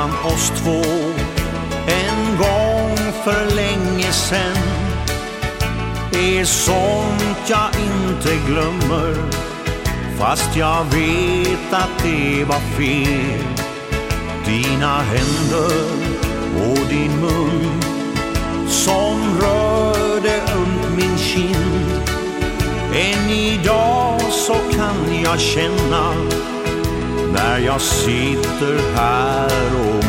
mellan oss två en gång för länge sen är sånt jag inte glömmer fast jag vet att det var fel. Dina händer och din mun som rörde runt min kind. Än idag så kan jag känna när jag sitter här och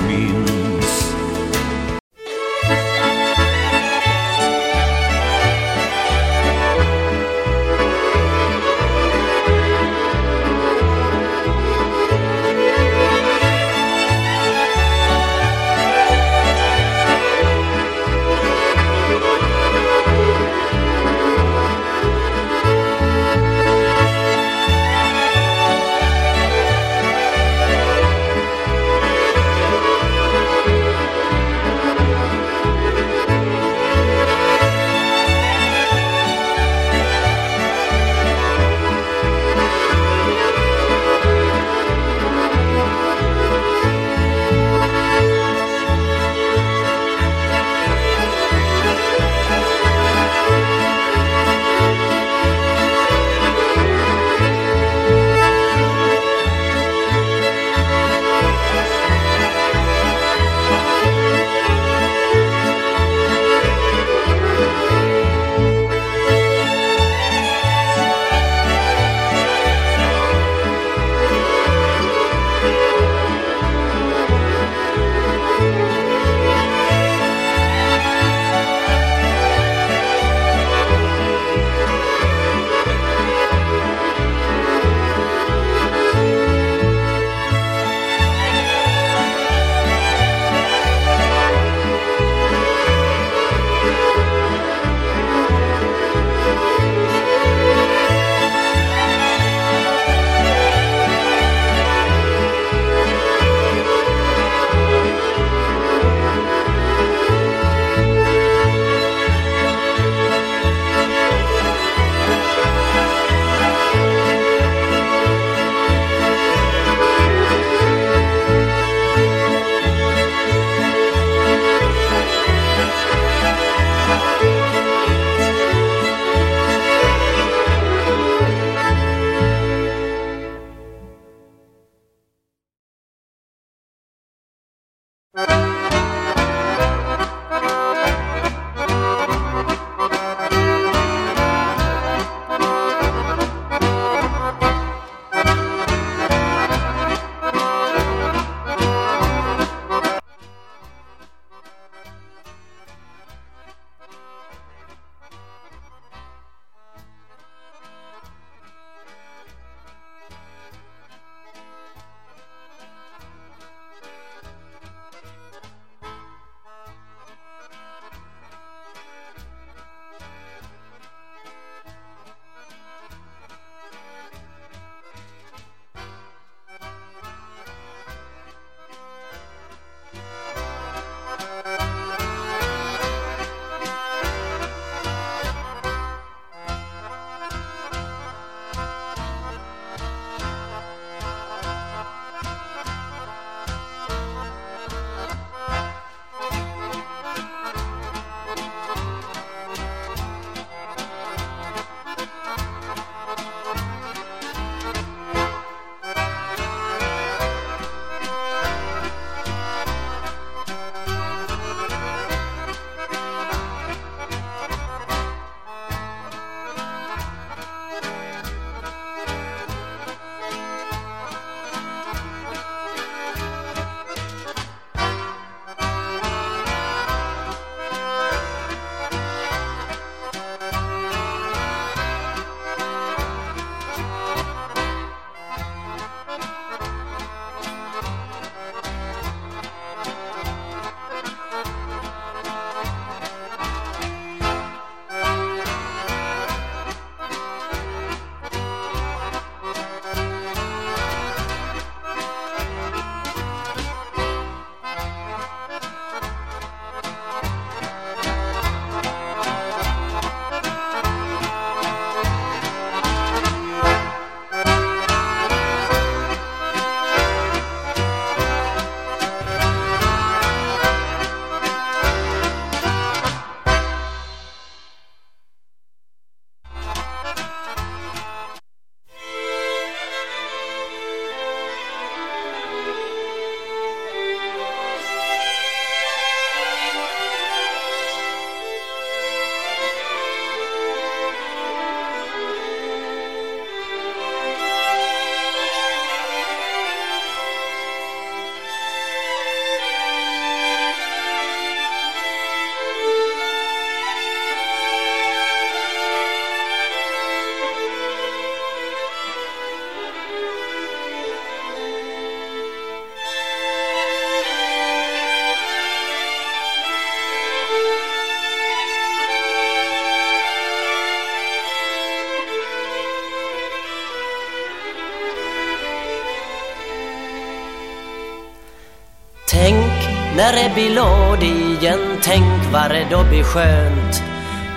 Tänk när det blir låd igen, tänk vad det då blir skönt.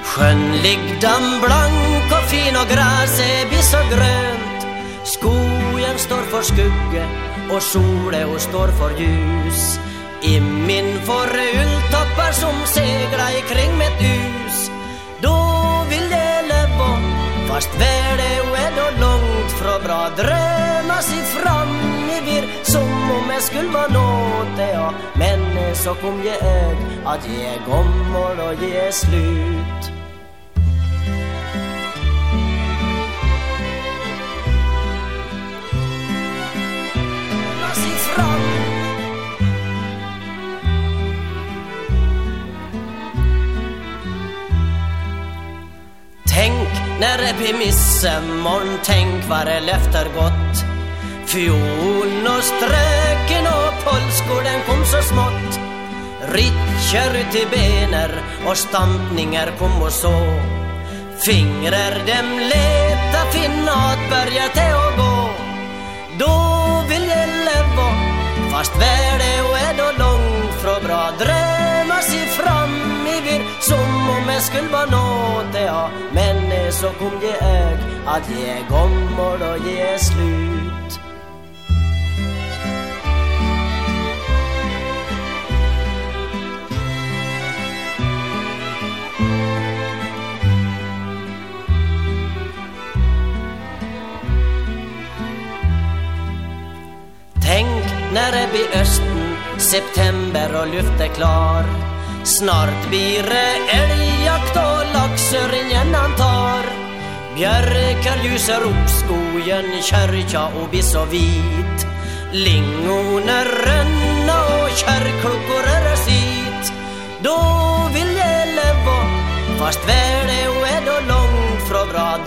Sjön ligger blank och fin och gräset blir så grönt. Skogen står för skugge och solen och står för ljus. I min forre ulltoppar som segla kring mitt hus. Då vill jag leva fast världen är då långt från bra drömmas ifrån skulle man nåt ja. Men så kom jag att ge gommor och ge slut. Tänk när det blir midsommar, tänk vad det löfter gott. fjol och ströken och polskor, den kom så smått. Ritcher till bener och stampningar kom och så. Fingrar dem leta finna att börja till och gå. Då vill jag leva, fast väl är då långt från bra drömmar sig fram i vir som om jag skulle vara nåt, ja. Men så kom jag att je är gammal och ge slut. När det blir östen, september och luft är klar. Snart blir det älgjakt och laxöringen han tar. Björkar lyser upp skogen, kyrka och blir så vit. Lingoner rönna och kärrklockor är sitt. Då vill jag leva, fast världen är då långt från bra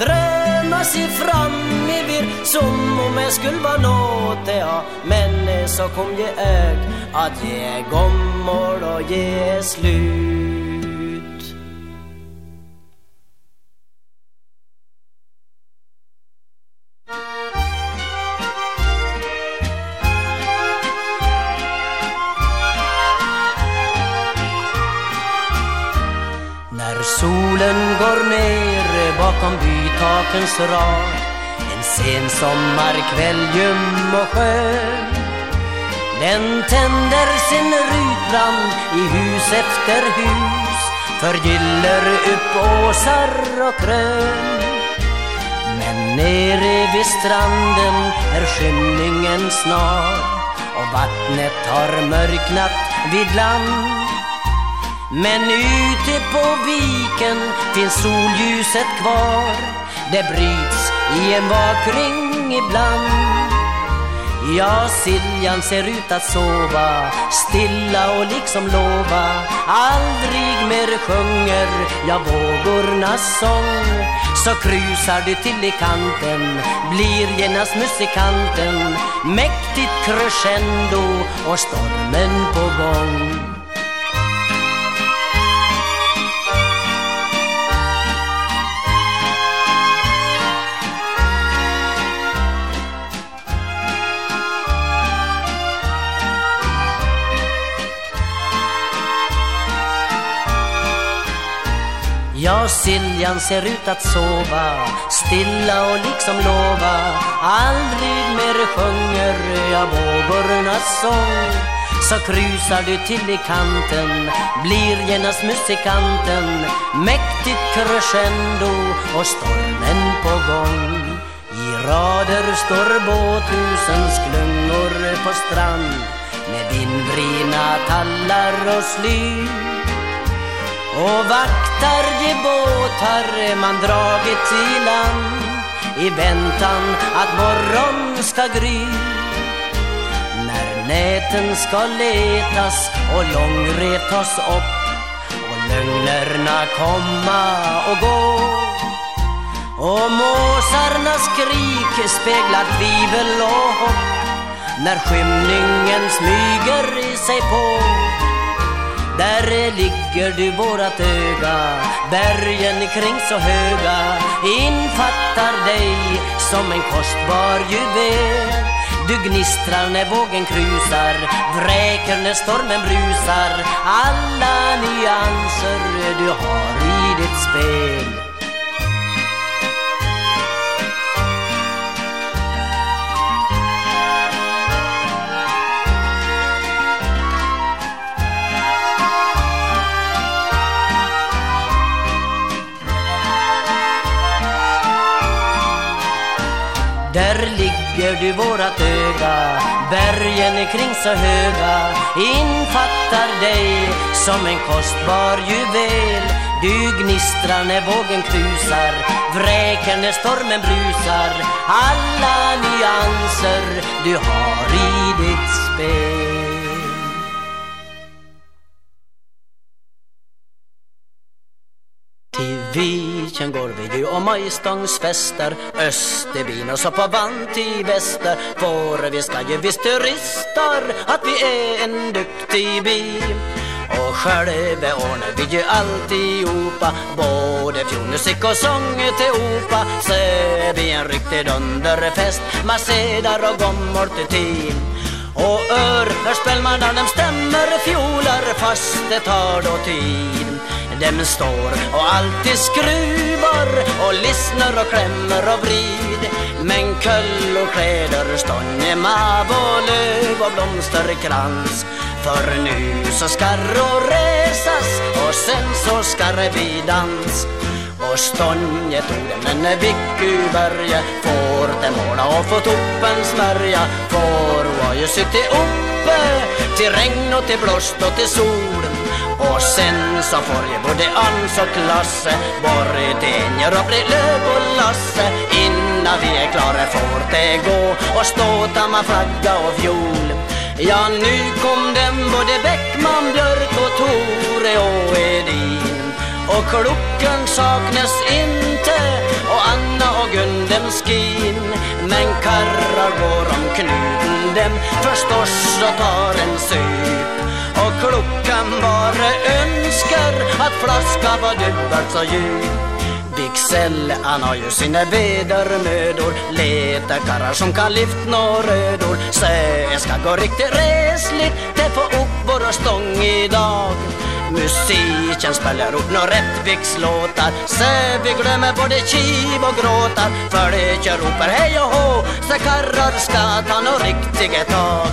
känna sig fram i vir som om jag skulle vara nåt, ja. Men så kom jag att ge gommor och ge slut. När solen går ner bakom bytakens rad. En sen sommarkväll ljum och skön. Den tänder sin rytbrand i hus efter hus Förgyller upp åsar och krön. Men nere vid stranden är skymningen snar Och vattnet har mörknat vid land men ute på viken finns solljuset kvar. Det bryts i en vakring ibland. Ja, Siljan ser ut att sova Stilla och liksom lova. Aldrig mer sjunger jag vågornas sång. Så krusar du till i kanten Blir genast musikanten. Mäktigt crescendo och stormen på gång. Ja, Siljan ser ut att sova Stilla och liksom lova. Aldrig mer sjunger jag vågornas sång. Så krusar du till i kanten Blir genast musikanten. Mäktigt crescendo och stormen på gång. I rader står båthusens klungor på strand. Med vindvrina tallar och sly och vaktar de båtar man dragit i land i väntan att morgon ska gry. När näten ska letas och långrev tas upp och lögnerna komma och gå. Och måsarnas skrik speglar tvivel och hopp när skymningen smyger sig på. Där ligger du vårat öga. Bergen kring så höga. Infattar dig som en kostbar juvel. Du gnistrar när vågen krusar. Vräker när stormen brusar. Alla nyanser du har i ditt spel. Där ligger du vårat öga. Bergen är kring så höga. Infattar dig som en kostbar juvel. Du gnistrar när vågen krusar Vräker när stormen brusar. Alla nyanser du har i ditt spel. Viken går vi ju och majstångsfester. Österbyn och så på vant i väster. För vi ska ju visst turister att vi är en duktig by. Och själva ordnar vi ju alltihopa. Både fjolmusik och sång till opa. Så är vi en riktig dunderfest. Marsedar och gommor till team. Och ör, hör spelmannen, stämmer fjolar. Fast det tar då tid dem står och alltid skruvar och lyssnar och klämmer och vrid. Men köll och kläder, stånge, mav och löv och blomsterkrans För nu så ska och resas och sen så ska det bli dans. Och stånget orden när Vicky börja får det måla och få toppen smörja Får har ju suttit uppe till regn och till blåst och till sol och sen så får ju både Ans och Klasse Borgenjer och bli löv och Lasse. Innan vi är klara får det gå och ståta med flagga och fjol. Ja, nu kom den både Bäckman, Björk och Tore och Edin. Och klockan saknas inte och Anna och Gun dem skin. Men karrar går om knuten dem förstås och tar en syn klockan bara önskar att flaska var dubbelt så djup Wicksell, han har ju sina vedermödor Leta karrar som kan lyft nå rödor. Så jag ska gå riktigt resligt Det får upp våra stång idag. Musiken spelar upp några Rättvikslåtar. Så vi glömmer både kiv och gråtar För det kör ropar hej och hå. Så karrar ska ta några riktiga tag.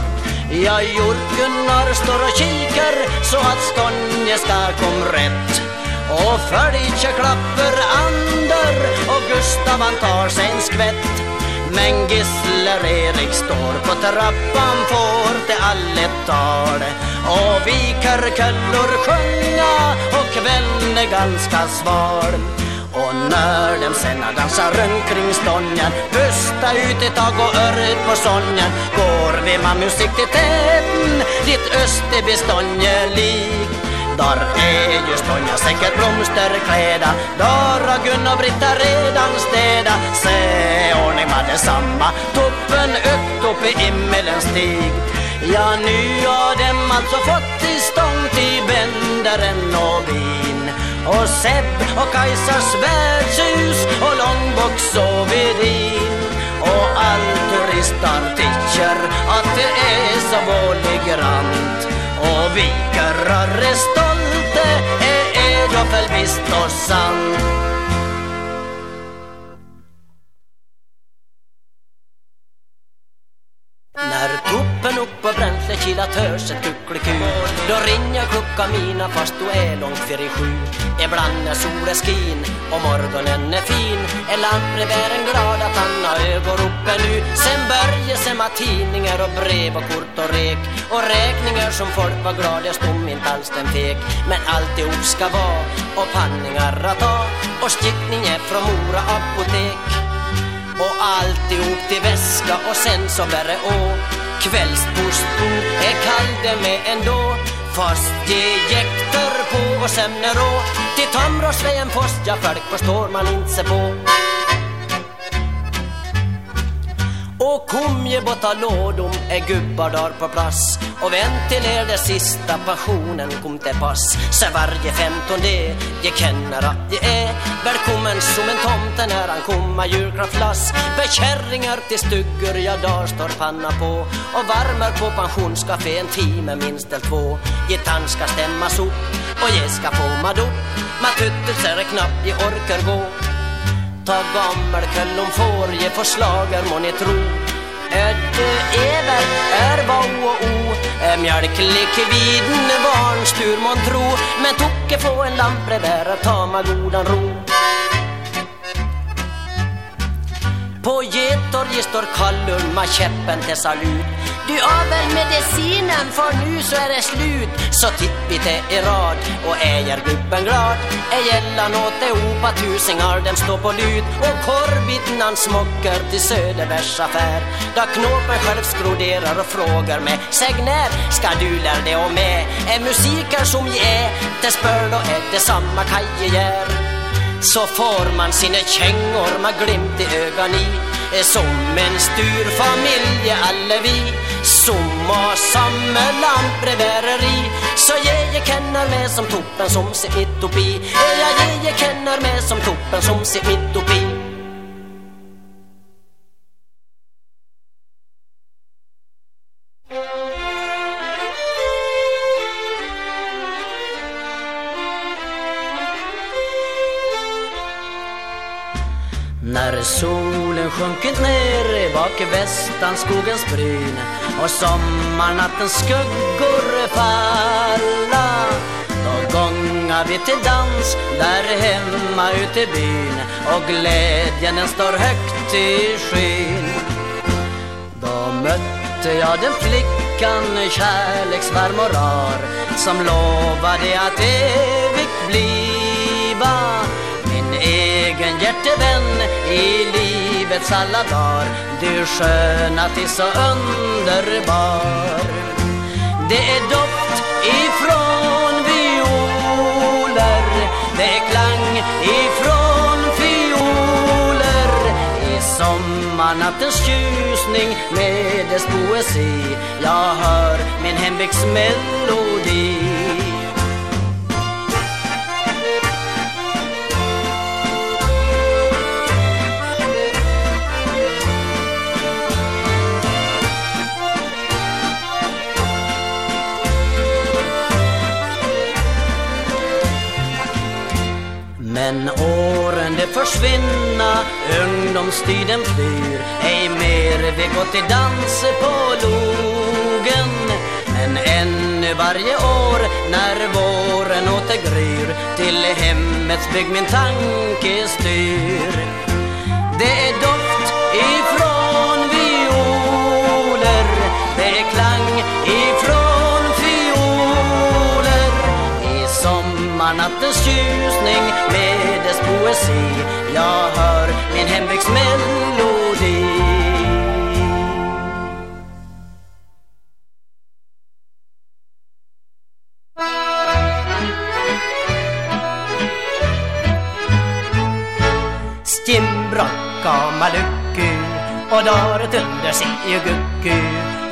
Ja, Gunnar står och kikar så att Skånje ska kom rätt. Och Följe klapper Ander och Gustav han tar sig en skvätt. Men Gissler Erik står på trappan får det allet tal. Och vikar köllor sjunga och kvällen är ganska sval och när de senna dansar runt kring stången Pusta ut ett tag och örret på sången Går vi med musik till täten Ditt Österby blir lik. Där är ju stången säkert blomsterkläda. Där har Gun och Britta redan städa. Se ordning med detsamma. Toppen upp uppe i himmelens stig. Ja, nu har dem alltså fått i stång till bändaren och vin och Sepp och Kajsas värdshus och Långbox och Vedin och all turistar tycker att det är så våligrant och vi karrar är stolta, är är då väl visst och sant När tuppen upp på bränsle kilar törs ett kuckeliku Då ringer klockan mina fast du är långt för i sju. Ibland när solen skin och morgonen är fin Är lantbrevbäraren glad att han har ögon uppe nu Sen börjar se med tidningar och brev och kort och rek Och räkningar som folk var gladast om inte alls den fek. Men alltihop ska vara och panningar att ta Och stickningen från Mora apotek och alltihop till väska och sen så värre å. Kvällsbostbo är kallde med ändå. Fast det jäkter på och sömner å Till Tområs en post, ja folk förstår man inte på. Och kom je borta lådom är gubbar där på plats. Och er det sista passionen kom till pass. Så varje femtonde je känner att je är Välkommen som en tomte när han kommer julklappslass För kärringar till stugor jag där står panna på. Och värmer på pensionscafé en timme minst eller två. Gitarren ska stämmas upp och je ska få madop Matuttelser är knappt je orkar gå. Ta gammelköll om får ge förslager må ni tro. Ödde Ever är vau och o. Mjölklik viden barns tur man tro. Men tocke få en lantbrevbärare ta ma godan ro. På Getorget står Kallun med käppen till salut du har väl medicinen för nu så är det slut. Så titt vi i rad och äger gubben glad. Är gällan åt det opa tusingar dem står på lut. Och korvbiten smocker smockar till Söderbergs affär. Där knåpen själv skroderar och frågar mig Säg när ska du lära dig om med Är musiker som jag är Det spör då är det samma kajegär Så får man sina kängor med glimt i ögon i som en stor familj alle vi Som har samme lantbrevbäreri. Så jeg känner med som toppen som sitt mitt oppi Ja, jag känner med som toppen som sitt mitt oppi När solen sjunkit ner bak västanskogens bryn och sommarnattens skuggor falla Då gångar vi till dans där hemma ute i byn och glädjen den står högt i skyn. Då mötte jag den flickan kärleksvarm och rar som lovade att evigt bliva min egen hjärtevän i livet livets alla dagar. Du sköna till så underbar. Det är doft ifrån violer. Det är klang ifrån fioler. I sommarnattens tjusning med dess poesi. Jag hör min hembygds melodi Men åren det försvinna, ungdomstiden flyr. Ej mer vi gå till dans på logen. Men ännu varje år när våren åter gryr Till hemmets bygg min tanke styr. Det är då sommarnattens tjusning med dess poesi. Jag hör min hembygds melodi. Och malukku och daret under sig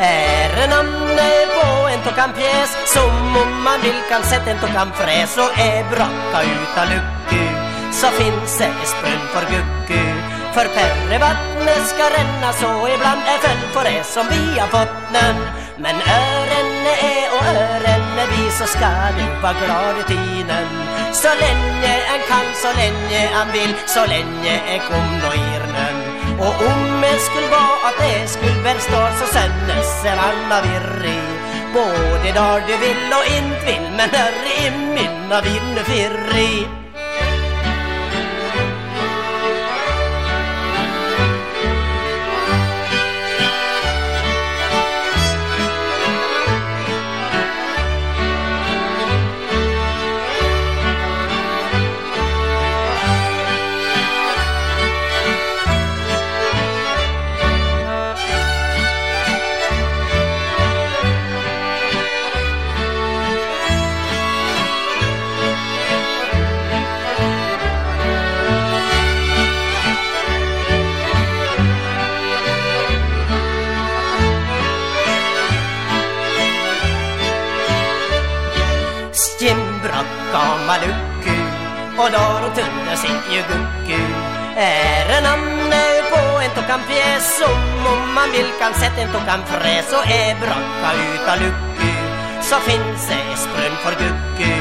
guggu Är namnet på en tokan pjäs som om man vill kan sätta en tokan fräs och är bråka utan lucku så finns det sprunn för gucku. för perre vattnet ska ränna så ibland är följd för det som vi har fått den Men örenne är och örenne vi så ska du vara glad i tiden. Så länge en kan, så länge han vill, så länge är kom och irnen och om det skulle vara att det skulle väl stå så sändes en annan virri Både där du vill och inte vill men här i minna vinner firri tunde ju Är en anne på en tokanpjäs Som om man vill kan sätta en tokan fräs Och är brocka utan lucku Så finns det sprön för gucku.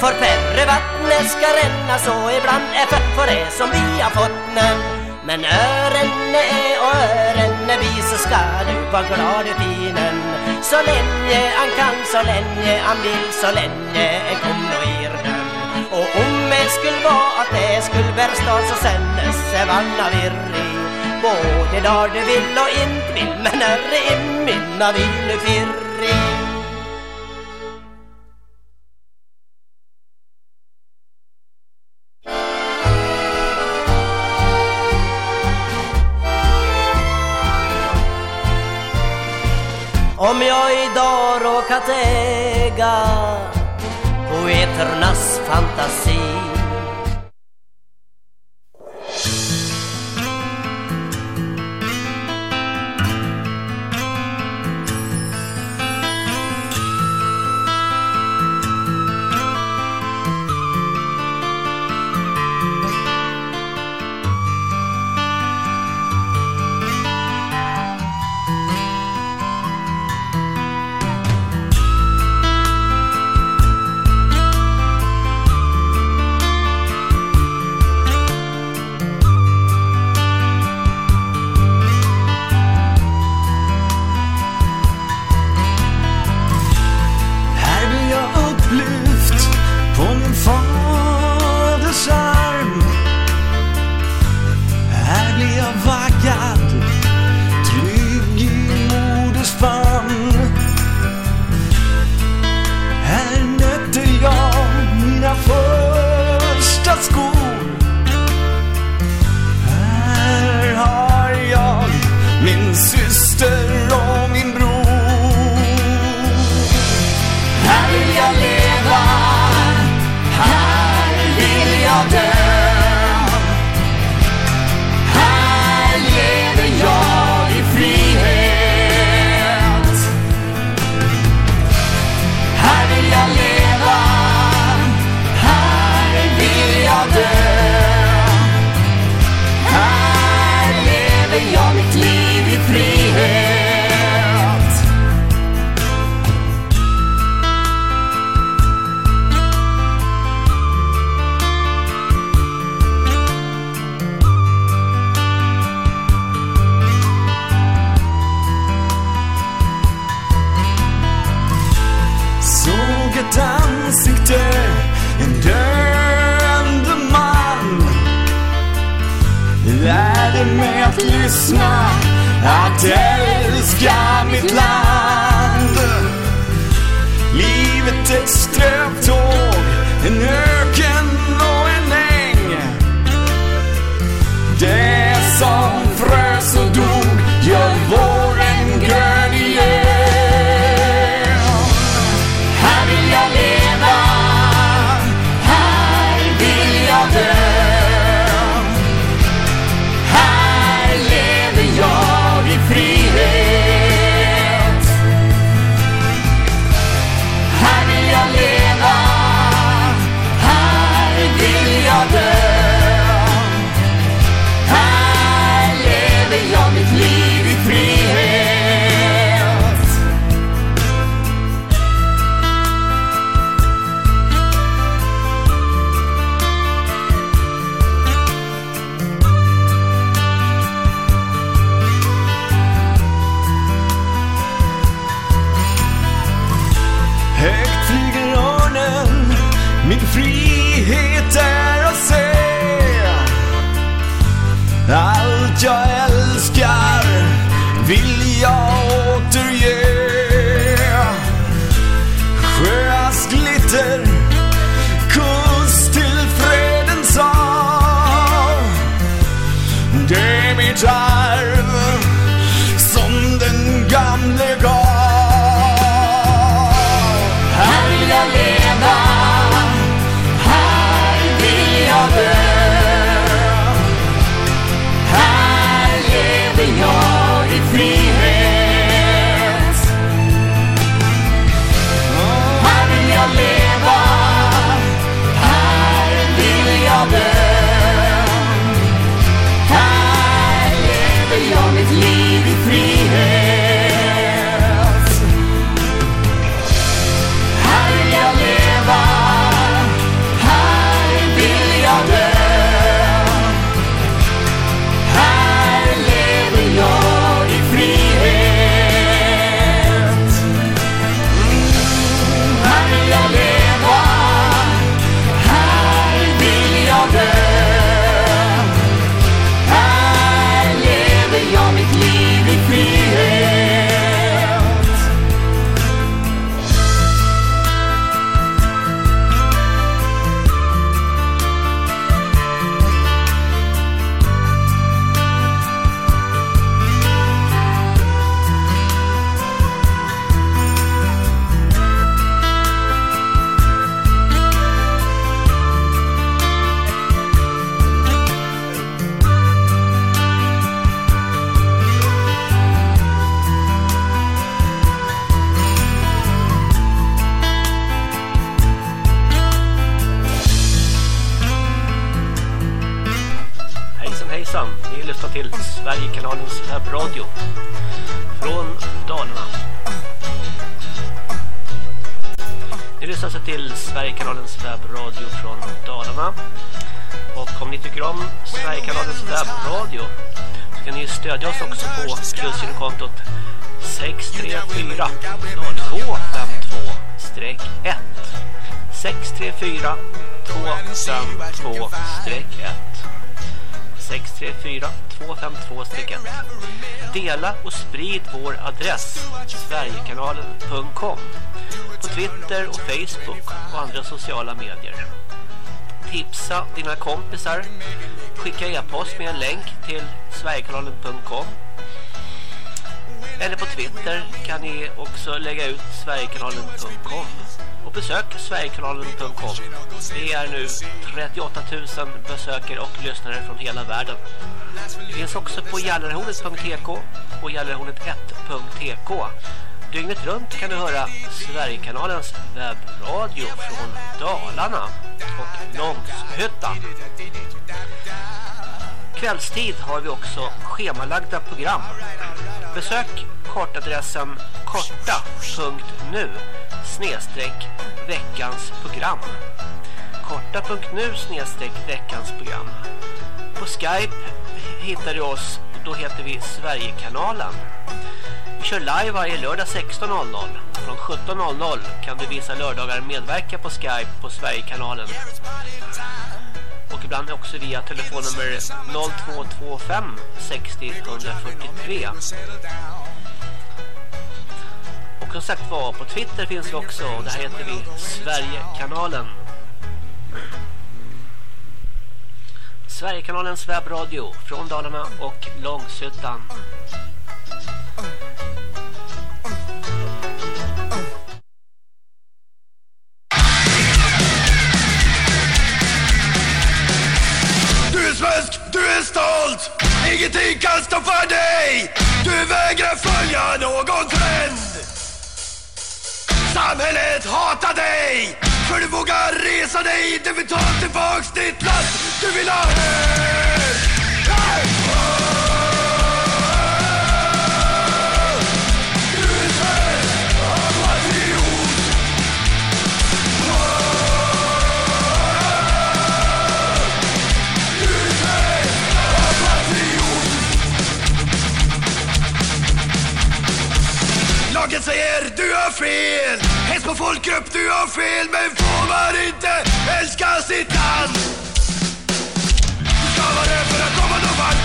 För färre vattnet ska ränna så ibland är fött för det som vi har fått nu. men örenne är och örenne vi så ska du vara glad i tiden Så länge han kan, så länge han vill, så länge en nå irden Och om skulle vara att det skulle bärsta så sen är vanna virri Både där du vill och inte vill, men är det i minna vill du firri Om jag idag råkat äga poeternas fantasi 634 252-1 634 252-1 Dela och sprid vår adress sverigekanalen.com på Twitter och Facebook och andra sociala medier. Tipsa dina kompisar. Skicka e-post med en länk till sverigekanalen.com eller på Twitter kan ni också lägga ut sverigekanalen.com och besök sverigekanalen.com. Det är nu 38 000 besökare och lyssnare från hela världen. Det finns också på jallarhornet.tk och jallarhornet1.tk. Dygnet runt kan du höra Sverigekanalens webbradio från Dalarna och Långshyttan. Kvällstid har vi också schemalagda program. Besök kortadressen korta.nu snedstreck veckans program. Korta.nu snedstreck veckans program. På Skype hittar du oss, då heter vi Sverigekanalen. Vi kör live varje lördag 16.00. Från 17.00 kan du vissa lördagar medverka på Skype på Sverigekanalen. Och ibland också via telefonnummer 0225 60 143. Och som sagt var, på Twitter finns vi också. Och där heter vi Sverigekanalen. Sverigekanalens webbradio från Dalarna och Långshyttan. Du är svensk, du är stolt Ingenting kan stoppa dig Du vägrar följa någon trend Samhället hatar dig För du vågar resa dig. Du vill ta tillbaks ditt land. Du vill ha hög. Lagen säger du har fel. Hets på folkgrupp, du har fel. Men får man inte älska sitt land? Du ska vara rädd för att komma någon vart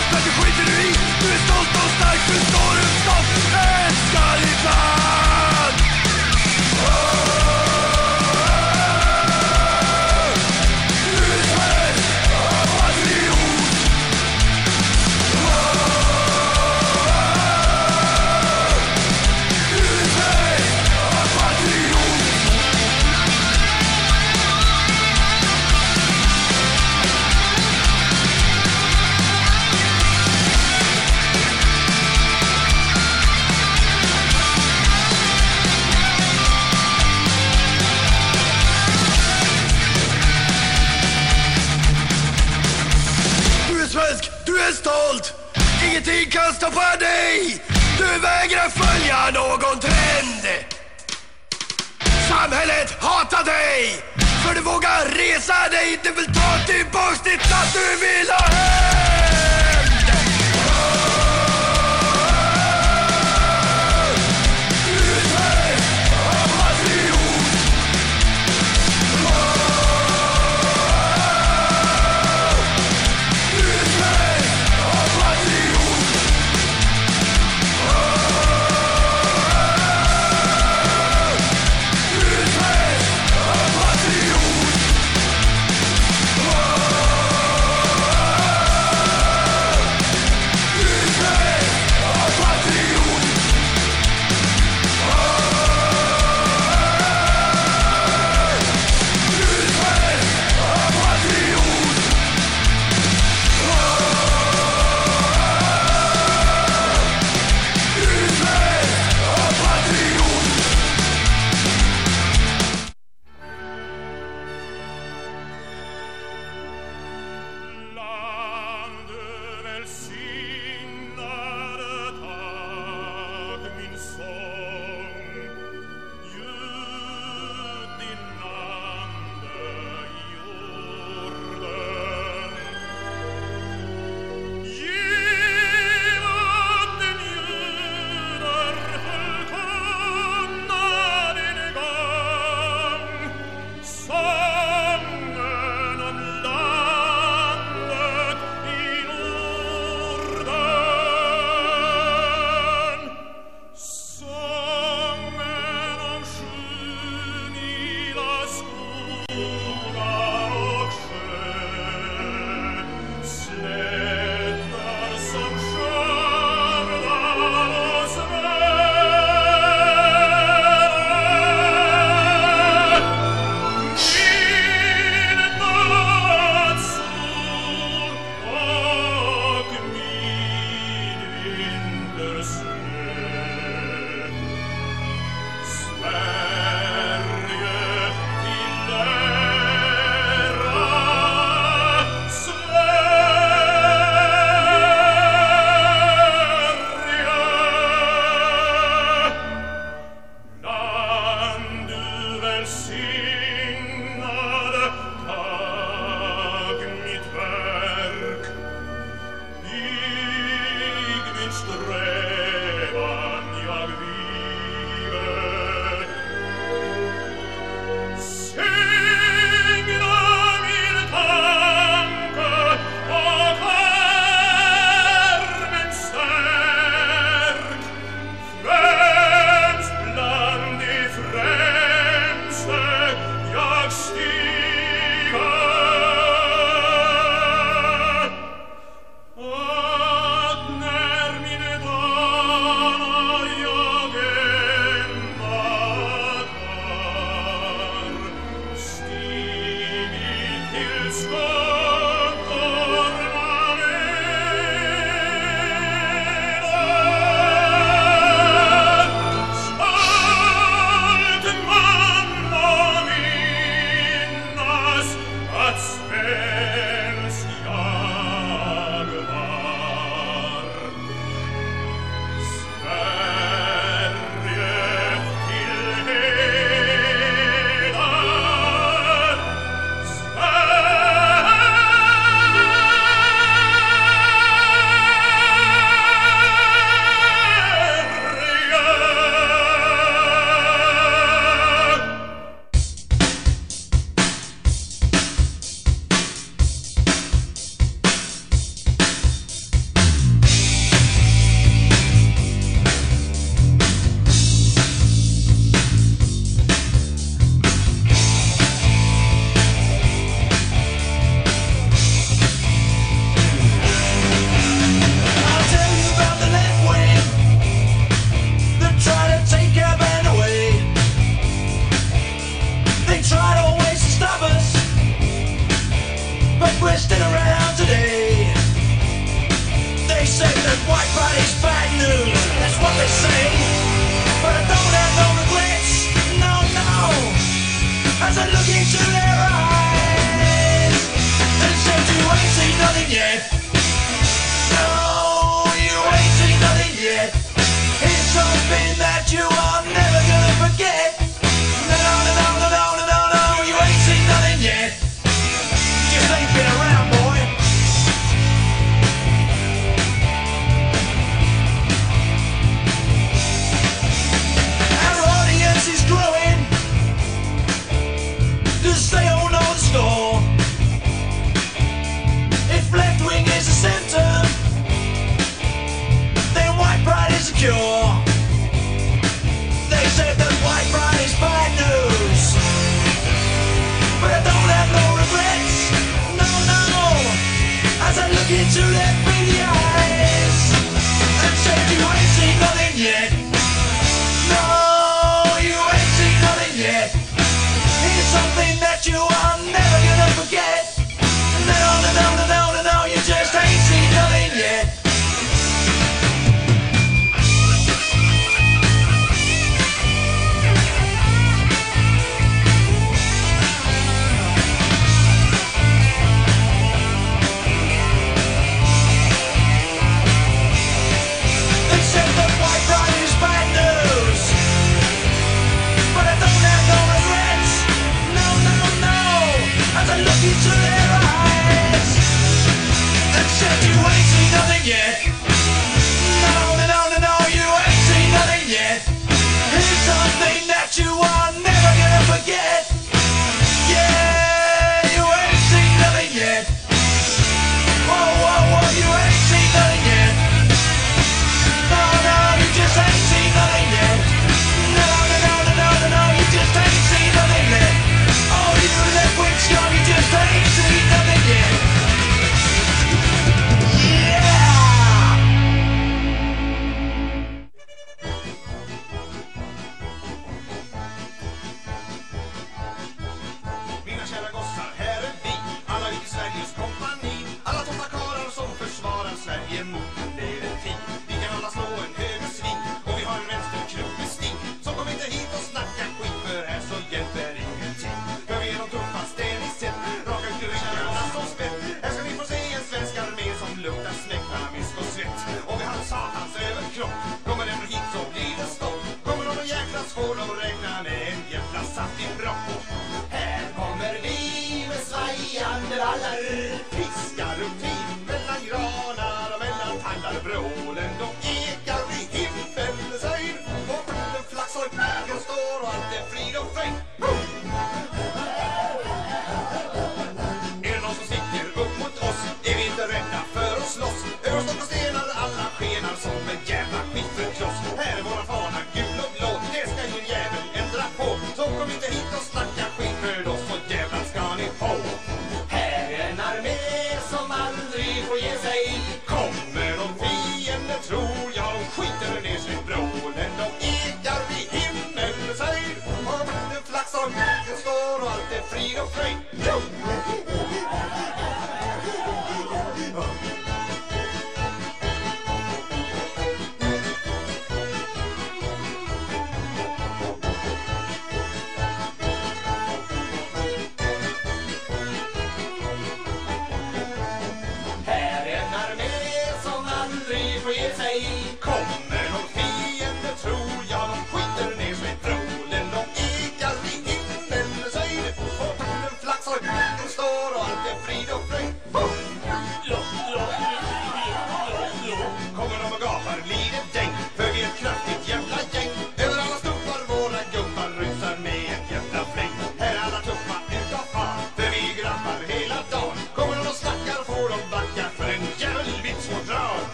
stolt. Ingenting kan stoppa dig. Du vägrar följa någon trend. Samhället hatar dig. För du vågar resa dig. Du vill ta tillbaks ditt land Du vill ha hem.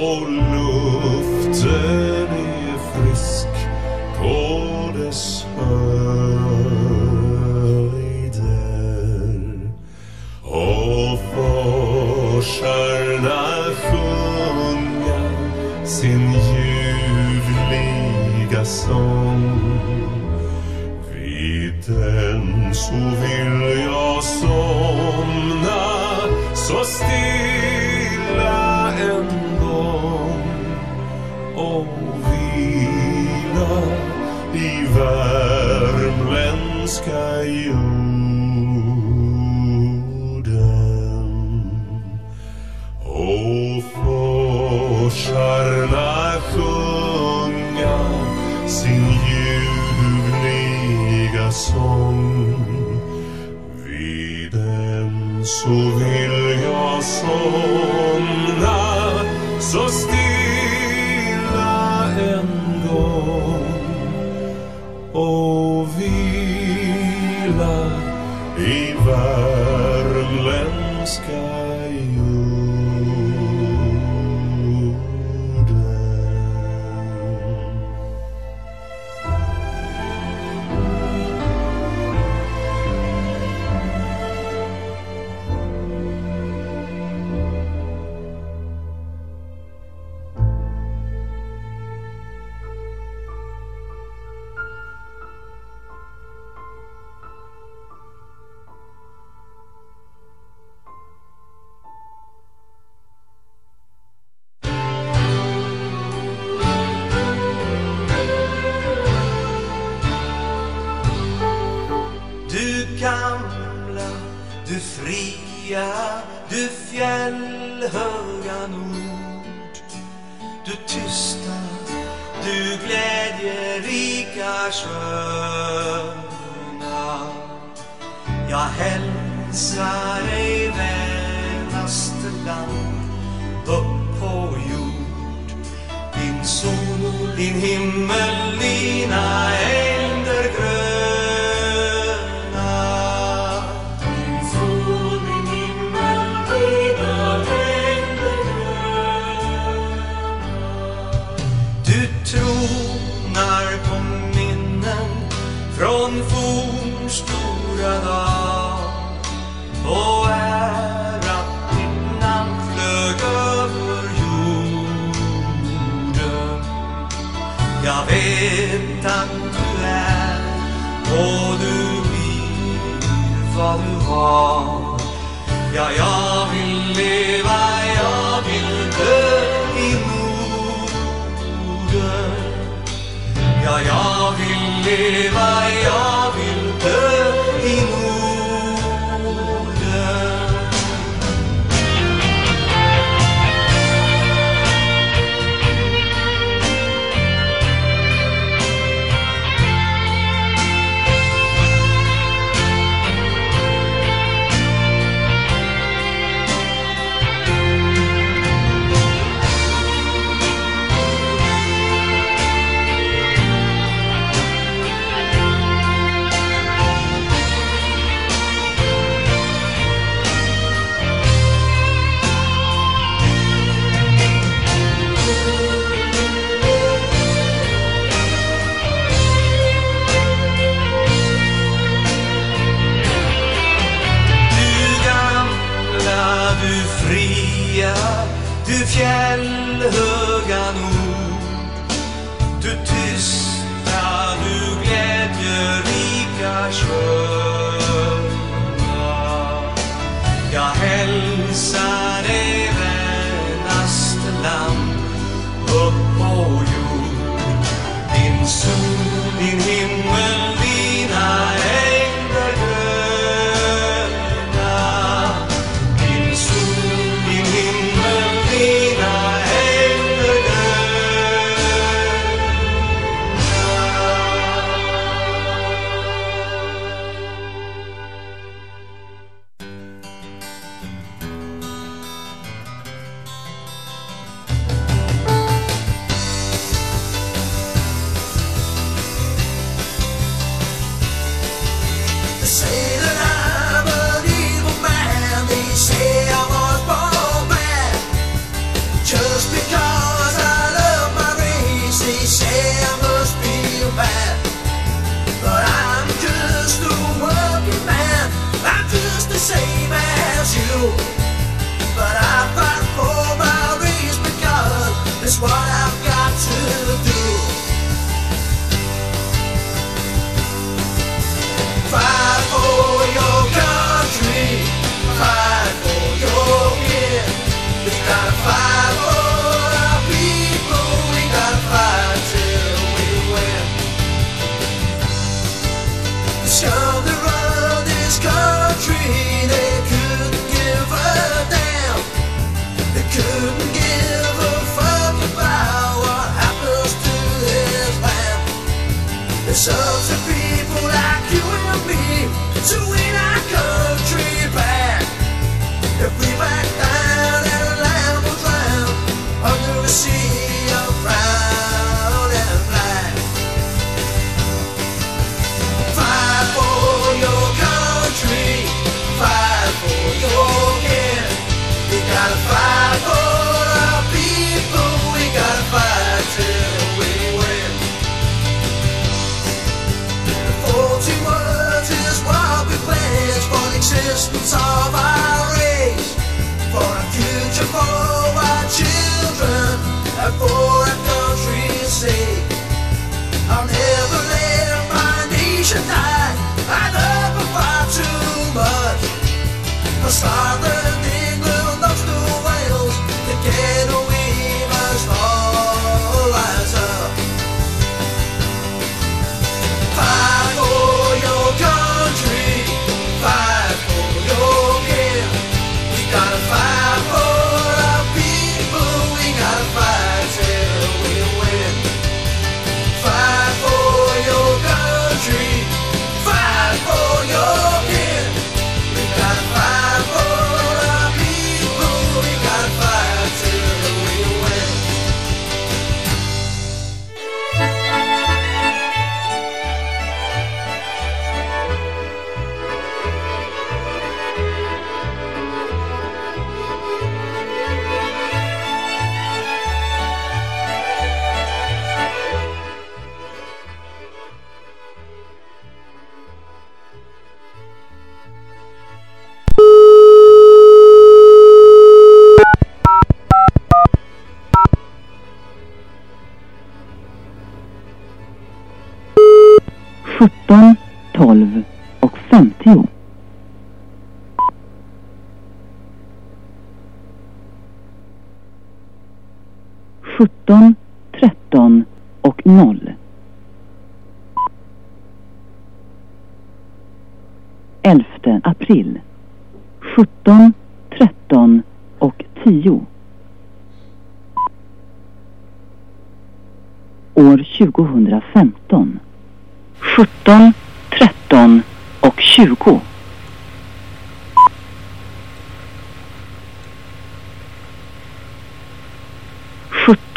Och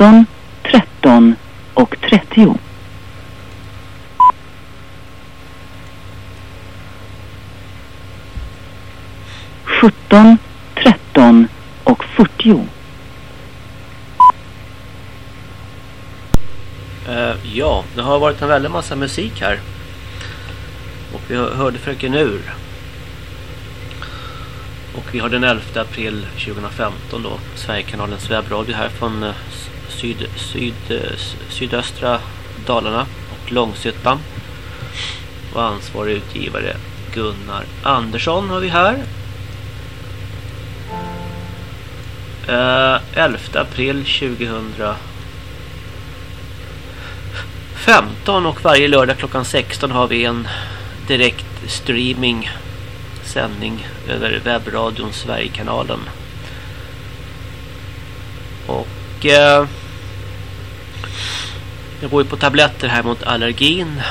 13, 13 och 30. Sjutton, tretton och fyrtio. Uh, ja, det har varit en väldig massa musik här. Och vi hörde Fröken Ur. Och vi har den 11 april 2015 då Sverigekanalens webbradio här från eh, syd, syd, sydöstra Dalarna och Långshyttan. Och ansvarig utgivare Gunnar Andersson har vi här. Eh, 11 april 2015 och varje lördag klockan 16 har vi en direkt streaming sändning över webbradion Sverigekanalen. Och eh, jag går ju på tabletter här mot allergin.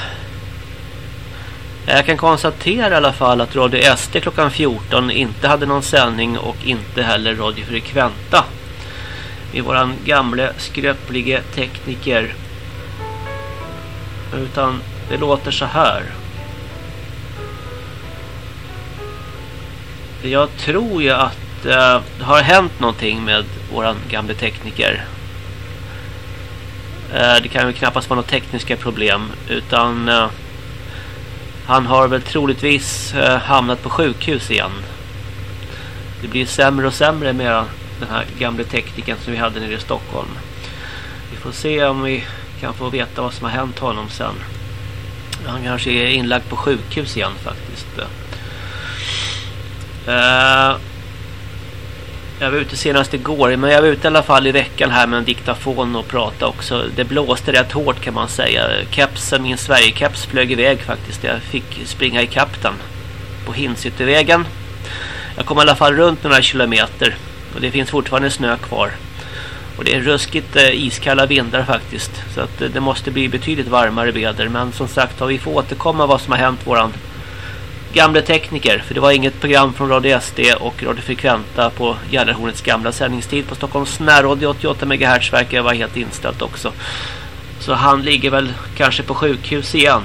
Jag kan konstatera i alla fall att Radio SD klockan 14 inte hade någon sändning och inte heller Radio Frekventa. Med våran gamle skröplige tekniker. Utan det låter så här. Jag tror ju att eh, det har hänt någonting med våran gamle tekniker. Eh, det kan ju knappast vara några tekniska problem utan eh, han har väl troligtvis eh, hamnat på sjukhus igen. Det blir sämre och sämre med den här gamle tekniken som vi hade nere i Stockholm. Vi får se om vi kan få veta vad som har hänt honom sen. Han kanske är inlagd på sjukhus igen faktiskt. Jag var ute senast igår, men jag var ute i alla fall i veckan här med en diktafon och prata också. Det blåste rätt hårt kan man säga. Kepsen, min Sverigekeps flög iväg faktiskt. Jag fick springa i kapten på Hinsyttervägen. Jag kom i alla fall runt några kilometer och det finns fortfarande snö kvar. Och det är ruskigt eh, iskalla vindar faktiskt. Så att eh, det måste bli betydligt varmare väder. Men som sagt har vi får återkomma vad som har hänt våran gamla tekniker. För det var inget program från Radio SD och Radio Frekventa på Gärdarhornets gamla sändningstid. På Stockholms närradio 88 MHz verkar vara helt inställt också. Så han ligger väl kanske på sjukhus igen.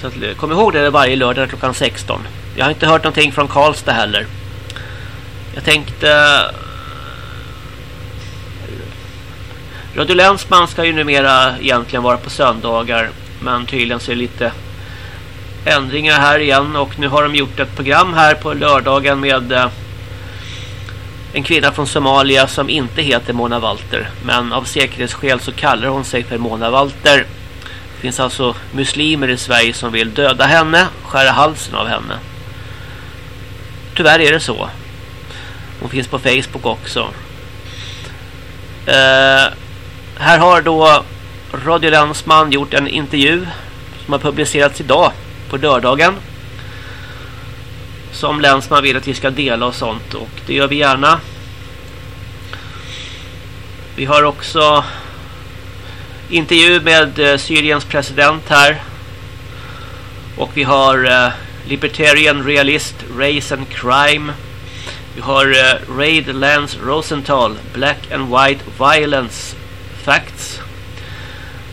Så att, eh, kom ihåg det varje lördag klockan 16. Jag har inte hört någonting från Karlstad heller. Jag tänkte... Eh, Radio Länsman ska ju numera egentligen vara på söndagar. Men tydligen så är det lite ändringar här igen och nu har de gjort ett program här på lördagen med eh, en kvinna från Somalia som inte heter Mona Walter men av säkerhetsskäl så kallar hon sig för Mona Walter. Det finns alltså muslimer i Sverige som vill döda henne, skära halsen av henne. Tyvärr är det så. Hon finns på Facebook också. Eh, här har då Radio Länsman gjort en intervju som har publicerats idag på lördagen. Som länsman vill att vi ska dela och sånt och det gör vi gärna. Vi har också intervju med eh, Syriens president här. Och vi har eh, Libertarian Realist Race and Crime. Vi har eh, Raid Lance Rosenthal Black and White Violence Facts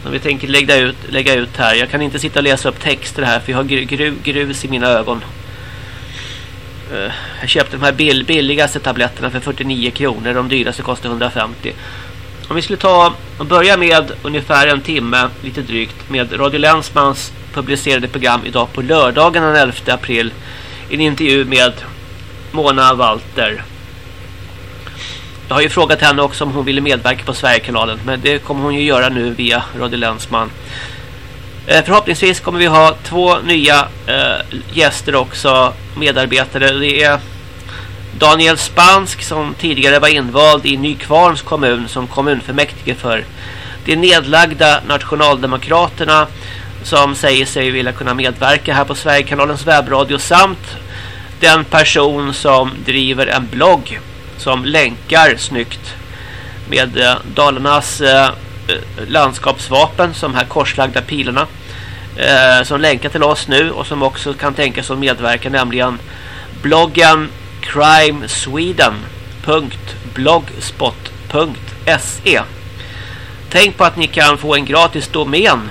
som vi tänker lägga ut, lägga ut här. Jag kan inte sitta och läsa upp texter här för jag har gru, grus i mina ögon. Uh, jag köpte de här bill, billigaste tabletterna för 49 kronor. De dyraste kostar 150. Om vi skulle ta och börja med ungefär en timme, lite drygt, med Radio Länsmans publicerade program idag på lördagen den 11 april. En intervju med Mona Walter jag har ju frågat henne också om hon ville medverka på Sverigekanalen. Men det kommer hon ju göra nu via Radio Länsman. Eh, förhoppningsvis kommer vi ha två nya eh, gäster också, medarbetare. Det är Daniel Spansk som tidigare var invald i Nykvarns kommun som kommunfullmäktige för de nedlagda nationaldemokraterna som säger sig vilja kunna medverka här på Sverigekanalens webbradio samt den person som driver en blogg som länkar snyggt med eh, Dalarnas eh, landskapsvapen som här korslagda pilarna eh, som länkar till oss nu och som också kan tänkas som medverka nämligen bloggen crimesweden.blogspot.se Tänk på att ni kan få en gratis domän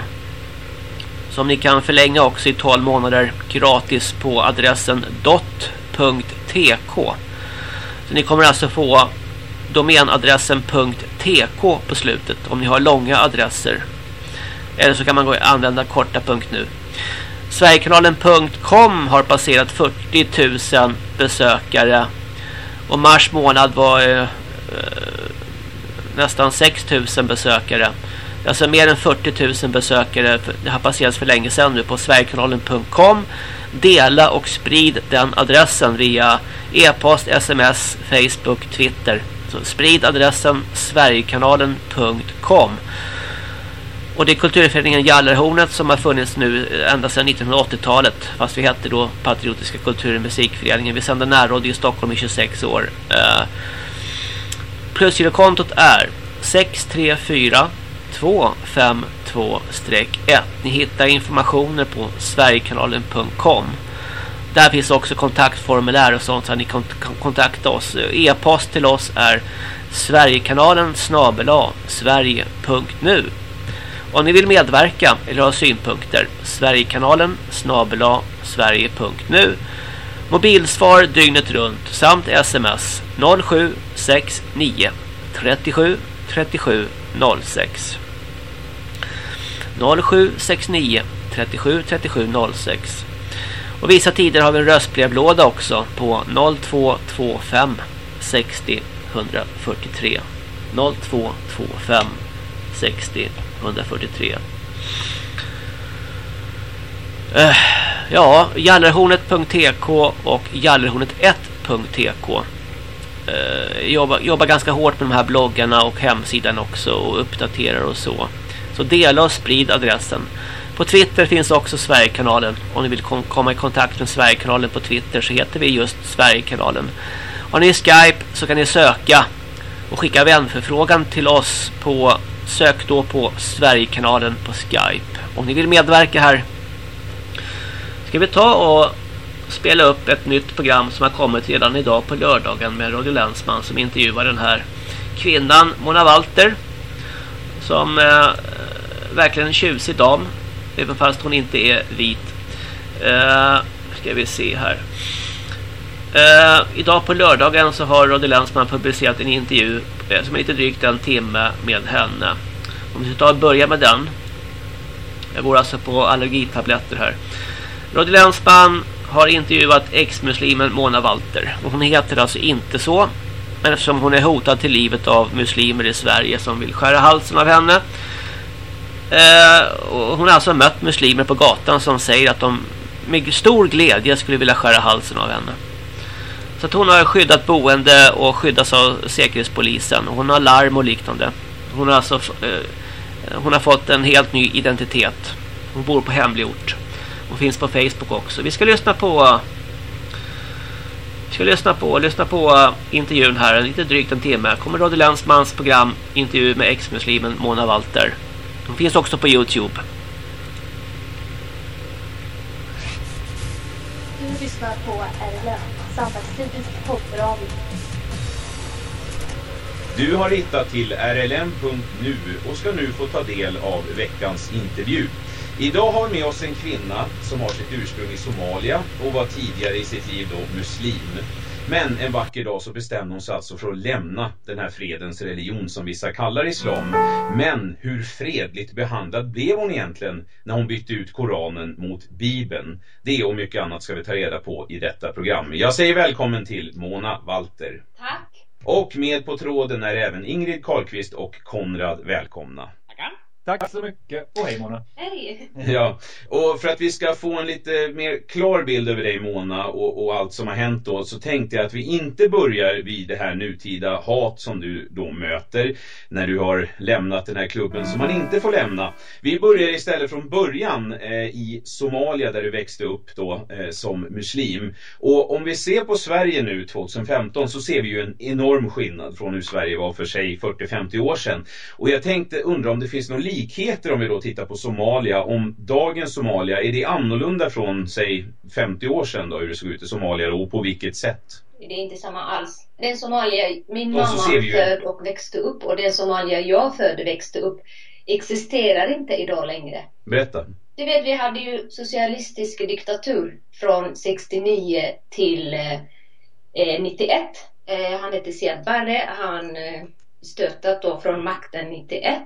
som ni kan förlänga också i 12 månader gratis på adressen dot.tk. Så ni kommer alltså få domänadressen .tk på slutet om ni har långa adresser. Eller så kan man gå använda korta punkt nu. Sverigekanalen.com har passerat 40 000 besökare. Och mars månad var eh, eh nästan 6 000 besökare. Alltså mer än 40 000 besökare. Det har passerats för länge sedan nu på Sverigekanalen.com. Dela och sprid den adressen via e-post, sms, Facebook, Twitter. Så sprid adressen sverigekanalen.com. Och det är kulturföreningen Jallerhornet som har funnits nu eh, ända sedan 1980-talet. Fast vi hette då Patriotiska kultur- och musikföreningen. Vi sänder närråd i Stockholm i 26 år. Uh, Plusgirokontot är 634 252-1. Ni hittar informationer på sverigekanalen.com. Där finns också kontaktformulär och sånt så att ni kan kontakta oss. E-post till oss är Sverigekanalen snabela sverige.nu Om ni vill medverka eller ha synpunkter Sverigekanalen snabela sverige.nu Mobilsvar dygnet runt samt sms 0769 37 37 06 0769 37 37 06 och vissa tider har vi en röstbrevlåda också på 0225 60 143 0225 60 143 uh, Ja, jallerhornet.tk och jallerhornet1.tk uh, eh, jobbar, jobbar ganska hårt med de här bloggarna och hemsidan också och uppdaterar och så. Så dela och sprid adressen. På Twitter finns också Sverigekanalen. Om ni vill kom komma i kontakt med Sverigekanalen på Twitter så heter vi just Sverigekanalen. Har ni Skype så kan ni söka och skicka vänförfrågan till oss på sök då på Sverigekanalen på Skype. Om ni vill medverka här ska vi ta och spela upp ett nytt program som har kommit redan idag på lördagen med Radio Länsman som intervjuar den här kvinnan Mona Walter som eh, verkligen en tjusig dam. Även fast hon inte är vit. Eh, ska vi se här. Eh, idag på lördagen så har Roddy Länsman publicerat en intervju eh, som är lite drygt en timme med henne. Om vi ska ta och börja med den. Jag går alltså på allergitabletter här. Roddy Länsman har intervjuat ex-muslimen Mona Walter. Och hon heter alltså inte så. Men eftersom hon är hotad till livet av muslimer i Sverige som vill skära halsen av henne Eh, hon har alltså mött muslimer på gatan som säger att de med stor glädje skulle vilja skära halsen av henne. Så att hon har skyddat boende och skyddas av säkerhetspolisen. Hon har larm och liknande. Hon har alltså eh, hon har fått en helt ny identitet. Hon bor på hemlig ort. Hon finns på Facebook också. Vi ska lyssna på vi ska lyssna på lyssna på intervjun här lite drygt en timme. Kommer Radio Länsmans program intervju med ex-muslimen Mona Walter. De finns också på Youtube. Du lyssnar på RLM, samhällskritisk poppradio. Du har hittat till rlm.nu och ska nu få ta del av veckans intervju. Idag har vi med oss en kvinna som har sitt ursprung i Somalia och var tidigare i sitt liv då muslim. Men en vacker dag så bestämde hon sig alltså för att lämna den här fredens religion som vissa kallar islam. Men hur fredligt behandlad blev hon egentligen när hon bytte ut Koranen mot Bibeln? Det och mycket annat ska vi ta reda på i detta program. Jag säger välkommen till Mona Walter. Tack. Och med på tråden är även Ingrid Karlqvist och Konrad välkomna. Tack så mycket och hej Mona. Hej! Ja, och för att vi ska få en lite mer klar bild över dig Mona och, och allt som har hänt då så tänkte jag att vi inte börjar vid det här nutida hat som du då möter när du har lämnat den här klubben som man inte får lämna. Vi börjar istället från början eh, i Somalia där du växte upp då eh, som muslim. Och om vi ser på Sverige nu 2015 så ser vi ju en enorm skillnad från hur Sverige var för sig 40-50 år sedan. Och jag tänkte undra om det finns några likheter om vi då tittar på Somalia, om dagens Somalia, är det annorlunda från säg 50 år sedan då hur det såg ut i Somalia då, och på vilket sätt? Det är inte samma alls. Den Somalia min mamma född och växte upp och den Somalia jag född och växte upp existerar inte idag längre. Berätta. Du vet, vi hade ju socialistisk diktatur från 69 till eh, 91. Eh, han hette Siad Barre. Han eh, stöttat då från makten 91.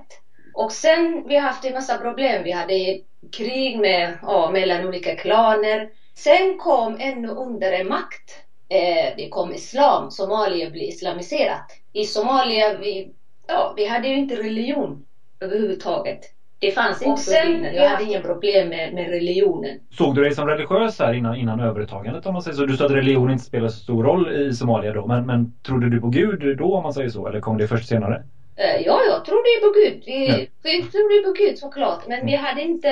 Och sen vi har haft en massa problem. Vi hade krig med, ja, mellan olika klaner. Sen kom ännu underre makt. Eh, det kom islam. Somalia blev islamiserat. I Somalia, vi, ja, vi hade ju inte religion överhuvudtaget. Det fanns inte Och sen-. Jag hade inga problem med, med religionen. Såg du dig som religiös här innan, innan övertagandet om man säger så? Du sa att religion inte spelar så stor roll i Somalia då. Men, men trodde du på Gud då om man säger så? Eller kom det först senare? Eh, ja, jag trodde på Gud. Vi, Ja. vi trodde på Gud såklart. Men vi hade inte...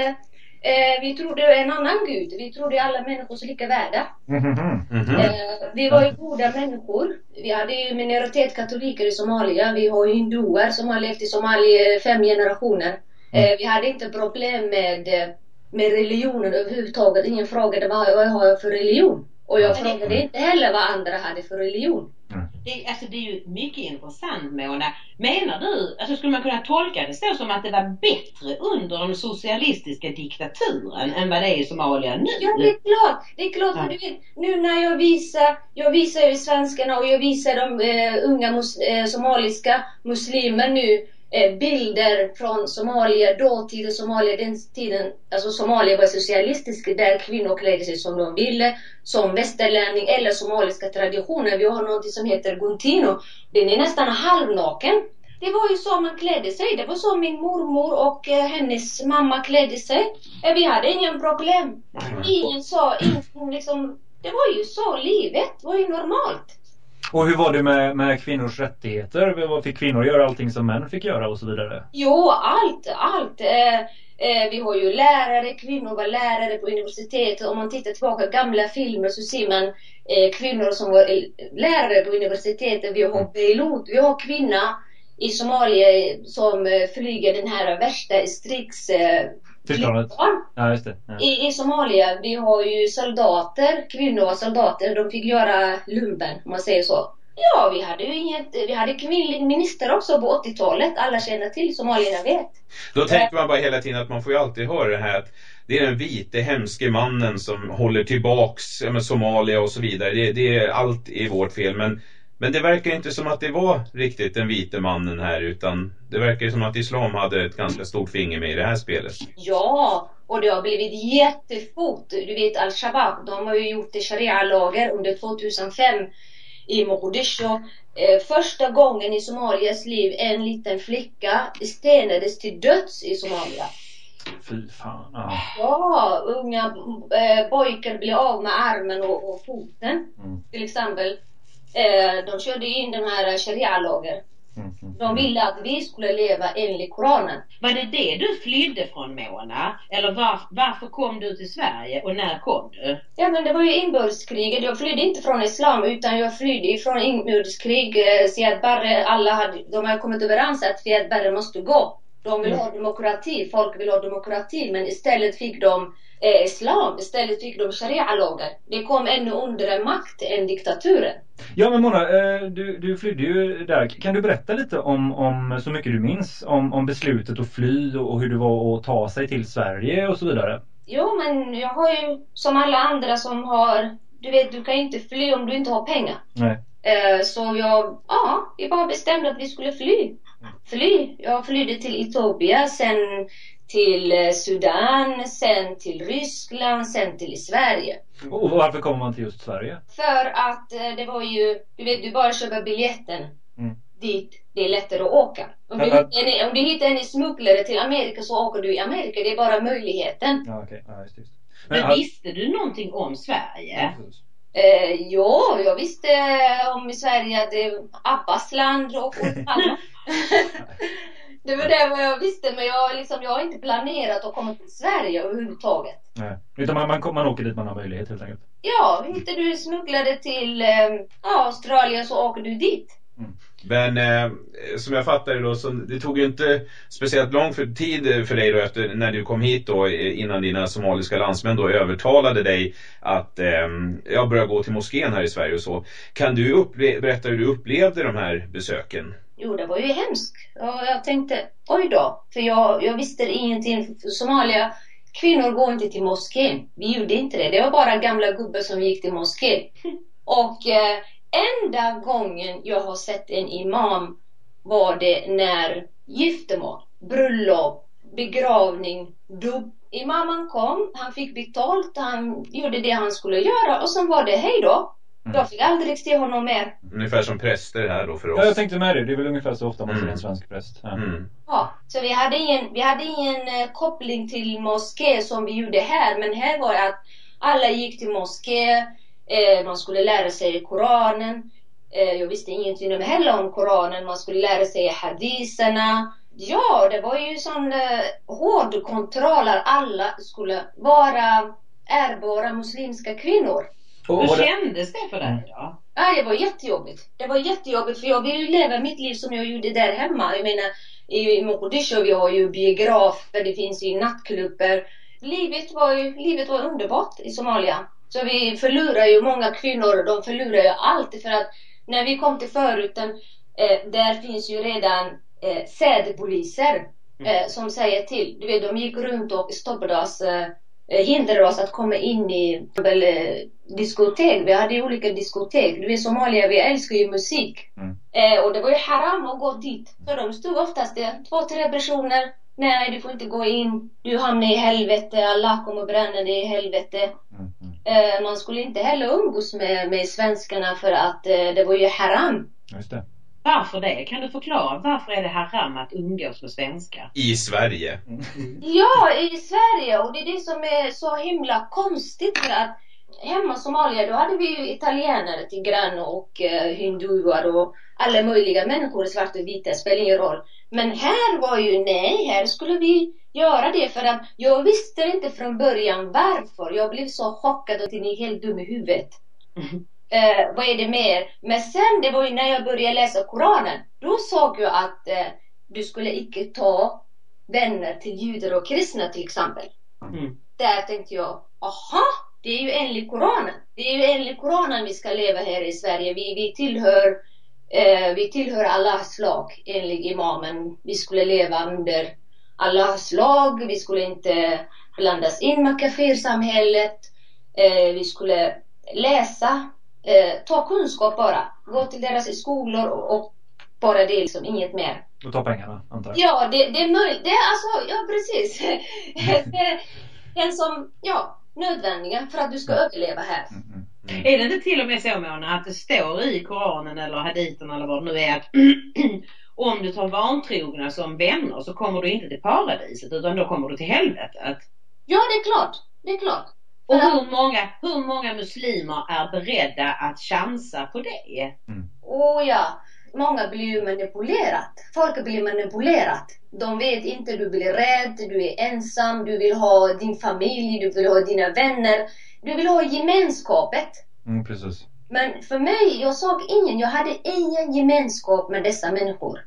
Eh, vi trodde en annan Gud. Vi trodde alla människors lika värda. Mhm. Eh, vi var ju goda människor. Vi hade ju minoritet katoliker i Somalia. Vi har ju hinduer som har levt i Somalia fem generationer. Eh, vi hade inte problem med, med religionen överhuvudtaget. Ingen frågade vad, vad har jag för religion. Och jag frågade inte heller vad andra hade för religion. Det, alltså det är ju mycket intressant Mona. Menar du, alltså skulle man kunna tolka det så som att det var bättre under den socialistiska diktaturen än vad det är i Somalia nu? Ja, det är klart. Det är klart. Ja. För du vet, nu när jag visar, jag visar ju svenskarna och jag visar de eh, unga mus, eh, somaliska muslimer nu bilder från Somalia, dåtida Somalia, den tiden, alltså Somalia var socialistisk där kvinnor klädde sig som de ville, som västerlänning eller somaliska traditioner. Vi har något som heter guntino. Den är nästan halvnaken. Det var ju så man klädde sig. Det var så min mormor och eh, hennes mamma klädde sig. Eh, vi hade ingen problem. Ingen sa ingenting liksom. Det var ju så livet var ju normalt. Och hur var det med, med kvinnors rättigheter? Fick kvinnor göra allting som män fick göra och så vidare? Jo, allt, allt. Eh, eh, vi har ju lärare, kvinnor var lärare på universitetet. Om man tittar tillbaka på gamla filmer så ser man eh, kvinnor som var lärare på universitetet. Vi har pilot, vi har kvinna i Somalia som eh, flyger den här värsta striks... Eh, Ja, just det. Ja. I, I Somalia, vi har ju soldater, kvinnor var soldater, de fick göra lumpen om man säger så. Ja, vi hade ju inget, vi hade kvinnlig minister också på 80-talet, alla känner till, somalierna vet. Då tänker man bara hela tiden att man får ju alltid höra det här att det är den vite hemske mannen som håller tillbaks ja, Somalia och så vidare. Det, det är allt i vårt fel men men det verkar inte som att det var riktigt den vite mannen här utan det verkar som att Islam hade ett ganska stort finger med i det här spelet. Ja, och det har blivit jättefort. Du vet Al-Shabaab, de har ju gjort det sharia-lagar under 2005 i Mogadishu. Eh, första gången i Somalias liv en liten flicka stenades till döds i Somalia. Fy fan. Ja. Ja, unga eh, pojkar blev av med armen och, och foten Mm. till exempel. Eh, de körde in den här sharia-lagen. Mm. De ville att vi skulle leva enligt Koranen. Var det det du flydde från Mona? Eller var, varför kom du till Sverige och när kom du? Ja men det var ju inbördeskriget. Jag flydde inte från islam utan jag flydde ifrån inbördeskrig. Eh, Siad Barre, alla hade, de har kommit överens att Siad Barre måste gå. De vill ha demokrati, folk vill ha demokrati men istället fick de eh, islam, istället fick de sharia-lagar. Det kom ännu under makt än diktaturen. Ja men Mona, eh, du, du flydde ju där. Kan du berätta lite om, om så mycket du minns om, om beslutet att fly och hur det var att ta sig till Sverige och så vidare? Jo men jag har ju som alla andra som har, du vet du kan inte fly om du inte har pengar. Nej. Eh, Så jag, ja, vi bara bestämde att vi skulle fly. Fly. Jag flydde till Etiopien, sen till eh, Sudan, sen till Ryssland, sen till Sverige. Och varför kommer man till just Sverige? För att eh, det var ju, du vet, du bara köper biljetten. Mm. dit, det är lättare att åka. Om du, Ja, ja. en, om du hittar en smugglare till Amerika så åker du i Amerika. Det är bara möjligheten. Ja, okej. Ja, just, just. Men ja, visste du någonting om Sverige? Eh, ja, jag visste om i Sverige att det är Abbas land och Anna. Det var det vad jag visste men jag, liksom, jag har inte planerat att komma till Sverige överhuvudtaget. Nej. Utan man, man, man åker dit man har möjlighet helt enkelt. Ja, hittar du smugglare till eh, ja, Australien så åker du dit. Men eh, som jag fattar det då, så det tog ju inte speciellt lång för tid för dig då efter när du kom hit då eh, innan dina somaliska landsmän då övertalade dig att eh, ja, börja gå till moskén här i Sverige och så. Kan du upple- berätta hur du upplevde de här besöken? Jo, det var ju hemskt. Och jag tänkte, oj då. För jag, jag visste ingenting. För Somalia, kvinnor går inte till moskén. Vi gjorde inte det. Det var bara gamla gubbar som gick till moskén. Och eh, enda gången jag har sett en imam var det när giftermål, bröllop, begravning, dop. Imamen kom, han fick betalt, han gjorde det han skulle göra och sen var det hej då. Jag fick aldrig se honom mer. Ungefär som präster här då för oss. Ja, jag tänkte med det. Det är väl ungefär så ofta man ser Mm. en svensk präst. Ja. Mm. Ja, så vi hade ingen, vi hade ingen eh, koppling till moské som vi gjorde här. Men här var det att alla gick till moské, eh, man skulle lära sig Koranen. Eh, jag visste ingenting om heller om Koranen, man skulle lära sig hadiserna. Ja, det var ju sån eh, hård kontroll att alla skulle vara ärbara muslimska kvinnor. Hur kändes det för dig då? Ja, det var jättejobbigt. Det var jättejobbigt för jag vill ju leva mitt liv som jag gjorde där hemma. Jag menar, i Mogadishu vi har ju biografer, det finns ju nattklubbar. Livet var ju livet var underbart i Somalia. Så vi förlorar ju många kvinnor, de förlorar ju allt för att när vi kom till förorten, eh, där finns ju redan eh, sädepoliser eh, som säger till. Du vet, de gick runt och stoppade oss, eh, eh, hindrade oss att komma in i väl, eh, diskotek. Vi hade ju olika diskotek. Du vet, Somalia, vi älskar ju musik. Eh, och det var ju haram att gå dit. Så de stod oftast där, två, tre personer. Nej, du får inte gå in. Du hamnar i helvete. Allah kommer bränna dig i helvete. Eh, man skulle inte heller umgås med, med svenskarna för att eh, det var ju haram. Just det. Varför det? Kan du förklara? Varför är det haram att umgås med svenskar? I Sverige. Ja, i Sverige och det är det som är så himla konstigt för att hemma i Somalia då hade vi ju italienare till grann och eh, hinduer och alla möjliga människor, svarta och vita, spelar ingen roll. Men här var ju nej, här skulle vi göra det för att jag visste inte från början varför. Jag blev så chockad och ni är helt dum i huvudet. Eh, vad är det mer? Men sen det var ju när jag började läsa Koranen. Då såg jag att eh, du skulle icke ta vänner till judar och kristna till exempel. Där tänkte jag, aha, det är ju enligt Koranen. Det är ju enligt Koranen vi ska leva här i Sverige. Vi, vi tillhör eh, vi tillhör Allahs lag enligt imamen. Vi skulle leva under Allahs lag. Vi skulle inte blandas in med kafirsamhället. Eh, vi skulle läsa, eh, ta kunskap bara. Gå till deras skolor och, och bara det liksom, inget mer. Och ta pengarna, antar jag. Ja, det, det är möjligt. Det är alltså, ja precis. det är en som, ja, nödvändiga för att du ska överleva här. Är det inte till och med så Mona att det står i Koranen eller haditen eller vad det nu är att om du tar vantrogna som vänner så kommer du inte till paradiset utan då kommer du till helvetet. Ja, det är klart. Det är klart. Och hur många, hur många muslimer är beredda att chansa på det? Oh ja, många blir ju manipulerat. Folk blir manipulerat. De vet inte, du blir rädd, du är ensam, du vill ha din familj, du vill ha dina vänner. Du vill ha gemenskapet. Mm, precis. Men för mig, jag såg ingen, jag hade ingen gemenskap med dessa människor.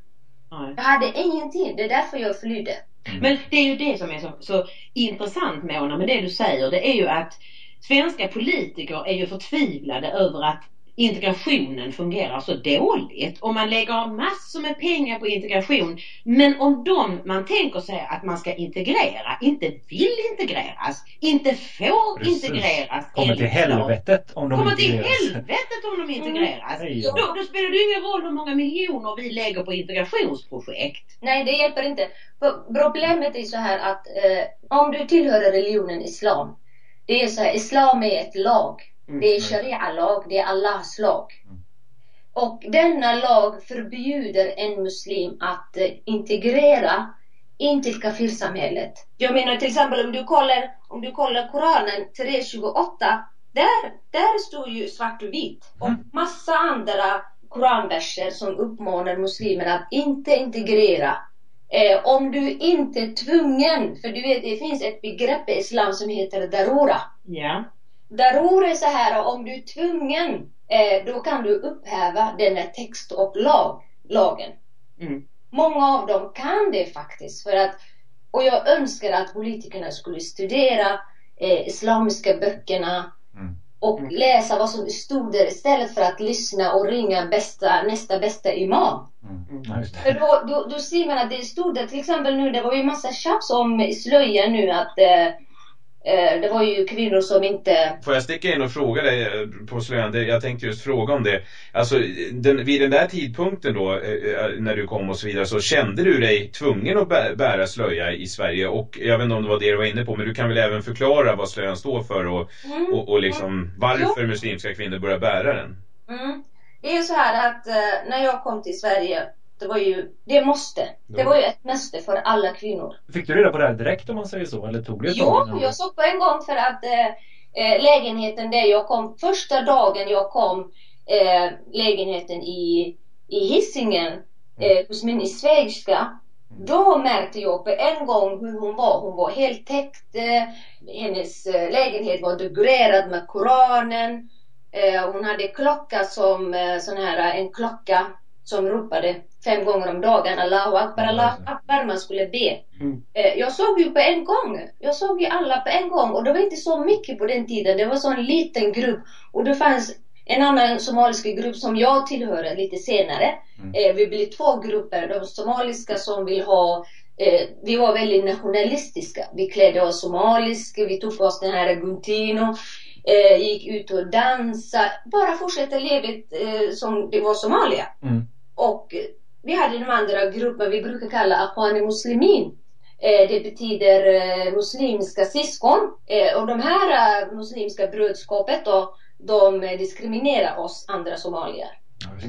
Jag hade ingenting, det är därför jag flydde. Mm. Men det är ju det som är så, så intressant Mona med det du säger. Det är ju att svenska politiker är ju förtvivlade över att integrationen fungerar så dåligt. Och man lägger massor med pengar på integration. Men om de man tänker sig att man ska integrera inte vill integreras, inte får Precis. integreras. Kommer till helvetet om de Kommer till helvetet om de integreras. Mm. Ja. Då, då spelar det ingen roll hur många miljoner vi lägger på integrationsprojekt. Nej, det hjälper inte. Problemet är så här att eh, om du tillhör religionen islam. Det är så här, islam är ett lag. Det är sharia-lag, det är Allahs lag. Och denna lag förbjuder en muslim att eh, integrera in till kafirsamhället. Jag menar till exempel om du kollar, om du kollar Koranen 3.28, där, där står ju svart och vitt. Och massa andra koranverser som uppmanar muslimerna att inte integrera. Eh, om du inte är tvungen, för du vet det finns ett begrepp i islam som heter darura. Ja. Darura är så här, om du är tvungen, eh, då kan du upphäva den här text och lag, lagen. Mm. Många av dem kan det faktiskt för att och jag önskar att politikerna skulle studera eh, islamiska böckerna och läsa vad som stod där istället för att lyssna och ringa bästa, nästa bästa imam. För då, då, då ser man att det stod där, till exempel nu, det var ju massa tjafs om slöja nu att eh, det var ju kvinnor som inte Får jag sticka in och fråga dig eh, på slöjan? Jag tänkte just fråga om det. Alltså den, vid den där tidpunkten då eh, eh, när du kom och så vidare så kände du dig tvungen att bä- bära slöja i Sverige och jag vet inte om det var det du var inne på men du kan väl även förklara vad slöjan står för och, Mm. och, och liksom varför muslimska kvinnor börjar bära den? Mm. Det är så här att eh, när jag kom till Sverige, det var ju, det måste. Det var ju ett måste för alla kvinnor. Fick du reda på det här direkt om man säger så? Eller tog det ett Jo, jag såg på en gång för att eh, eh, lägenheten där jag kom, första dagen jag kom, eh, lägenheten i, i Hisingen, eh, hos min svägerska, då märkte jag på en gång hur hon var. Hon var helt täckt. Eh, hennes eh, lägenhet var dekorerad med Koranen. Hon hade klocka som sån här, en klocka som ropade fem gånger om dagen. Allahu akbar, Allahu akbar. Man skulle be. Eh, Jag såg ju på en gång. Jag såg ju alla på en gång och det var inte så mycket på den tiden. Det var så en liten grupp och det fanns en annan somalisk grupp som jag tillhörde lite senare. Eh, vi blev två grupper. De somaliska som vill ha eh, vi var väldigt nationalistiska. Vi klädde oss somalisk, vi tog på oss den här guntino, gick ut och dansade. Bara fortsätta livet som det var Somalia. Mm. Och vi hade den andra gruppen vi brukar kalla Akhwani Muslimin. Eh, det betyder eh, muslimska syskon. Eh, och de här muslimska brödskapet då, de diskriminerar oss andra somalier.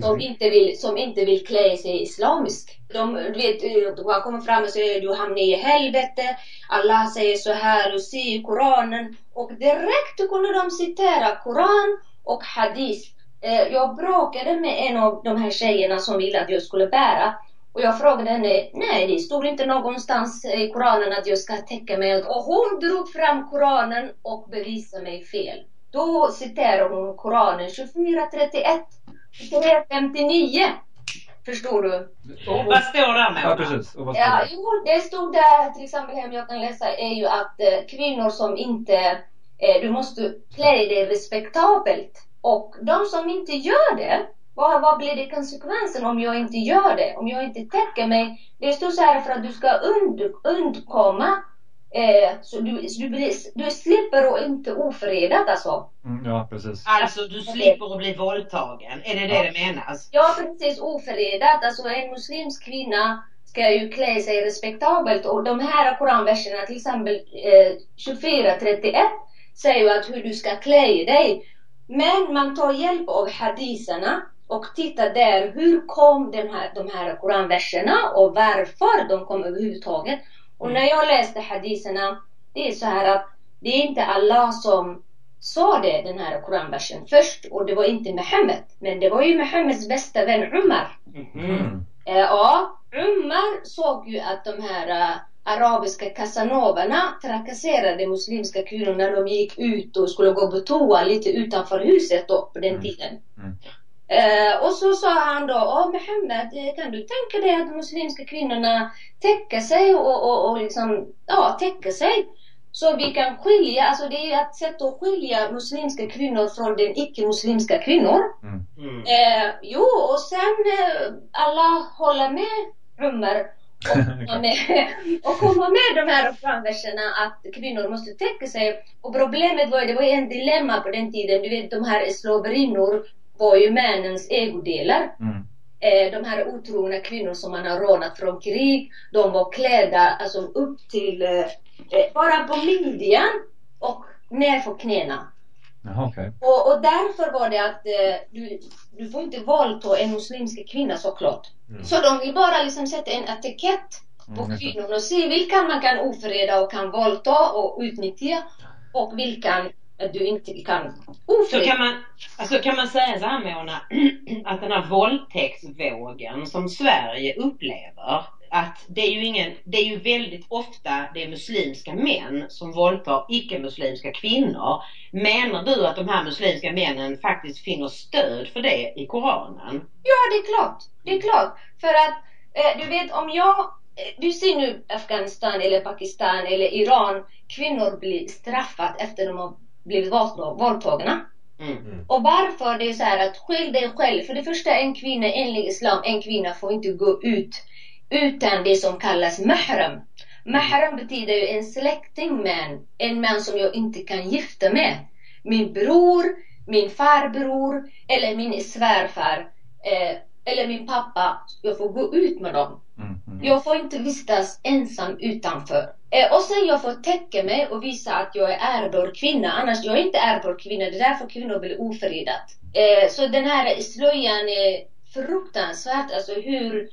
Som inte vill, som inte vill klä sig islamiskt. De, vet, de kommer fram och säger du hamnar i helvete. Allah säger så här och se i Koranen. Och direkt kunde de citera Koran och hadith. Eh, Jag bråkade med en av de här tjejerna som ville att jag skulle bära. Och jag frågade henne, nej det stod inte någonstans i Koranen att jag ska täcka mig. Och hon drog fram Koranen och bevisade mig fel. Då citerar hon Koranen 24.31, 3.59. Förstår du? Och vad står där Ja, Mona? precis. Och vad står Ja, det? jo, det stod där till exempel hem jag kan läsa är ju att eh, kvinnor som inte, eh, du måste klä dig respektabelt. Och de som inte gör det, vad, vad blir det konsekvensen om jag inte gör det? Om jag inte täcker mig? Det står så här för att du ska und, undkomma eh, så du, du, blir, du slipper att inte ofredat alltså. Mm, ja, precis. Alltså du slipper att bli våldtagen. Är det det det menas? Ja, precis. Ofredat. Alltså en muslimsk kvinna ska ju klä sig respektabelt och de här koranverserna, till exempel eh, 24.31 säger ju att hur du ska klä dig. Men man tar hjälp av hadiserna och tittar där, hur kom de här, de här koranverserna och varför de kom överhuvudtaget. Och när jag läste hadiserna, det är så här att det är inte Allah som sa det, den här koranversen först och det var inte Muhammed. Men det var ju Muhammeds bästa vän Umar. Mm. Eh, ja, Umar såg ju att de här eh, arabiska casanoverna trakasserade muslimska kvinnor när de gick ut och skulle gå på toa lite utanför huset då på den tiden. Eh, och så sa han då, Åh Muhammed, eh, kan du tänka dig att de muslimska kvinnorna täcker sig och, och, och liksom, ja, täcker sig. Så vi kan skilja, alltså det är ett sätt att skilja muslimska kvinnor från den icke-muslimska kvinnor. Eh, jo, och sen eh, alla håller med Umar och komma med, de här framverserna att kvinnor måste täcka sig. Och problemet var ju, det var ju en dilemma på den tiden. Du vet, de här slaverinnor var ju männens ägodelar. Eh, de här otrogna kvinnor som man har rånat från krig, de var klädda alltså upp till, eh, eh, bara på midjan och ner för knäna. Jaha, okej. Och, och därför var det att du, du får inte våldta en muslimsk kvinna såklart. Mm. Så de vill bara liksom sätta en etikett på Mm, just det. kvinnor och se vilka man kan ofreda och kan våldta och utnyttja och vilka du inte kan Så ofreda. kan man, alltså kan man säga så här Mona, att den här våldtäktsvågen som Sverige upplever, att det är ju ingen, det är ju väldigt ofta det är muslimska män som våldtar icke-muslimska kvinnor. Menar du att de här muslimska männen faktiskt finner stöd för det i Koranen? Ja, det är klart. Det är klart. För att eh, du vet om jag eh, du ser nu Afghanistan eller Pakistan eller Iran. Kvinnor blir straffat efter de har blivit våld- våldtagna. Och varför det är så här att skyll dig själv. För det första, en kvinna enligt Islam, en kvinna får inte gå ut utan det som kallas mahram. Mahram betyder ju en släkting man, en man som jag inte kan gifta med. Min bror, min farbror eller min svärfar eh, eller min pappa. Jag får gå ut med dem. Jag får inte vistas ensam utanför. Eh, och sen jag får täcka mig och visa att jag är ärbar kvinna. Annars jag är inte ärbar kvinna. Det är därför kvinnor blir ofredat. Eh, så den här slöjan är fruktansvärt. Alltså hur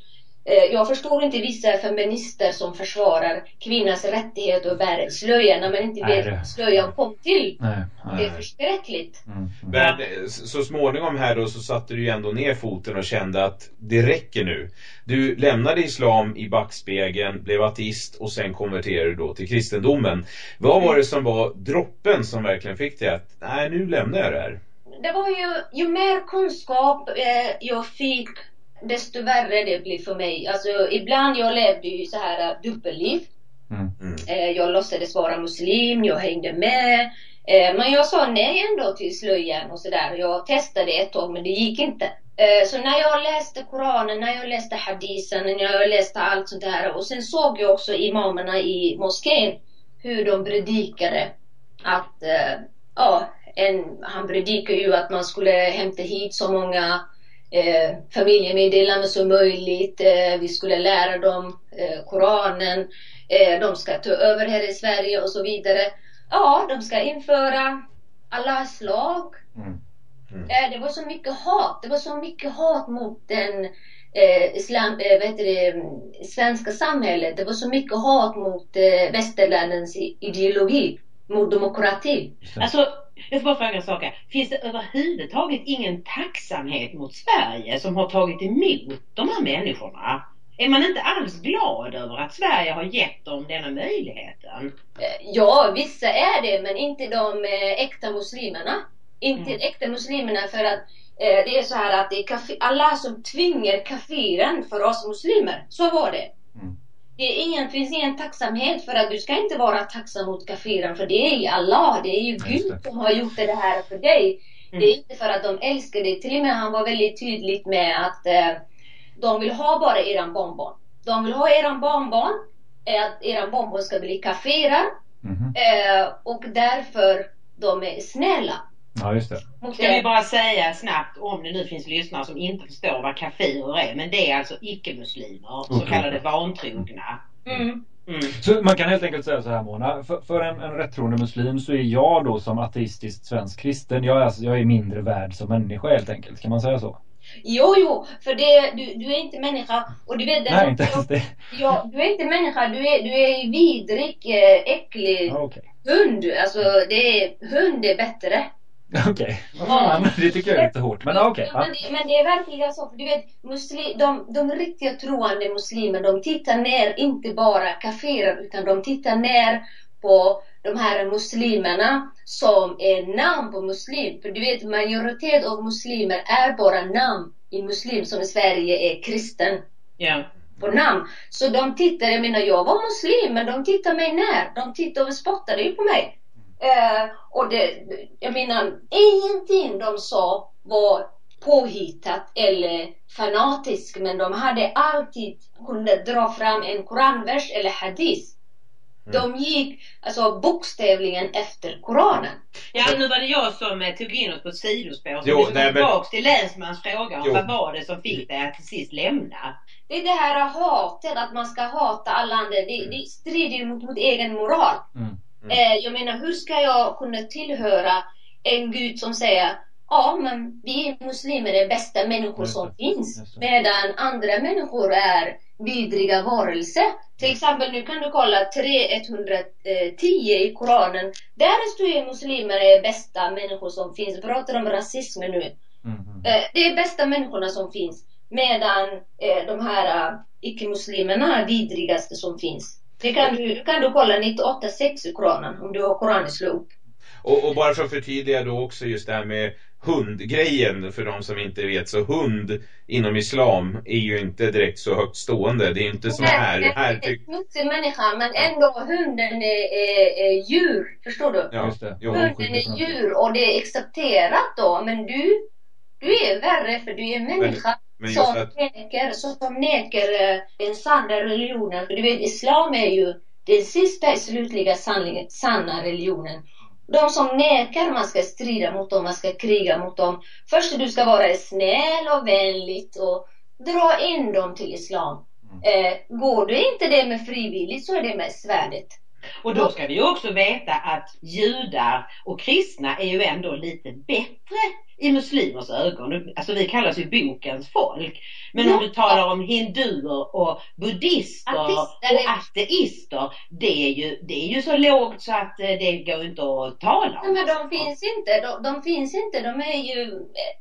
jag förstår inte vissa feminister som försvarar kvinnans rättighet att bära slöja när man inte Nej, vet hur slöjan kom till. Nej, Det är förskräckligt. Men eh, s- så småningom här då så satte du ju ändå ner foten och kände att det räcker nu. Du lämnade islam i backspegeln, blev ateist och sen konverterade du då till kristendomen. Vad var det som var droppen som verkligen fick dig att, nej nu lämnar jag det här? Det var ju, ju mer kunskap eh, jag fick desto värre det blev för mig. Alltså ibland jag levde ju så här eh, dubbelliv. Eh, jag låtsades vara muslim, jag hängde med. Eh, men jag sa nej ändå till slöjan och sådär. Jag testade ett tag men det gick inte. Eh, så när jag läste Koranen, när jag läste hadisen, när jag läste allt sånt där och sen såg jag också imamerna i moskén hur de predikade att ja, en, han predikade ju att man skulle hämta hit så många eh, familjemedlemmar som möjligt. Eh, vi skulle lära dem eh, Koranen. Eh, de ska ta över här i Sverige och så vidare. Ja, de ska införa Allahs lag. Eh, det var så mycket hat. Det var så mycket hat mot den eh, islam, det, mm, svenska samhället. Det var så mycket hat mot västervärldens i- ideologi, mot demokrati. Alltså, jag ska bara fråga en sak här. Finns det överhuvudtaget ingen tacksamhet mot Sverige som har tagit emot de här människorna? Är man inte alls glad över att Sverige har gett dem denna möjligheten? Eh, Ja, vissa är det, men inte de eh, äkta muslimerna. Inte äkta muslimerna för att eh, det är så här att det är Allah som tvingar kafiren för oss muslimer. Så var det. Det är ingen, finns ingen tacksamhet för att du ska inte vara tacksam mot kafiren för det är ju Allah, det är ju Gud som har gjort det här för dig. Det är inte för att de älskar dig. Till och med han var väldigt tydligt med att eh, de vill ha bara eran bonbon. De vill ha eran bonbon, eh, att eran bonbon ska bli kafirer eh, och därför de är snälla. Ja, just det. Ska vi bara säga snabbt om det nu finns lyssnare som inte förstår vad kafirer är. Men det är alltså icke-muslimer, så kallade vantrogna. Mm. Så man kan helt enkelt säga så här Mona. För, för en, en rättroende muslim så är jag då som ateistisk svensk kristen. Jag är, alltså, jag är mindre värd som människa helt enkelt. Kan man säga så? Jo, jo, för det, du, du är inte människa. Och du vet, det, Nej, inte ens det. Ja, du är inte människa, du är, du är vidrig, eh, äcklig Okej. hund. Alltså, det är, hund är bättre. Okej. Vad fan, det tycker jag är lite hårt. Men ja, okej. Ja, men, det, men det är verkligen så. För du vet, muslim, de, de riktiga troende muslimer, de tittar ner inte bara kafirer, utan de tittar ner på de här muslimerna som är namn på muslim. För du vet, majoritet av muslimer är bara namn i muslim, som i Sverige är kristen Ja. på namn. Så de tittar, jag menar jag var muslim, men de tittar mig när. De tittar och spottade ju på mig. Eh, och det, jag menar, ingenting de sa var påhittat eller fanatiskt, men de hade alltid kunnat dra fram en koranvers eller hadith. De gick alltså bokstavligen efter Koranen. Ja, nu var det jag som eh, tog in oss på ett sidospår. Så Jo, vi nej, men- tillbaks till länsmans fråga om Jo. vad var det som fick dig att till sist lämna? Det är det här hatet, att man ska hata alla andra. Det, det strider ju mot, mot egen moral. Eh, jag menar, hur ska jag kunna tillhöra en gud som säger Ja, men vi muslimer är bästa människor som finns. Medan andra människor är vidriga varelser. Till exempel nu kan du kolla 3110 i Koranen. Där står ju muslimer är bästa människor som finns. Vi pratar om rasism nu. Eh, Det är bästa människorna som finns. Medan eh, de här icke-muslimerna är vidrigaste som finns. Det kan du, kan du kolla 98.6 i Koranen om du har Koran i slå upp. Och, och bara för att förtydliga då också just det här med hundgrejen för de som inte vet så hund inom islam är ju inte direkt så högt stående. Det är inte som här. Nej, här det är en smutsig människa men ändå hunden är, är, är djur. Förstår du? ja, just det. Jo, Hunden är djur och det är accepterat då men du, du är värre för du är människa men som att- nekar, så som nekar eh, den sanna religionen. Du vet islam är ju den sista slutliga sanningen, sanna religionen. De som nekar, man ska strida mot dem, man ska kriga mot dem. Först du ska vara snäll och vänligt och dra in dem till islam. Eh, går du inte det med frivilligt så är det med svärdet. Och då ska vi också veta att judar och kristna är ju ändå lite bättre i muslimers ögon. Alltså vi kallas ju bokens folk. Men om du talar om hinduer och buddhister Ateister och ateister. Det är, ju, det är ju så lågt så att eh, det går inte att tala Nej, om. men de finns inte. De, de finns inte. De är ju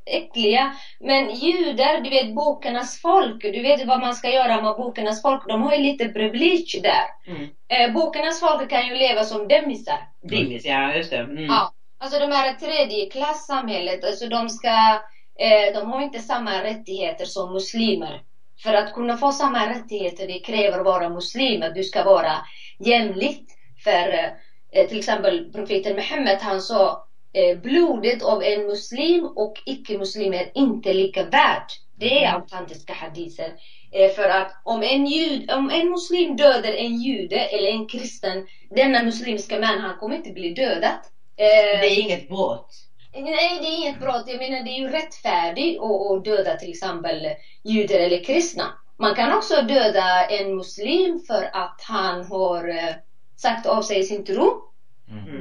äckliga. Men judar, du vet bokernas folk. Du vet vad man ska göra med bokernas folk. De har ju lite privilege där. Mm. Eh, bokernas folk kan ju leva som demisar. Dimmis, ja just det. Mm. Ja. Alltså de här tredje klassamhället, alltså de ska, eh, de har inte samma rättigheter som muslimer. För att kunna få samma rättigheter, det kräver att vara muslimer. Du ska vara jämlikt. För eh, till exempel profeten Muhammed han sa eh, blodet av en muslim och icke-muslim är inte lika värt. Det är autentiska hadiser. Eh, för att om en, jud, om en muslim dödar en jude eller en kristen, denna muslimska man, han kommer inte bli dödad. Eh, Det är inget brott. Nej, det är inget brott. Jag menar, det är ju rättfärdigt att att döda till exempel judar eller kristna. Man kan också döda en muslim för att han har eh, sagt av sig sin tro.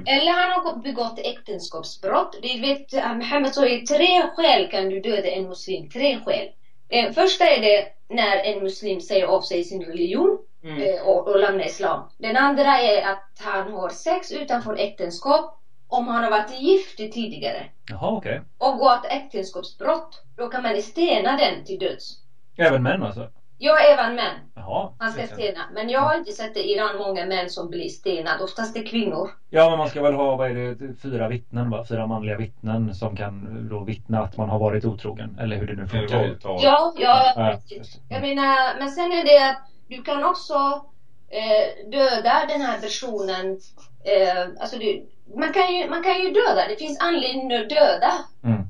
Eller han har begått äktenskapsbrott. Du vet, eh, Muhammed sa i tre skäl kan du döda en muslim. Tre skäl. Eh, första är det när en muslim säger av sig sin religion Mm. eh, och, och lämnar islam. Den andra är att han har sex utanför äktenskap om han har varit gift tidigare Jaha, okej. och gått äktenskapsbrott. Då kan man stena den till döds. Även män alltså? Är även män. Jaha. Man ska stena. Men jag har inte sett i Iran många män som blir stenade. Oftast är det kvinnor. Ja, men man ska väl ha, vad är det, fyra vittnen va? Fyra manliga vittnen som kan då vittna att man har varit otrogen. Eller hur det nu funkar. Ja, ja, Ja, precis. Jag menar, men sen är det att du kan också eh, döda den här personen. Eh, alltså du, man, kan ju, man kan ju döda. Det finns anledning att döda. Mm.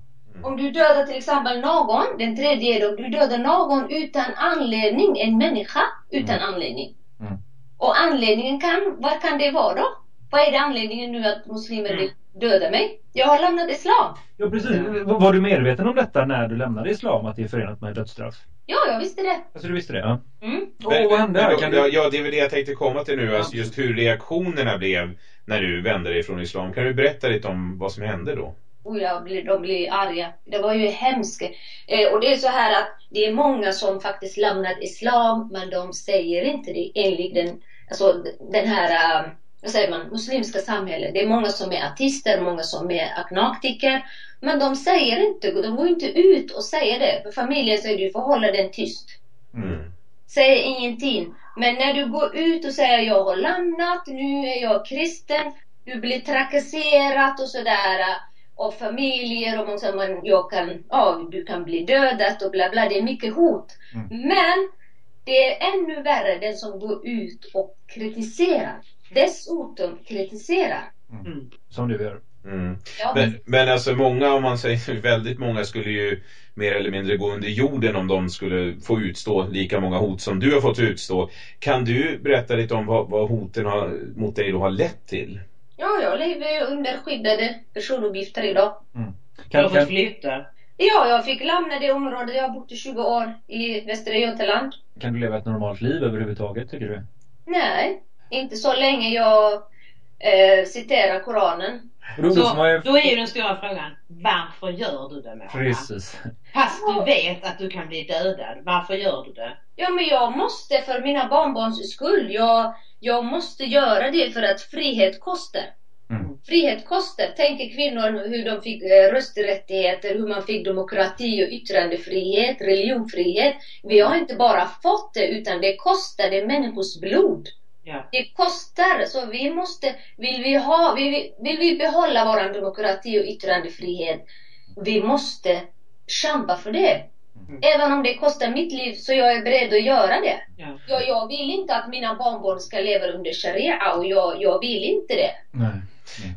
Om du dödar till exempel någon, den tredje om du dödar någon utan anledning, en människa utan anledning. Mm. Och anledningen kan, vad kan det vara då? Vad är det anledningen nu att muslimer vill döda mig? Jag har lämnat islam. Ja, precis. Var du medveten om detta när du lämnade islam? Att det är förenat med dödsstraff? Ja, jag visste det. Alltså du visste det? Ja. Mm. Och vad hände? Men du... ja, ja, det är väl det jag tänkte komma till nu. Alltså just hur reaktionerna blev när du vände dig från islam. Kan du berätta lite om vad som hände då? Och jag blir, de blir arga. Det var ju hemskt. Eh, och det är så här att det är många som faktiskt lämnat islam men de säger inte det enligt den, alltså den här, eh, vad säger man, muslimska samhället. Det är många som är artister, många som är agnostiker. Men de säger inte, de går inte ut och säger det. För familjen säger du får hålla den tyst. Mm. Säger ingenting. Men när du går ut och säger jag har lämnat, nu är jag kristen, du blir trakasserad och sådär. Av familjer och man säger man, jag kan, ja, du kan bli dödad och bla bla. Det är mycket hot. Men det är ännu värre den som går ut och kritiserar. Dessutom kritiserar. Som du gör. Mm. Ja, Men, men alltså många, om man säger väldigt många skulle ju mer eller mindre gå under jorden om de skulle få utstå lika många hot som du har fått utstå. Kan du berätta lite om vad, vad hoten har, mot dig då har lett till? ja, jag lever ju under skyddade personuppgifter idag. Har Kan, fått kan, flytta. Ja, jag fick lämna det området. Jag har bott i 20 år i Västra Götaland. kan du leva ett normalt liv överhuvudtaget tycker du? Nej, inte så länge jag eh, citerar Koranen. Då, Så får man ju... då är ju den stora frågan, varför gör du det Mona? Precis. Fast du vet att du kan bli dödad, varför gör du det? Ja, men jag måste för mina barnbarns skull. Jag, jag måste göra det för att frihet kostar. Mm. Frihet kostar. Tänker kvinnor hur de fick eh, rösträttigheter, hur man fick demokrati och yttrandefrihet, religionfrihet. Vi har inte bara fått det, utan det kostar, det är människors blod. Ja. Det kostar, så vi måste, vill vi ha, vill, vill vi behålla vår demokrati och yttrandefrihet, vi måste kämpa för det. Även om det kostar mitt liv så jag är beredd att göra det. Ja. Jag, jag vill inte att mina barnbarn ska leva under sharia och jag, jag vill inte det. Nej.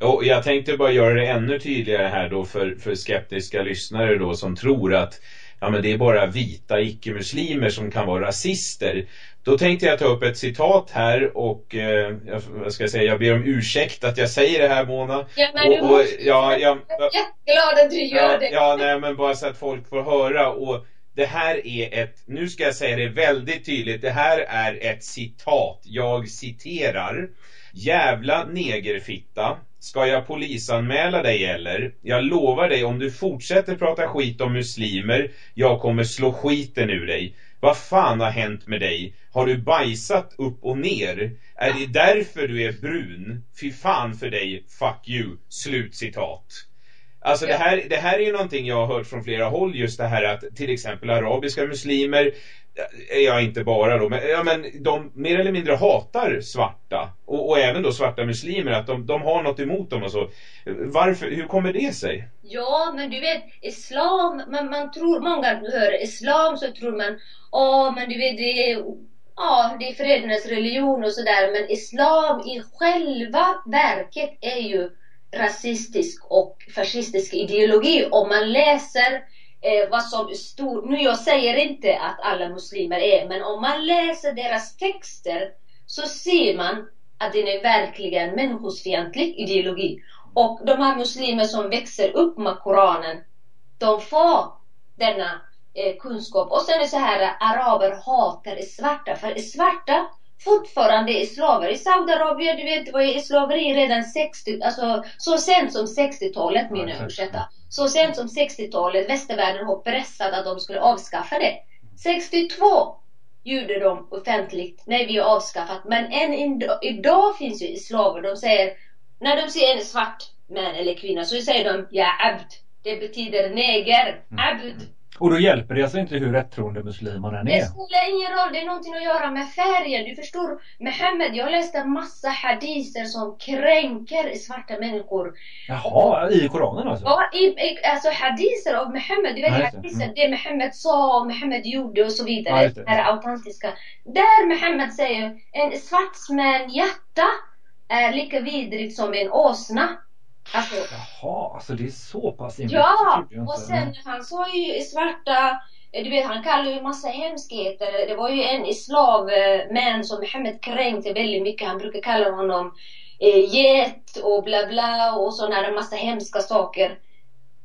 Och jag tänkte bara göra det ännu tydligare här då för, för skeptiska lyssnare då som tror att ja, men det är bara vita icke-muslimer som kan vara rasister. Då tänkte jag ta upp ett citat här och eh, jag, ska säga, jag ber om ursäkt att jag säger det här Mona. Ja, men och, och, ja, jag, Jag är jätteglad att du gör ja, det. ja, nej men bara så att folk får höra och det här är ett, nu ska jag säga det väldigt tydligt, det här är ett citat. Jag citerar. Jävla negerfitta. Ska jag polisanmäla dig eller? Jag lovar dig om du fortsätter prata skit om muslimer, jag kommer slå skiten ur dig. Vad fan har hänt med dig? Har du bajsat upp och ner? Är det därför du är brun? Fy fan för dig, fuck you. Slutcitat. Alltså det här, det här är ju någonting jag har hört från flera håll just det här att till exempel arabiska muslimer Ja inte bara då men, ja, men de mer eller mindre hatar svarta. Och, och även då svarta muslimer att de, de har något emot dem och så. Varför, hur kommer det sig? Ja, men du vet, islam, man, man tror, många hör islam så tror man, åh, men du vet, det är, ja, det är fredens religion och sådär, men islam i själva verket är ju rasistisk och fascistisk ideologi. Om man läser eh, vad som stod, nu jag säger inte att alla muslimer är, men om man läser deras texter så ser man att den är verkligen människofientlig ideologi. Och de här muslimer som växer upp med Koranen, de får denna eh, kunskap. Och sen är det så här, araber hatar svarta, för svarta fortfarande är slavar. I Saudiarabien, du vet, var ju slaveri redan 60, alltså så sent som 60-talet, menar jag, ursäkta. Så sent som 60-talet, västvärlden har pressat att de skulle avskaffa det. 62 gjorde de offentligt, nej vi har avskaffat. Men än idag, idag finns ju slavar, de säger, när de ser en svart man eller kvinna så säger de ja abd. Det betyder neger, abd. Och då hjälper det alltså inte hur rättroende muslimerna än Det är. spelar ingen roll, det är någonting att göra med färgen. Du förstår, Mohammed, jag läste massa hadiser som kränker svarta människor. Jaha, i Koranen alltså? Ja, i, i, alltså hadiser av Mohammed, du vet Ja, hadiser, Mm. det Mohammed sa och Mohammed gjorde och så Ja, vidare. det. det här autentiska. Där Mohammed säger, en svartsman hjärta är lika vidrigt som en åsna. Alltså, Jaha, alltså det är så pass invecklat. Ja, och sen han sa ju svarta, eh, du vet han kallar ju massa hemskheter. Det var ju en islavmän som Mohammed kränkte väldigt mycket. Han brukar kalla honom eh, get och bla bla och sådana massa hemska saker.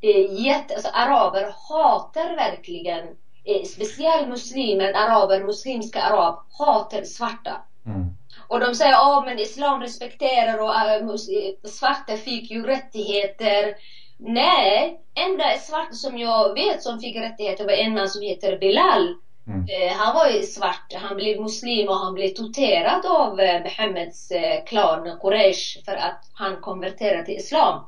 Eh, get, alltså araber hatar verkligen, eh, speciellt muslimer, araber, muslimska arab, hatar svarta. Mm. Och de säger ja men islam respekterar och äh, eh, svarta fick ju rättigheter. Nej, enda svart som jag vet som fick rättigheter var en man som heter Bilal. Mm. Eh, han var ju svart, han blev muslim och han blev torterad av eh, Mohammeds eh, klan Quraysh för att han konverterade till islam.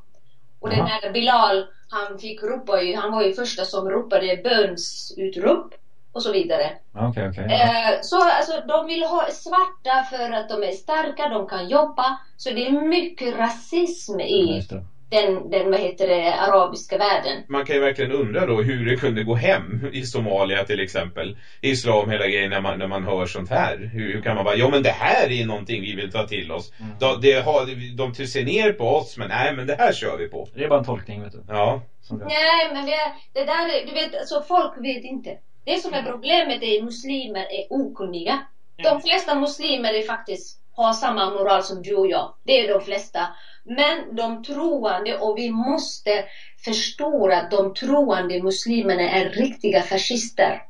Och den Jaha. här Bilal, han fick ropa ju, han var ju första som ropade bönsutrop och så vidare. Okej, okej. ja. Eh, så alltså, de vill ha svarta för att de är starka, de kan jobba. Så det är mycket rasism i den, den vad heter det, arabiska världen. Man kan ju verkligen undra då hur det kunde gå hem i Somalia till exempel. Islam hela grejen när man, när man hör sånt här. Hur, hur kan man bara, ja men det här är någonting vi vill ta till oss. Mm. De, det har, de ser ner på oss men nej men det här kör vi på. Det är bara en tolkning vet du. Ja. Nej, men det, det där, är- du vet, alltså folk vet inte. Det som är problemet är att muslimer är okunniga. De flesta muslimer är faktiskt, har samma moral som du och jag. Det är de flesta. Men de troende, och vi måste förstå att de troende muslimerna är riktiga fascister.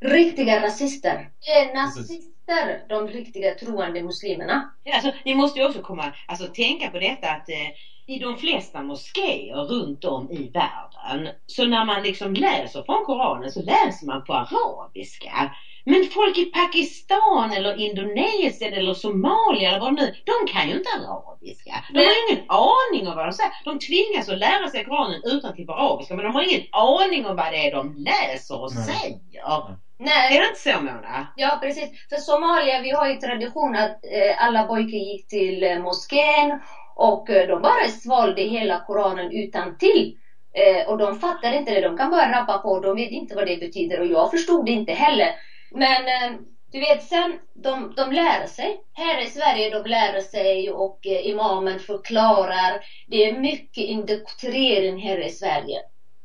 Riktiga rasister. Det är nazister, de riktiga troende muslimerna. Ja, Alltså, ni måste ju också komma, alltså tänka på detta att eh, i de flesta moskéer runt om i världen, så när man liksom läser från Koranen så läser man på arabiska. Men folk i Pakistan eller Indonesien eller Somalia eller vad nu, de kan ju inte arabiska. De har ingen aning om vad de säger. De tvingas att lära sig Koranen utan till på arabiska men de har ingen aning om vad det är de läser och Nej. säger. Nej. Är det inte så Mona? Ja, precis. För Somalia, vi har ju tradition att eh, alla pojkar gick till eh, moskén och eh, de bara svalde hela Koranen utan till. Eh, och de fattar inte det. De kan bara rappa på. De vet inte vad det betyder och jag förstod det inte heller. Men eh, du vet, sen de, de lär sig. Här i Sverige de lär sig och imamen förklarar. Det är mycket indoktrinering här i Sverige.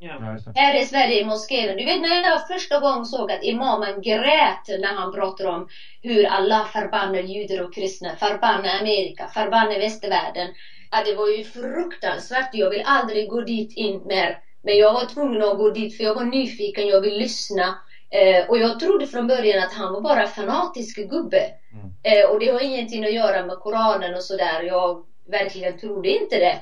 Ja. Här i Sverige i moskén. Du vet när jag första gången såg att imamen grät när han pratar om hur Allah förbannar judar och kristna, förbannar Amerika, förbannar västvärlden. Ja, det var ju fruktansvärt. Jag vill aldrig gå dit in mer. Men jag var tvungen att gå dit för jag var nyfiken, jag vill lyssna. Eh, och jag trodde från början att han var bara fanatisk gubbe. Eh, och det har ingenting att göra med Koranen och sådär. Jag verkligen trodde inte det.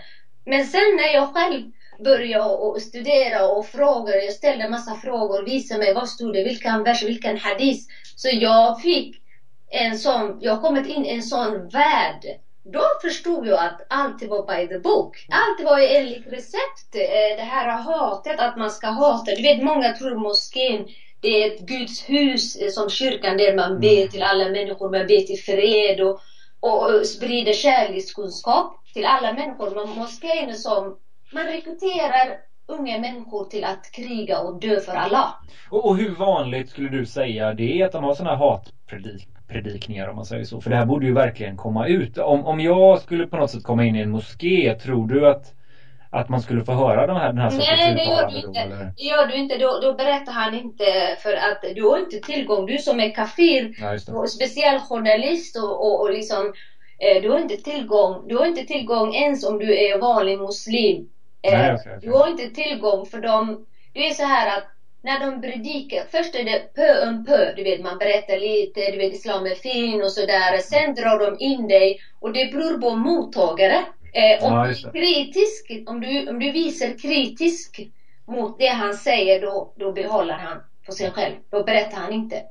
Men sen när jag själv började och studera och fråga, jag ställde massa frågor, visade mig vad stod det, vilken vers, vilken hadis. Så jag fick en sån, jag har kommit in i en sån värld. Då förstod jag att allt var by the book. Allt var enligt recept. Eh, Det här hatet, att man ska hata. Du vet, många tror moskén det är ett Guds hus eh, som kyrkan där man ber till alla människor, man ber till fred och, och, sprider kärlekskunskap till alla människor. Men moskén som, man rekryterar unga människor till att kriga och dö för Allah. Och, och hur vanligt skulle du säga det är att de har sådana här hatpredikningar om man säger så? För det här borde ju verkligen komma ut. Om, om jag skulle på något sätt komma in i en moské, tror du att, att man skulle få höra de här, den här sortens Nej, det gör du då, inte. eller? Det gör du inte. Då, då berättar han inte för att du har inte tillgång. Du som är kafir, Ja, speciell journalist och, och, och liksom eh, du har inte tillgång. Du har inte tillgång ens om du är vanlig muslim. Eh, Nej, okej, okej. Du har inte tillgång för dem. Det är så här att när de predikar, först är det pö om pö, du vet man berättar lite, du vet islam är fin och sådär. Sen drar de in dig och det beror på mottagare. Eh, om Ja, du är kritisk, om du, om du visar kritisk mot det han säger då, då behåller han på sig själv. Då berättar han inte.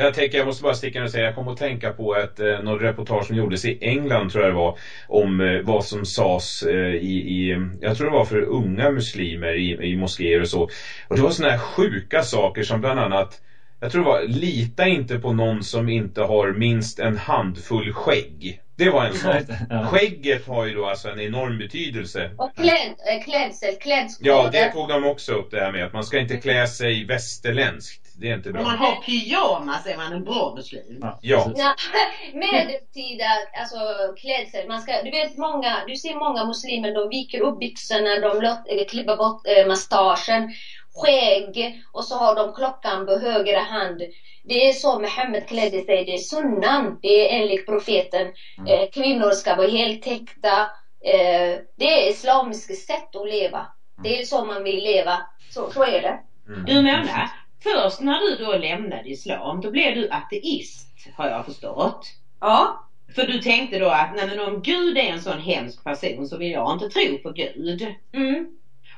Jag tänker, jag måste bara sticka in och säga, jag kom att tänka på ett eh, något reportage som gjordes i England tror jag det var om eh, vad som sades eh, i, i, jag tror det var för unga muslimer i, i moskéer och så. Och det var sådana här sjuka saker som bland annat jag tror det var, lita inte på någon som inte har minst en handfull skägg. Det var en sån. Ja. Skägget har ju då alltså en enorm betydelse. Och kläd, klädsel, klädskoder. Ja, det tog de också upp det här med att man ska inte klä sig västerländskt. Det är inte Om bra. man har pyjamas är man en bra muslim. Ja. Ja, medeltida alltså, klädsel. Man ska, du vet många, du ser många muslimer, de viker upp byxorna, de låt, eh, klipper bort eh, mustaschen, skägg och så har de klockan på höger hand. Det är så Muhammed klädde sig, det är sunnan, det är enligt profeten. Eh, kvinnor ska vara helt täckta. Eh, det är islamiska sätt att leva. Det är så man vill leva. Så, så är det. Du Mona, först när du då lämnade islam, då blev du ateist har jag förstått. Ja. För du tänkte då att nej men om Gud är en sån hemsk person så vill jag inte tro på Gud. Mm.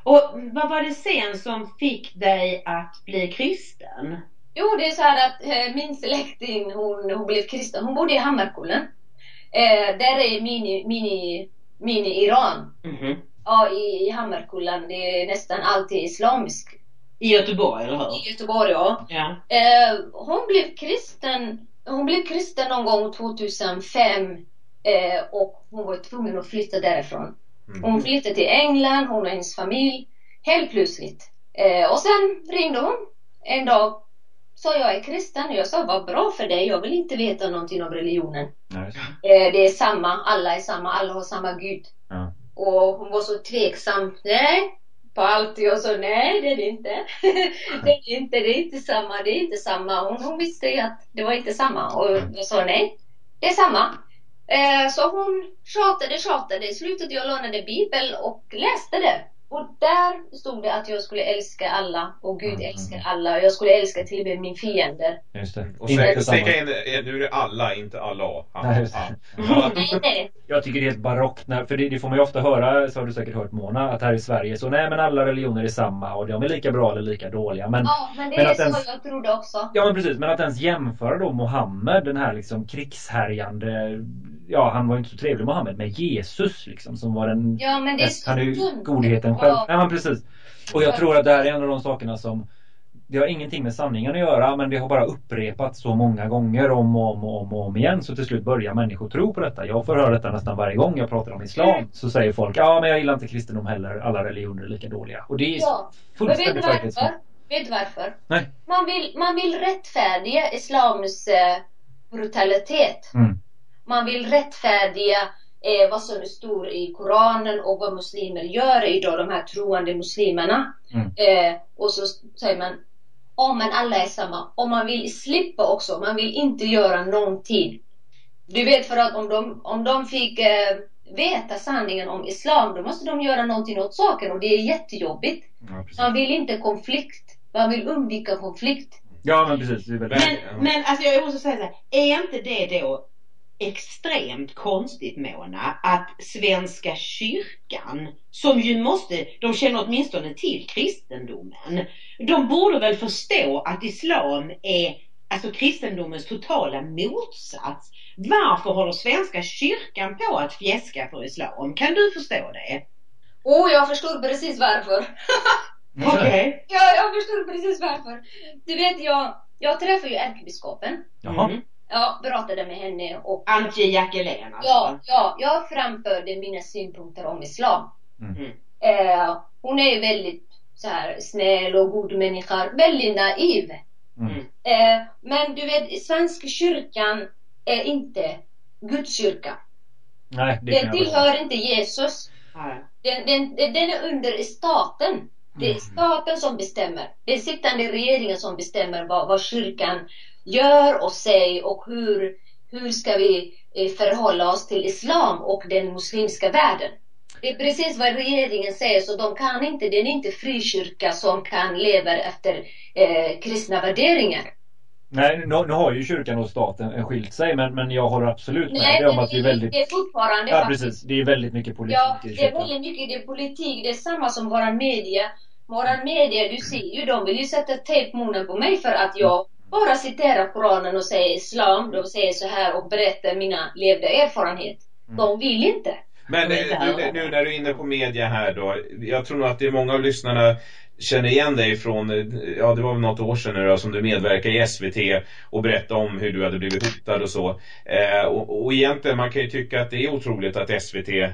Och vad var det sen som fick dig att bli kristen? Jo, det är så här att eh, min släkting, hon, hon blev kristen. Hon bodde i Hammarkullen. Eh, där är mini, mini, mini Iran. Mhm. Ja, i, i Hammarkullen. Det är nästan alltid islamisk. I Göteborg, eller hur? I Göteborg, ja. Ja. Eh, hon blev kristen hon blev kristen någon gång 2005 eh, och hon var tvungen att flytta därifrån. Hon flyttade till England, hon och hennes familj, helt plötsligt. Eh, och sen ringde hon en dag. Sa jag är kristen. Jag sa vad bra för dig, jag vill inte veta någonting om religionen. Eh, det är samma, alla är samma, alla har samma Gud. Ja. Och hon var så tveksam. Nej, på allt. Jag sa nej, det är det inte. det är inte, det är inte samma, det är inte samma. Hon, hon visste ju att det var inte samma. Och jag sa nej, det är samma. Eh, så hon tjatade, tjatade. I slutet jag lånade bibel och läste det. Och där stod det att jag skulle älska alla och Gud Mm, älskar alla och jag skulle älska till och med min fiender. Just det. Och säkert är, är, nu är det alla, inte alla. Nej. Nej. Jag tycker det är helt barockt, när, för det, det får man ju ofta höra, så har du säkert hört Mona, att här i Sverige så nej men alla religioner är samma och de är lika bra eller lika dåliga. Men, Ja, men det men är så ens- jag trodde också. Ja men precis, men att ens jämföra då Mohammed, den här liksom krigshärjande Ja han var ju inte så trevlig Mohammed, med Jesus liksom som var den Ja, men det är mest- Han är ju så godheten själv. Ja. Nej men precis. Och jag tror att det här är en av de sakerna som Det har ingenting med sanningen att göra men det har bara upprepats så många gånger om och om och om, och om igen så till slut börjar människor tro på detta. Jag får höra detta nästan varje gång jag pratar om Islam. Mm. Så säger folk ja men jag gillar inte kristendom heller, alla religioner är lika dåliga. Och det är Ja. Men fullständigt verklighetsfrån. Vet du varför? Nej. Man vill, man vill rättfärdiga islams eh, brutalitet. Mm. Man vill rättfärdiga eh, vad som står i Koranen och vad muslimer gör idag, de här troende muslimerna. Mm. Eh, och så säger man, ja men alla är samma. Och man vill slippa också, man vill inte göra någonting. Du vet för att om de, om de fick eh, veta sanningen om islam, då måste de göra någonting åt saken och det är jättejobbigt. Ja. Man vill inte konflikt, man vill undvika konflikt. Ja men precis. Det är väldigt... Men, men alltså jag måste säga så här, är inte det då extremt konstigt Mona att Svenska kyrkan som ju måste, de känner åtminstone till kristendomen. De borde väl förstå att islam är alltså kristendomens totala motsats. Varför håller Svenska kyrkan på att fjäska för islam? Kan du förstå det? Oh, jag förstår precis varför. Okej. Ja, jag förstår precis varför. Du vet, jag, jag träffade ju ärkebiskopen. Jaha. Mm. Jag pratade med henne och Antje Jackelén alltså? ja, ja, jag framförde mina synpunkter om islam. Mm. Eh, hon är ju väldigt så här snäll och god människa, väldigt naiv. Mm. Eh, men du vet, Svenska kyrkan är inte Guds kyrka. Nej, det Den tillhör inte Jesus. Nej. Den, den, den är under staten. Det Mm. är staten som bestämmer. Det är sittande regeringen som bestämmer vad, vad kyrkan gör och säger och hur, hur ska vi eh, förhålla oss till islam och den muslimska världen. Det är precis vad regeringen säger, så de kan inte, det är inte frikyrka som kan leva efter eh, kristna värderingar. Nej, nu, nu har ju kyrkan och staten eh, skilt sig men, men jag håller absolut med Nej, dig om att det är väldigt... det är fortfarande Ja precis, det är väldigt mycket politik Ja, i det är kyrkan. väldigt mycket det är politik. Det är samma som våran media. Våran media, du ser ju, de vill ju sätta tejp munnen på mig för att jag bara citerar Koranen och säger islam. De säger så här och berättar mina levda erfarenhet. De vill inte. Men eh, nu, nu när du är inne på media här då. Jag tror nog att det är många av lyssnarna känner igen dig från, eh, ja det var väl något år sedan nu då, som du medverkade i SVT och berättade om hur du hade blivit hotad och så. Eh, och, och egentligen man kan ju tycka att det är otroligt att SVT eh,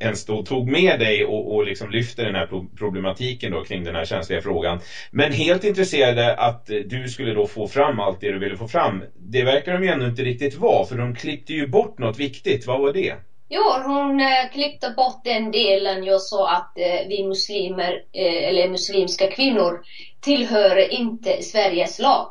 ens då tog med dig och, och liksom lyfter den här problematiken då kring den här känsliga frågan. Men helt intresserade att du skulle då få fram allt det du ville få fram. Det verkar de ju ändå inte riktigt vara för de klippte ju bort något viktigt. Vad var det? Jo, hon eh, klippte bort den delen jag sa att eh, vi muslimer, eh, eller muslimska kvinnor, tillhör inte Sveriges lag.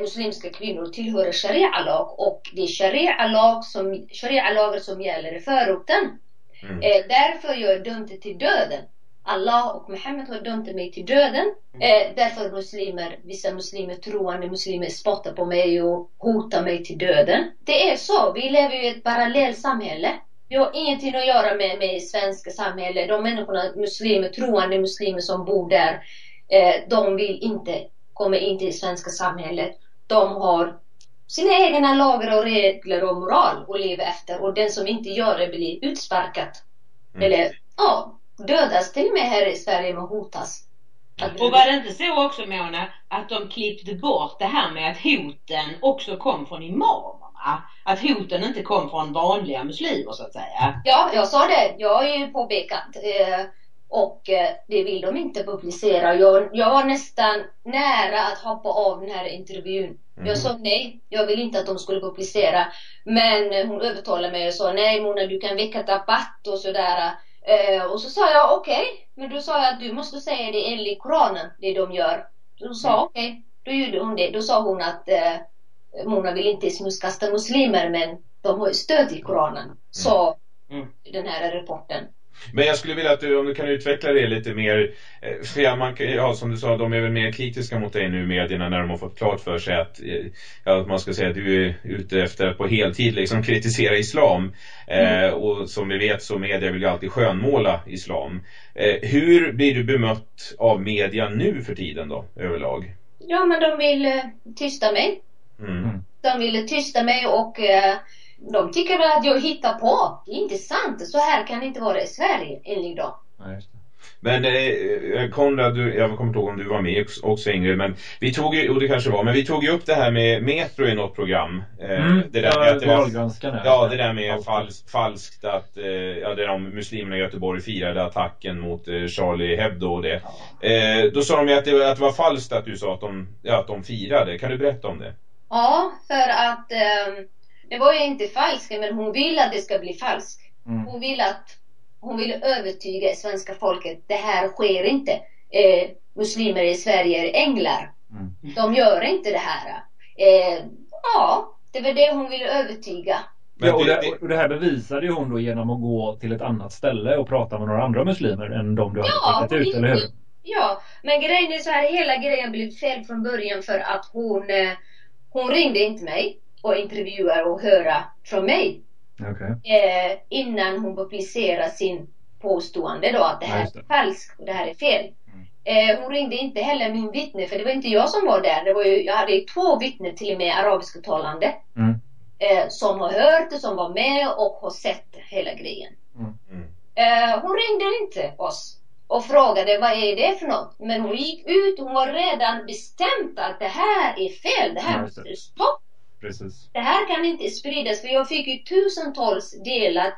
Muslimska kvinnor tillhör sharia-lag och det är sharia-lag som, sharia-lagar som gäller i förorten. Mm. Därför jag är dömd till döden. Allah och Muhammed har dömt mig till döden. Eh, därför muslimer, vissa muslimer, troende muslimer spottar på mig och hotar mig till döden. Det är så, vi lever i ett parallellt samhälle. Vi har ingenting att göra med, med svenska samhälle. De människorna, muslimer, troende muslimer som bor där, eh, de vill inte komma in till det svenska samhället. De har sina egna lagar och regler och moral att leva efter och den som inte gör det blir utsparkat. Mm. Eller ja, dödas till och med här i Sverige med hotas. Att Och var det inte så också Mona att de klippte bort det här med att hoten också kom från imamerna? Att hoten inte kom från vanliga muslimer så att säga. Ja, jag sa det. Jag har ju påpekat. Eh, och eh, det vill de inte publicera. Jag, jag var nästan nära att hoppa av den här intervjun. Jag sa nej, jag vill inte att de skulle publicera. Men hon övertalade mig och sa nej Mona, du kan väcka debatt och sådär. Eh, och så sa jag okej, men då sa jag att du måste säga det enligt Koranen, det de gör. Då sa okej, då gjorde hon det. Då sa hon att eh, Mona vill inte smutskasta muslimer men de har ju stöd i Koranen. Sa Mm. den här reporten. Men jag skulle vilja att du, om du kan utveckla det lite mer. eh, För ja, man, ja, som du sa, de är väl mer kritiska mot dig nu i medierna när de har fått klart för sig att, eh, ja, att man ska säga att du är ute efter att på heltid liksom kritisera islam. Eh, och som vi vet så media vill ju alltid skönmåla islam. Eh, hur blir du bemött av media nu för tiden då, överlag? Ja, men de vill eh, tysta mig. Mm. De ville tysta mig och eh, de tycker väl att jag hittar på. Det är inte sant. Så här kan det inte vara i Sverige, enligt dem. Men eh, Konrad, du, jag kommer inte ihåg om du var med också- också Ingrid, men vi tog ju, och det kanske var, men vi tog ju upp det här med Metro i något program. Eh, Mm, det där ja, med att det var. Ja, det där med falskt, falskt att, eh, ja det de muslimerna i Göteborg firade attacken mot eh, Charlie Hebdo och det. Eh, då sa de ju att det, var- att det var falskt att du sa att de, ja, att de firade. Kan du berätta om det? Ja, för att ehm, det var ju inte falskt, men hon vill att det ska bli falskt. Mm. Hon vill att hon vill övertyga svenska folket. Det här sker inte. Eh, muslimer i Sverige är änglar. De gör inte det här. Eh, ja, det var det hon ville övertyga. Ja, och, det, och det här bevisade ju hon då genom att gå till ett annat ställe och prata med några andra muslimer än de du hade Ja, pekat ut, eller hur? Ja, men grejen är så här, hela grejen blev fel från början för att hon, eh, hon ringde inte mig och intervjuade och höra från mig Okej. eh, innan hon publicerade sin påstående då att det Ja, här just är falskt och det här är fel. Eh, hon ringde inte heller min vittne för det var inte jag som var där. Det var ju, jag hade två vittnen till och med arabisktalande Mm. eh, som har hört det, som var med och har sett hela grejen. Eh, hon ringde inte oss och frågade vad är det för något. Men hon gick ut, hon var redan bestämt att det här är fel, det här Ja, måste stoppa. Precis. Det här kan inte spridas för jag fick ju tusentals delat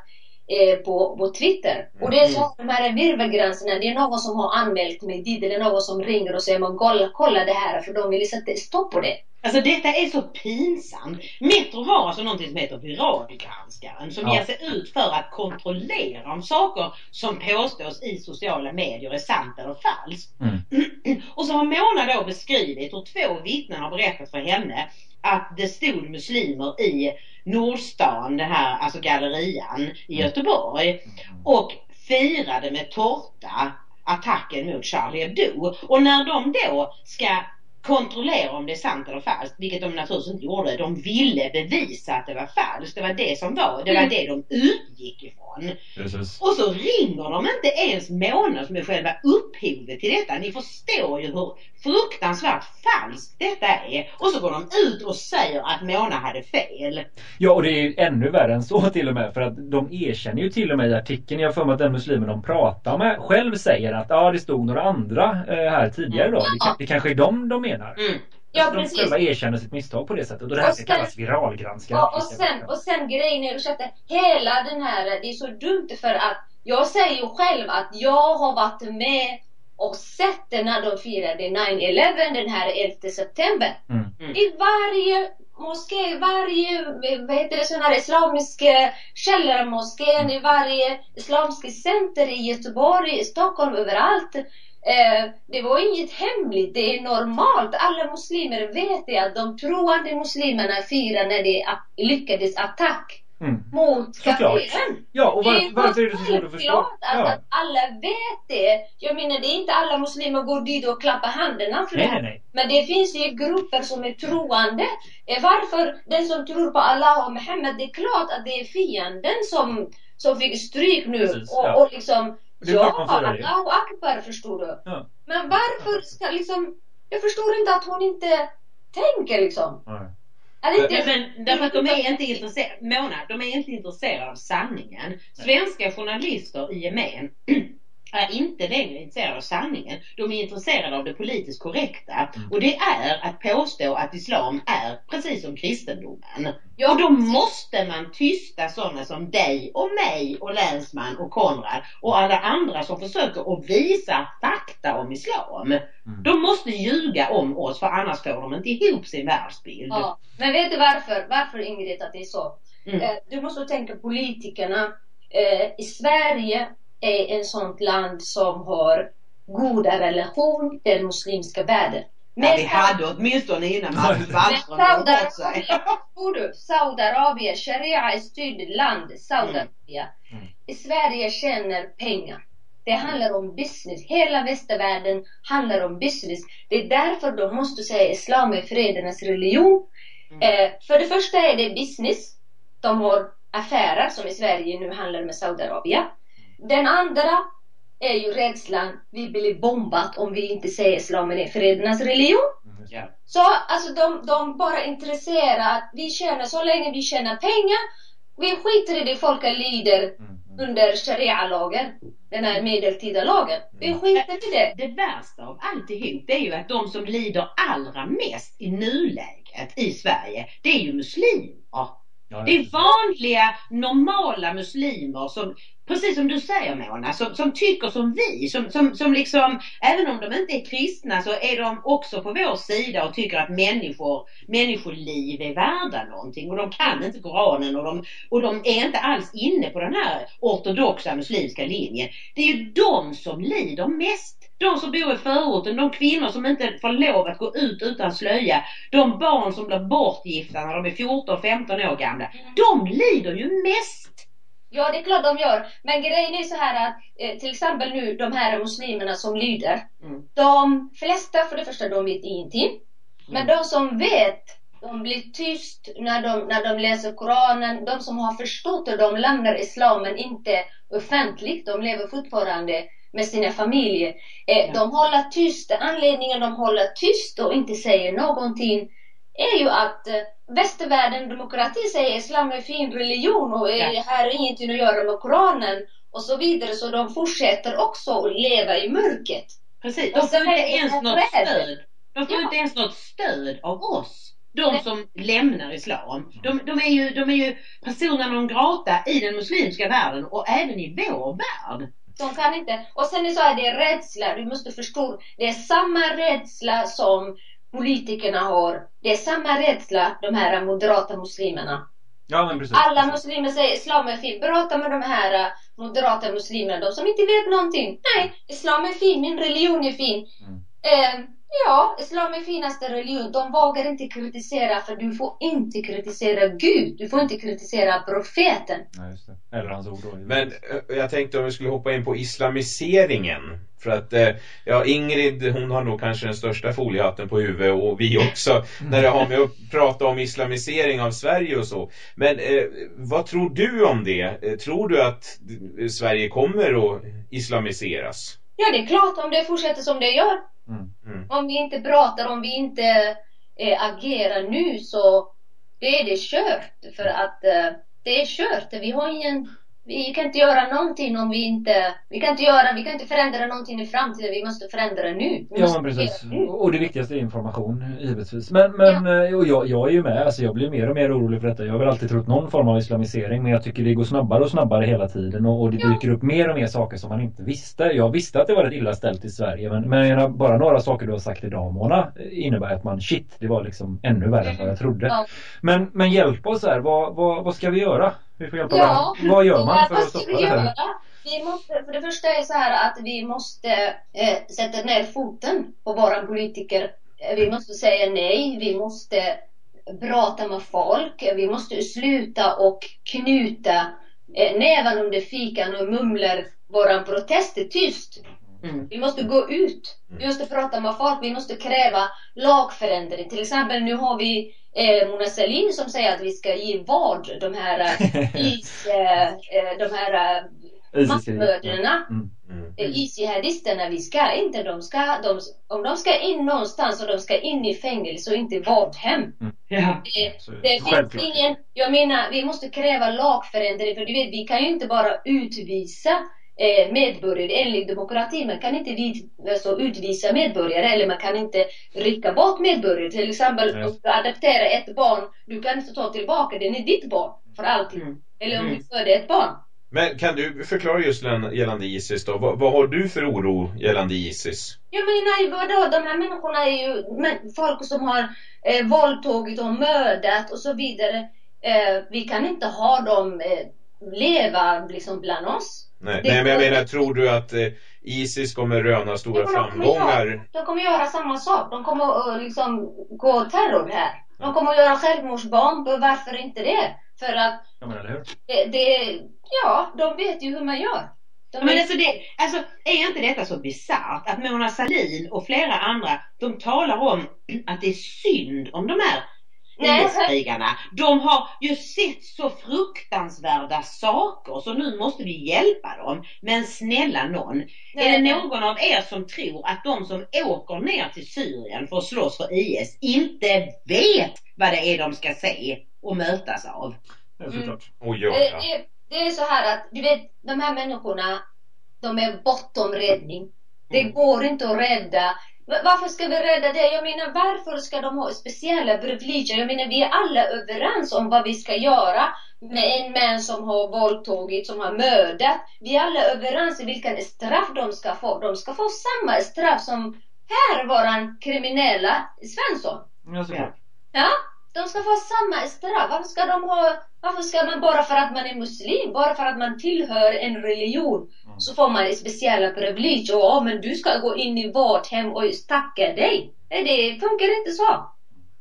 eh, på, på Twitter. Och det är så de här virvelgränserna, det är någon som har anmält mig dit eller någon som ringer och säger man kolla, kolla det här för de vill sätta stopp på det. Alltså detta är så pinsamt. Metro har alltså någonting som heter viralgranskaren som Ja. ger sig ut för att kontrollera om saker som påstås i sociala medier är sant eller falskt. Och så har Mona då beskrivit hur två vittnen har berättat för henne att det stod muslimer i Nordstan, den här alltså gallerian i Göteborg och firade med tårta attacken mot Charlie Hebdo. Och när de då ska kontrollera om det är sant eller falskt, vilket de naturligtvis inte gjorde. De ville bevisa att det var falskt. Det var det som var, det var Mm. det de utgick ifrån. Precis. Och så ringer de inte ens Mona som är själva upphovet till detta. Ni förstår ju hur fruktansvärt falskt detta är. Och så går de ut och säger att Mona hade fel. Ja, och det är ju ännu värre än så till och med. För att de erkänner ju till och med i artikeln, jag har för mig att den muslimen de pratar med själv säger att ja, det stod några andra eh, här tidigare då. Det, det kanske är dem de menar. Ja, Alltså, de precis. själva erkänner sitt misstag på det sättet. Och det här Och sen- kallas viralgranskare. Ja, och sen, och sen grejen är, ursäkta, hela den här, det är så dumt för att jag säger ju själv att jag har varit med och sett det när de firade 9-11 den här 11 september. I varje moské, varje, vad heter det, sån här islamisk källarmoskén, i varje islamisk center i Göteborg, i Stockholm, överallt. Eh, det var inget hemligt, det är normalt. Alla muslimer vet det, att de troende muslimerna firar när det lyckades attack Mm. mot kaféen. Ja, och Det varför, är varför är det så svårt att förstå? Ja. att alla vet det. Jag menar, det är inte alla muslimer går dit och klappar händerna för Nej, det nej, nej. Men det finns ju grupper som är troende. Eh, Varför den som tror på Allah och Muhammed, det är klart att det är fienden som, som fick stryk nu. Precis, och, ja. och liksom, Det ja, det. Allahu Akbar förstår du. Ja. Men varför ska liksom, jag förstår inte att hon inte tänker liksom. Är det men därför att de är inte intresserade, Mona, de är inte intresserade av sanningen. Svenska journalister i gemen är inte längre intresserade av sanningen. De är intresserade av det politiskt korrekta. Och det är att påstå att islam är precis som kristendomen. och då måste man tysta sådana som dig och mig och Länsman och Konrad och alla andra som försöker att visa fakta om islam. De måste ljuga om oss för annars får de inte ihop sin världsbild. Ja, men vet du varför? Varför Ingrid att det är så? Mm. Eh, du måste tänka politikerna. Eh, I Sverige är ett sånt land som har goda relation till den muslimska världen. Ja, vi hade åtminstone innan Marcus Wallström Men gjorde sig. Saudiarabien, Sharia är styrt land, Saudiarabien. I Sverige tjänar pengar. Det handlar om business. Hela västvärlden handlar om business. Det är därför de måste säga islam är fredarnas religion. Eh, för det första är det business. De har affärer som i Sverige nu handlar med Saudiarabien. Den andra är ju rädslan. Vi blir bombat om vi inte säger islam är fredarnas religion. Ja. Så alltså de, de bara intresserade att vi tjänar, så länge vi tjänar pengar, vi skiter i det folket lider under sharia-lagen, den här medeltida lagen. Vi skiter i det. Det värsta av alltihop det är ju att de som lider allra mest i nuläget i Sverige, det är ju muslimer. Det är vanliga, normala muslimer som, precis som du säger Mona, som, som tycker som vi. Som, som, som liksom, även om de inte är kristna så är de också på vår sida och tycker att människor, människoliv är värda någonting. Och de kan inte Koranen och de, och de är inte alls inne på den här ortodoxa muslimska linjen. Det är ju de som lider mest. De som bor i förorten, de kvinnor som inte får lov att gå ut utan slöja, de barn som blir bortgifta när de är 14-15 år gamla. De lider ju mest. Ja, det är klart de gör. Men grejen är så här att eh, till exempel nu de här muslimerna som lyder. De flesta, för det första, de vet ingenting. Men de som vet, de blir tyst när de, när de läser Koranen. De som har förstått det, de lämnar islamen inte offentligt. De lever fortfarande med sina familjer. Eh, De håller tyst. Anledningen de håller tyst och inte säger någonting är ju att eh, västvärlden, demokrati säger islam är fin religion och eh, Ja. här har ingenting att göra med Koranen och så vidare. Så de fortsätter också att leva i mörkret. Precis, de får inte ens något stöd. De får inte ens något stöd av oss. De som lämnar islam. De, de, är ju, de är ju personer non grata i den muslimska världen och även i vår värld. De kan inte. Och sen är det så här, det är rädsla. Du måste förstå. Det är samma rädsla som politikerna har. Det är samma rädsla, de här moderata muslimerna. Ja men precis. Alla muslimer säger islam är fin. Prata med de här eh, moderata muslimerna, de som inte vet någonting. Nej, islam är fin, min religion är fin. Eh, ja, islam är finaste religion. De vågar inte kritisera för du får inte kritisera Gud. Du får inte kritisera profeten. Ja, just det. Eller hans ord då. Men eh, jag tänkte om vi skulle hoppa in på islamiseringen. För att eh, ja, Ingrid hon har nog kanske den största foliehatten på huvudet och vi också när det har med att prata om islamisering av Sverige och så. Men eh, vad tror du om det? Eh, Tror du att Sverige kommer att islamiseras? Ja, det är klart om det fortsätter som det gör. Mm. Om vi inte pratar, om vi inte eh, agerar nu så det är det kört. För att eh, det är kört. Vi har ingen, vi kan inte göra någonting om vi inte, vi kan inte göra, vi kan inte förändra någonting i framtiden. Vi måste förändra nu. Vi Ja precis. nu. Och det viktigaste är information givetvis. Men, men eh, och jag, jag är ju med. Alltså jag blir mer och mer orolig för detta. Jag har väl alltid trott någon form av islamisering. Men jag tycker det går snabbare och snabbare hela tiden. Och, och det dyker upp mer och mer saker som man inte visste. Jag visste att det var rätt illa ställt i Sverige. Men, men bara några saker du har sagt idag Mona innebär att man shit, det var liksom ännu värre än vad jag trodde. Ja. Men, men hjälp oss här. Vad, vad, vad ska vi göra? Vi får hjälpa Ja, varandra. Vad gör man för att stoppa det här? Vi måste, för det första är det så här att vi måste eh, sätta ner foten på våra politiker. Eh, Vi måste säga nej, vi måste prata med folk, vi måste sluta och knuta eh, näven under fikan och mumlar våran protester tyst. Vi måste gå ut. Vi måste prata med folk. Vi måste kräva lagförändring. Till exempel nu har vi eh, Mona Sahlin som säger att vi ska ge vad de här eh, is, eh, eh, de här eh, massmördarna, eh, is-jihadisterna. Vi ska inte, de ska, de, om de ska in någonstans och de ska in i fängelse och inte vårdhem. Ja. Det, det finns Självklart. ingen, jag menar, vi måste kräva lagförändring för du vet, vi kan ju inte bara utvisa medborgare enligt demokrati. Man kan inte vid, alltså, utvisa medborgare eller man kan inte rycka bort medborgare. Till exempel om du adopterar ett barn, du kan inte ta tillbaka den är ditt barn för alltid. Eller om Mm. du föder ett barn. Men kan du förklara just gällande- gällande Isis då? Vad, vad har du för oro gällande Isis? Jag menar ju vadå, de här människorna är ju men, folk som har eh, våldtagit och mördat och så vidare. Eh, vi kan inte ha dem eh, leva liksom bland oss. Nej, Det- nej men jag menar, tror du att eh, Isis kommer röna stora de kommer framgångar? göra- De kommer göra samma sak. De kommer att liksom gå terror här. De kommer att göra självmordsbomb. Varför inte det? För att Ja, men eller hur? det, det, ja, de vet ju hur man gör. De men vet- alltså, det, alltså är inte detta så bisarrt att Mona Sahlin och flera andra de talar om att det är synd om de här. IS-krigarna. De har ju sett så fruktansvärda saker så nu måste vi hjälpa dem. Men snälla någon, Nej. är det någon av er som tror att de som åker ner till Syrien för att slåss för IS inte vet vad det är de ska se och mötas av? Såklart. Och det, göra. det, det är så här att, du vet, de här människorna, de är bortom räddning. Det går inte att rädda. Va- Varför ska vi rädda det? Jag menar, varför ska de ha speciella privilegier? Jag menar, vi är alla överens om vad vi ska göra med en man som har våldtagit, som har mördat. Vi är alla överens i vilken straff de ska få. De ska få samma straff som här, våran kriminella Svensson. Ja, såklart. Ja, de ska få samma straff. Varför ska de ha, varför ska man bara för att man är muslim, bara för att man tillhör en religion, så får man speciella privilegier. Ja, men du ska gå in i vårt hem och tacka dig. Nej, det funkar inte så.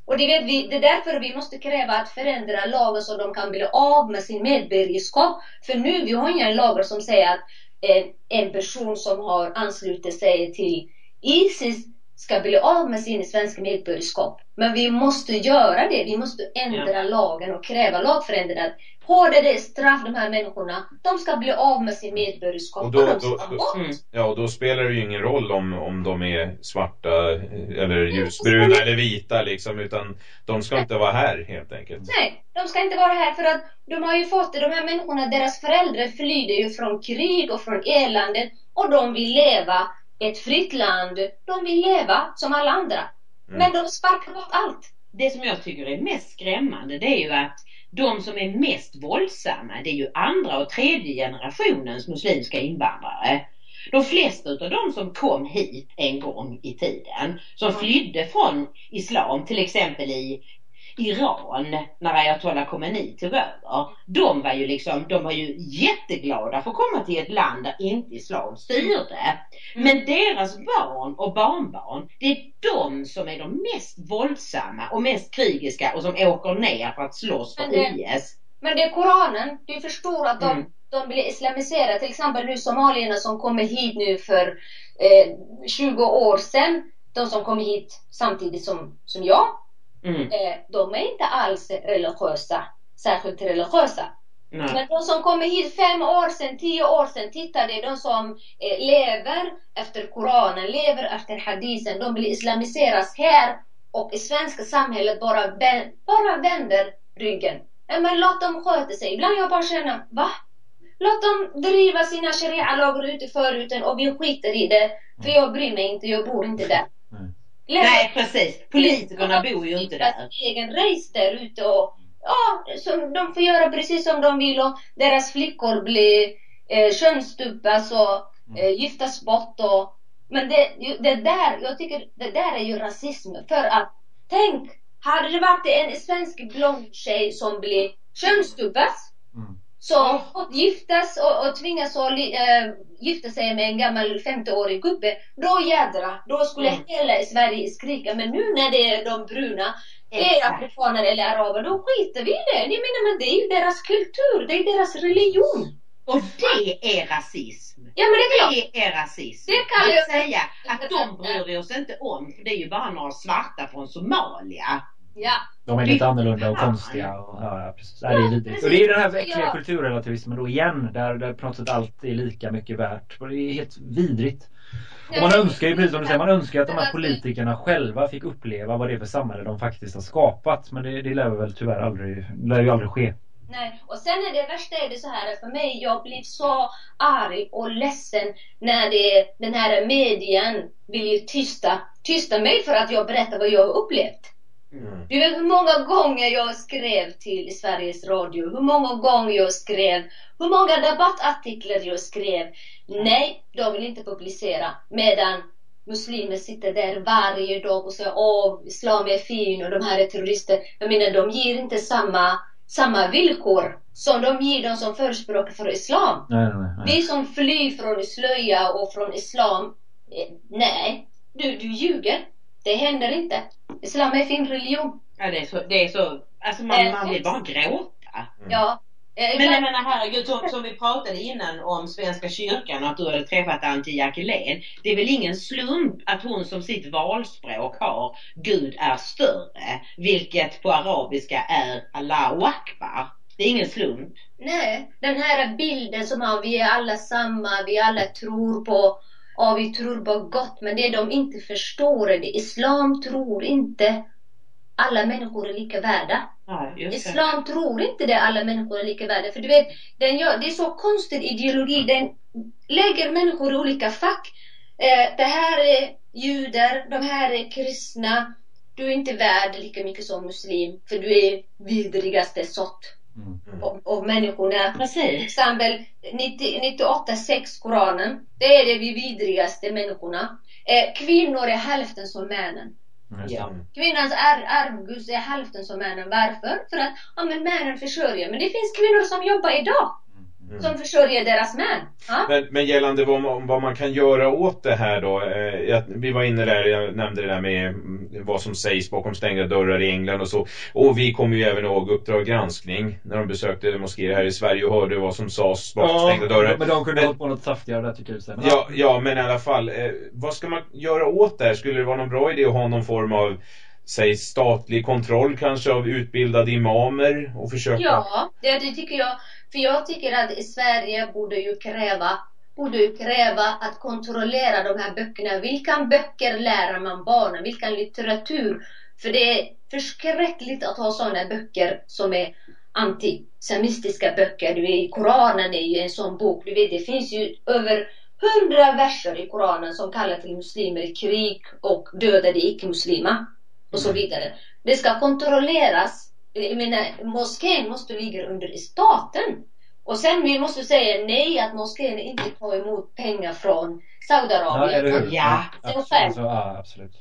Och det vet vi, det är därför vi måste kräva att förändra lagen så de kan bli av med sin medborgarskap. För nu, vi har inga lagar som säger att en, en person som har anslutit sig till Isis ska bli av med sin svenska medborgarskap. Men vi måste göra det. Vi måste ändra lagen och kräva lagförändringar. Hårdare straff de här människorna. De ska bli av med sin medborgarskap. Och Och, då, de då, ska då, bort. ja, och då spelar det ju ingen roll om, om de är svarta eller ljusbruna eller vita liksom, utan de ska inte vara här helt enkelt. Nej, de ska inte vara här för att de har ju fått det. De här människorna, deras föräldrar flydde ju från krig och från elände och de vill leva ett fritt land. De vill leva som alla andra. Men de sparkar bort allt. Det som jag tycker är mest skrämmande det är ju att de som är mest våldsamma det är ju andra och tredje generationens muslimska invandrare. De flesta utav de som kom hit en gång i tiden, som flydde från islam, till exempel i Iran när ayatollah Khomeini tog över. De var ju liksom, de var ju jätteglada för att komma till ett land där inte islam styrde. Men deras barn och barnbarn, det är de som är de mest våldsamma och mest krigiska och som åker ner för att slåss för det- IS. Men det är Koranen. Du förstår att de, Mm. de blir islamiserade. Till exempel nu somalierna som kommer hit nu för eh, 20 år sedan. De som kommer hit samtidigt som, som jag. Mm. Eh, de är inte alls religiösa. Särskilt religiösa. Nej. Men de som kommer hit fem år sedan, tio år sedan, titta det är de som eh, lever efter Koranen, lever efter hadisen. De vill islamiseras här och i svenska samhället bara, bara vänder ryggen. Men låt dem sköta sig. Ibland jag bara känner, va? Låt dem driva sina sharia-lagar ute i föruten och vi skiter i det. För jag bryr mig inte, jag bor inte där. Nej precis, politikerna bor ju inte där. Egen race där ute och ja, som de får göra precis som de vill och deras flickor blir eh, könsstympas och eh, giftas bort och men det, det där, jag tycker det där är ju rasism för att tänk, hade det varit en svensk blond tjej som blir könsstympas så fått giftas och, och tvingas att eh, gifta sig med en gammal 50-årig gubbe, då jädra, då skulle Mm. hela Sverige skrika. Men nu när det är de bruna, det är afrikaner eller araber, då skiter vi i det. Jag menar, men det är ju deras kultur, det är deras religion. Och det är rasism. Ja, men det är. Det är rasism. Det kan att jag- säga att de bryr vi oss inte om för det är ju bara några svarta från Somalia. Ja. De är lite annorlunda och konstiga. Och, ja, ja, precis. Ja, det är. Och det är den här äckliga Ja. kulturrelativismen då igen. Där, där på något sätt allt är lika mycket värt. Och det är helt vidrigt. Och man önskar ju precis som du säger, man önskar att de här politikerna själva fick uppleva vad det är för samhälle de faktiskt har skapat. Men det, det lär väl tyvärr aldrig, lär ju aldrig ske. Nej, och sen är det värsta är det så här att för mig, jag blir så arg och ledsen när det, den här medien vill ju tysta, tysta mig för att jag berättar vad jag har upplevt. Du vet hur många gånger jag skrev till Sveriges Radio, hur många gånger jag skrev, hur många debattartiklar jag skrev. Nej, de vill inte publicera. Medan muslimer sitter där varje dag och säger åh, islam är fin och de här är terrorister. Jag menar, de ger inte samma samma villkor som de ger de som förespråkar för islam. Nej, nej, nej. Vi som flyr från slöja och från islam, eh, nej, du, du ljuger. Det händer inte. Islam är fin religion. Ja, det är så, det är så alltså man, man vill bara gråta. Ja. Eh, Men jag menar herregud, som, som vi pratade innan om Svenska kyrkan och att du hade träffat Antti Jackelén. Det är väl ingen slump att hon som sitt valspråk har Gud är större, vilket på arabiska är Allahu Akbar. Det är ingen slump. Nej, den här bilden som har vi är alla samma, vi alla tror på, ja vi tror på gott, men det de inte förstår är det islam tror inte alla människor är lika värda. Det. Islam tror inte det alla människor är lika värda. För du vet, den gör, det är så konstig ideologi. Den lägger människor i olika fack. Eh, det här är judar, de här är kristna. Du är inte värd lika mycket som muslim. För du är vidrigaste sort av, av människorna. Precis. Till exempel 98.6 Koranen. Det är det vi vidrigaste människorna. Eh, kvinnor är hälften som männen. Ja. Kvinnans ar arvgus är hälften som männen. Varför? För att ja, men männen försörjer. Men det finns kvinnor som jobbar idag. Som försörjer deras män. Ja? Men, men gällande vad man, vad man kan göra åt det här då. Eh, jag, vi var inne där, jag nämnde det där med mm, vad som sägs bakom stängda dörrar i England och så. Och vi kommer ju även ihåg Uppdrag granskning när de besökte moskéer här i Sverige och hörde vad som sades bakom stängda dörrar. men de kunde hållit på något saftigare där tycker du sen. Ja, ja, men i alla fall. Eh, vad ska man göra åt det här? Skulle det vara någon bra idé att ha någon form av Säg statlig kontroll kanske av utbildade imamer och försöka Ja, det, det tycker jag. För jag tycker att i Sverige borde ju kräva borde ju kräva att kontrollera de här böckerna. Vilka böcker lär man barnen? Vilken litteratur? För det är förskräckligt att ha sådana böcker som är antisemistiska böcker. Du vet, Koranen är ju en sån bok. Du vet, det finns ju över hundra verser i Koranen som kallar till muslimer i krig och dödade icke-muslimer och så vidare. Det ska kontrolleras. Jag menar, moskén måste ligga under staten. Och sen vi måste säga nej att moskén inte tar emot pengar från Ja, Saudiarabien. eller hur? Ja, sig absolut. ja, absolut.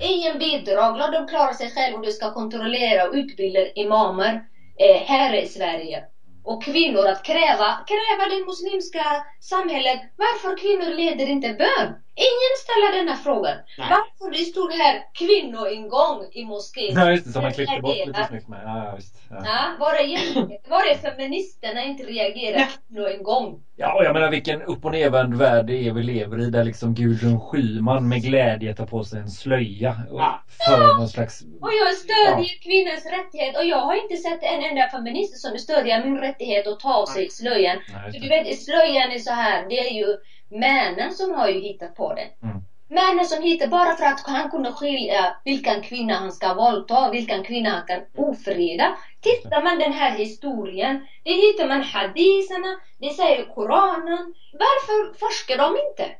Ingen bidrag, låt dem klara sig själva och du ska kontrollera och utbilda imamer eh, här i Sverige. Och kvinnor att kräva, kräva det muslimska samhället. Varför kvinnor leder inte bön? Ingen ställer denna frågan. Nej. Varför det stod här kvinnoingång i moskén? Ja, just det. Som man klippte bort lite snyggt med. Ja, ja, visst. Ja. Ja, var det? Var det feministerna inte reagerar kvinnoingång? Ja, och jag menar vilken upp och nervänd värld det är vi lever i där liksom Gudrun Schyman med glädje tar på sig en slöja och för någon slags... Och jag stödjer kvinnans rättighet och jag har inte sett en enda feminist som stödjer min rättighet att ta av sig slöjan. Nej, För du vet, slöjan är så här, det är ju männen som har ju hittat på det. Mm. Männen som hittar bara för att han kunde skilja vilken kvinna han ska våldta, vilken kvinna han kan ofreda. Tittar man den här historien, det hittar man hadiserna, det säger Koranen. Varför forskar de inte?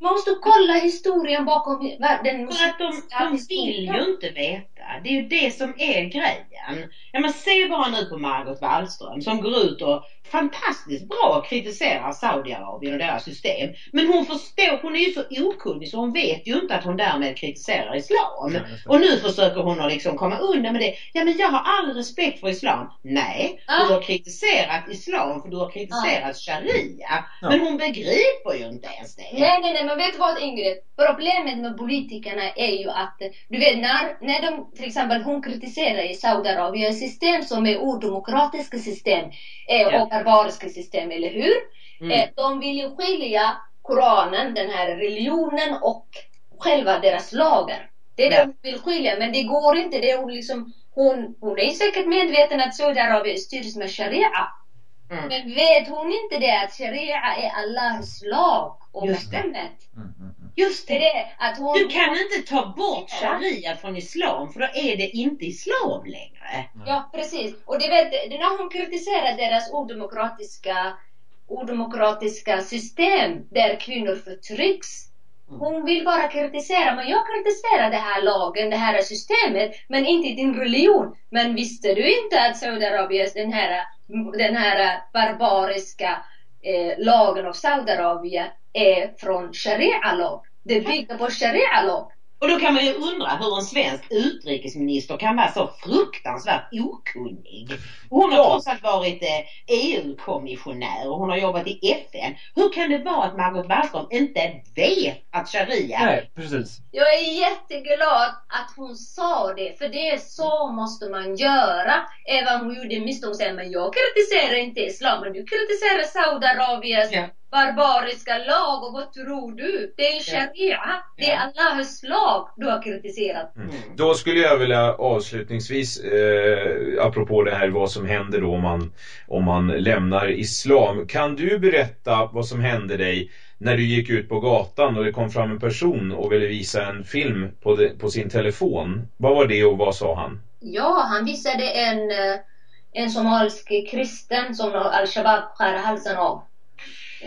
Man måste kolla historien bakom den För att de, de vill ju inte veta. Det är ju det som är grejen. Ja, man ser bara nu på Margot Wallström som går ut och fantastiskt bra kritiserar Saudiarabien och deras system. Men hon förstår, hon är ju så okunnig så hon vet ju inte att hon därmed kritiserar islam. Och nu försöker hon att liksom komma undan med det. Ja men jag har all respekt för islam. Nej, du har kritiserat islam för du har kritiserat sharia. Men hon begriper ju inte ens det. Nej, nej, nej, men vet du vad Ingrid? Problemet med politikerna är ju att, du vet när, när de, till exempel hon kritiserar i Saudiarabien ett system som är odemokratiska system eh, Ja. och barbariska system, eller hur? Mm. Eh, de vill ju skilja Koranen, den här religionen och själva deras lagar. Det är det de vill skilja, men det går inte. Det är hon liksom, hon, hon är säkert medveten att Saudiarabien styrs med sharia. Mm. Men vet hon inte det att sharia är Allahs lag och Just det. Just det. det att hon... Du kan inte ta bort sharia från islam för då är det inte islam längre. Ja, precis. Och det vet, när hon kritiserar deras odemokratiska, odemokratiska system där kvinnor förtrycks. Hon vill bara kritisera, men jag kritiserar den här lagen, det här systemet, men inte din religion. Men visste du inte att Saudiarabien, den här, den här barbariska eh, lagen av Saudiarabien är från sharia-lag? Det bygger på sharia-lag. Och då kan man ju undra hur en svensk utrikesminister kan vara så fruktansvärt okunnig. Hon har Ja. trots allt varit eh, EU-kommissionär och hon har jobbat i FN. Hur kan det vara att Margot Wallström inte vet att sharia Nej, precis. Jag är jätteglad att hon sa det, för det är så måste man göra. Även om hon gjorde misstag och säger men jag kritiserar inte islam, men du kritiserar Saudiarabiens Ja. Barbariska lag och vad tror du? Det är sharia, det är Allahs lag du har kritiserat. Mm. Då skulle jag vilja avslutningsvis, eh, apropå det här vad som händer då om man, om man lämnar islam. Kan du berätta vad som hände dig när du gick ut på gatan och det kom fram en person och ville visa en film på, det, på sin telefon? Vad var det och vad sa han? Ja, han visade en, eh, en somalisk kristen som al-Shabaab skär halsen av.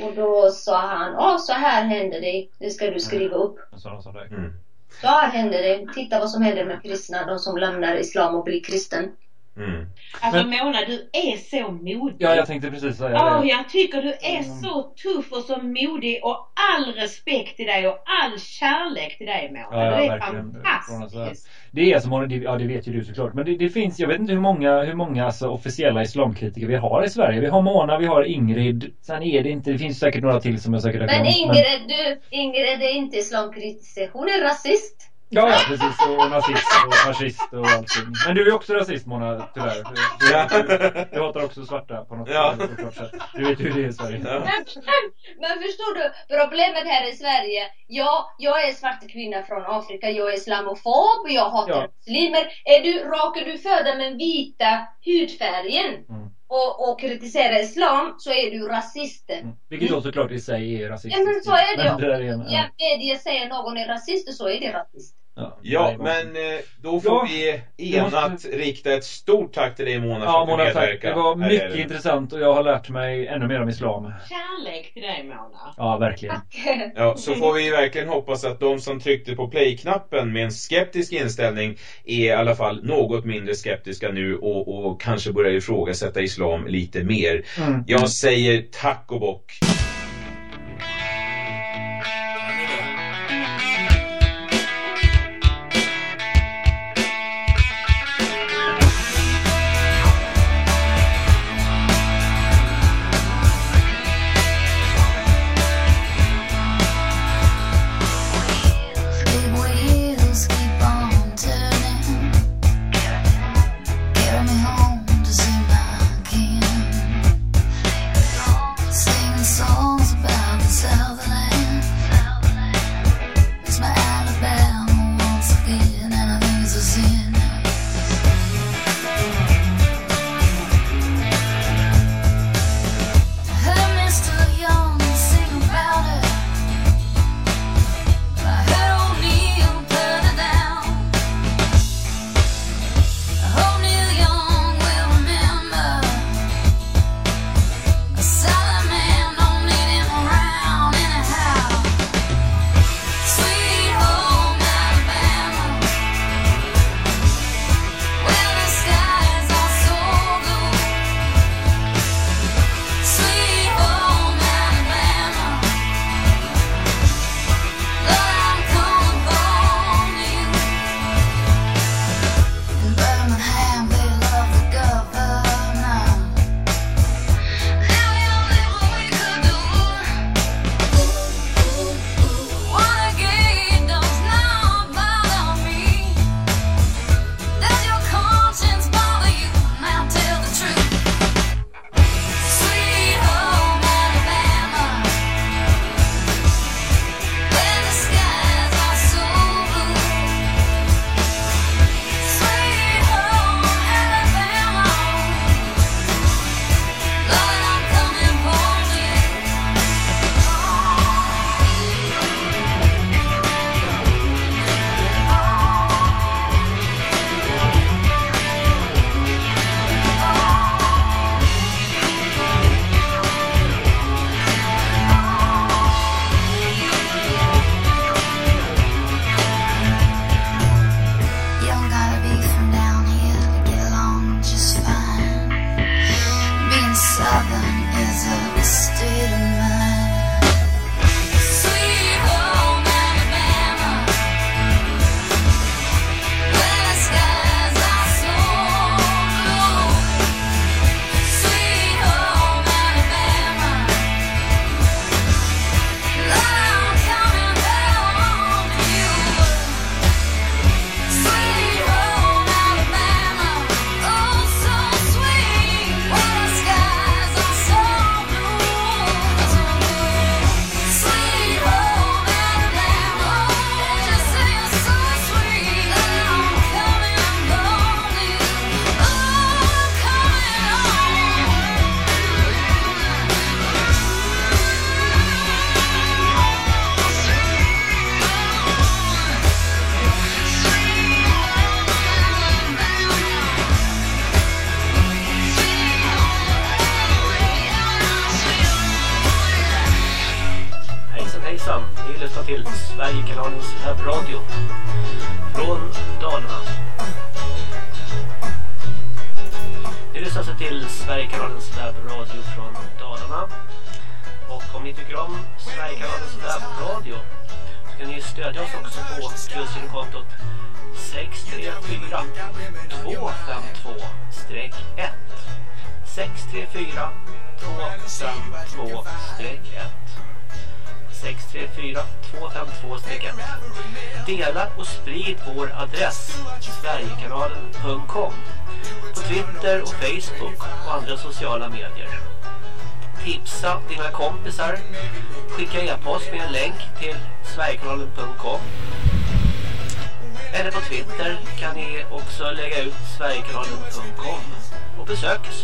Och då sa han, ja så här händer det, det ska du skriva upp. Som dig. Mm. Så här händer det, titta vad som händer med kristna, de som lämnar islam och blir kristen. Mm. Alltså Men- Mona, du är så modig. Ja, jag tänkte precis säga det. jag tycker du är så tuff och så modig och all respekt till dig och all kärlek till dig Mona. Ja, ja, du är verkligen. fantastisk. Det är som, ja det vet ju du såklart. Men det, det finns, jag vet inte hur många, hur många alltså, officiella islamkritiker vi har i Sverige. Vi har Mona, vi har Ingrid. Sen är det inte, det finns säkert några till som jag säkert har Men Ingrid, du, Ingrid är inte islamkritiker, hon är rasist. Ja, ja precis. Och nazist och fascist och allting. Men du är också rasist Mona, tyvärr. Du, Ja. du, du hatar också svarta på något Ja. sätt. Du vet hur det är i Sverige. Ja. Men förstår du, problemet här i Sverige, ja, jag är svart kvinna från Afrika, jag är islamofob, jag hatar Ja. muslimer. Är du, råkar du föda med vita hudfärgen Mm. Och, och kritiserar islam så är du rasist. Vilket då såklart i sig är rasistiskt. Ja men så är det. En, Ja, media säger någon är rasist så är det rasist. Ja, Ja, men eh, då får Ja, vi enat måste- rikta ett stort tack till dig Mona för Ja att du Mona tack. Det var mycket intressant och jag har lärt mig ännu mer om islam. Kärlek till dig Mona. Ja, verkligen. Ja, så får vi verkligen hoppas att de som tryckte på play-knappen med en skeptisk inställning är i alla fall något mindre skeptiska nu och, och kanske börjar ifrågasätta islam lite mer. Mm. Jag säger tack och bock.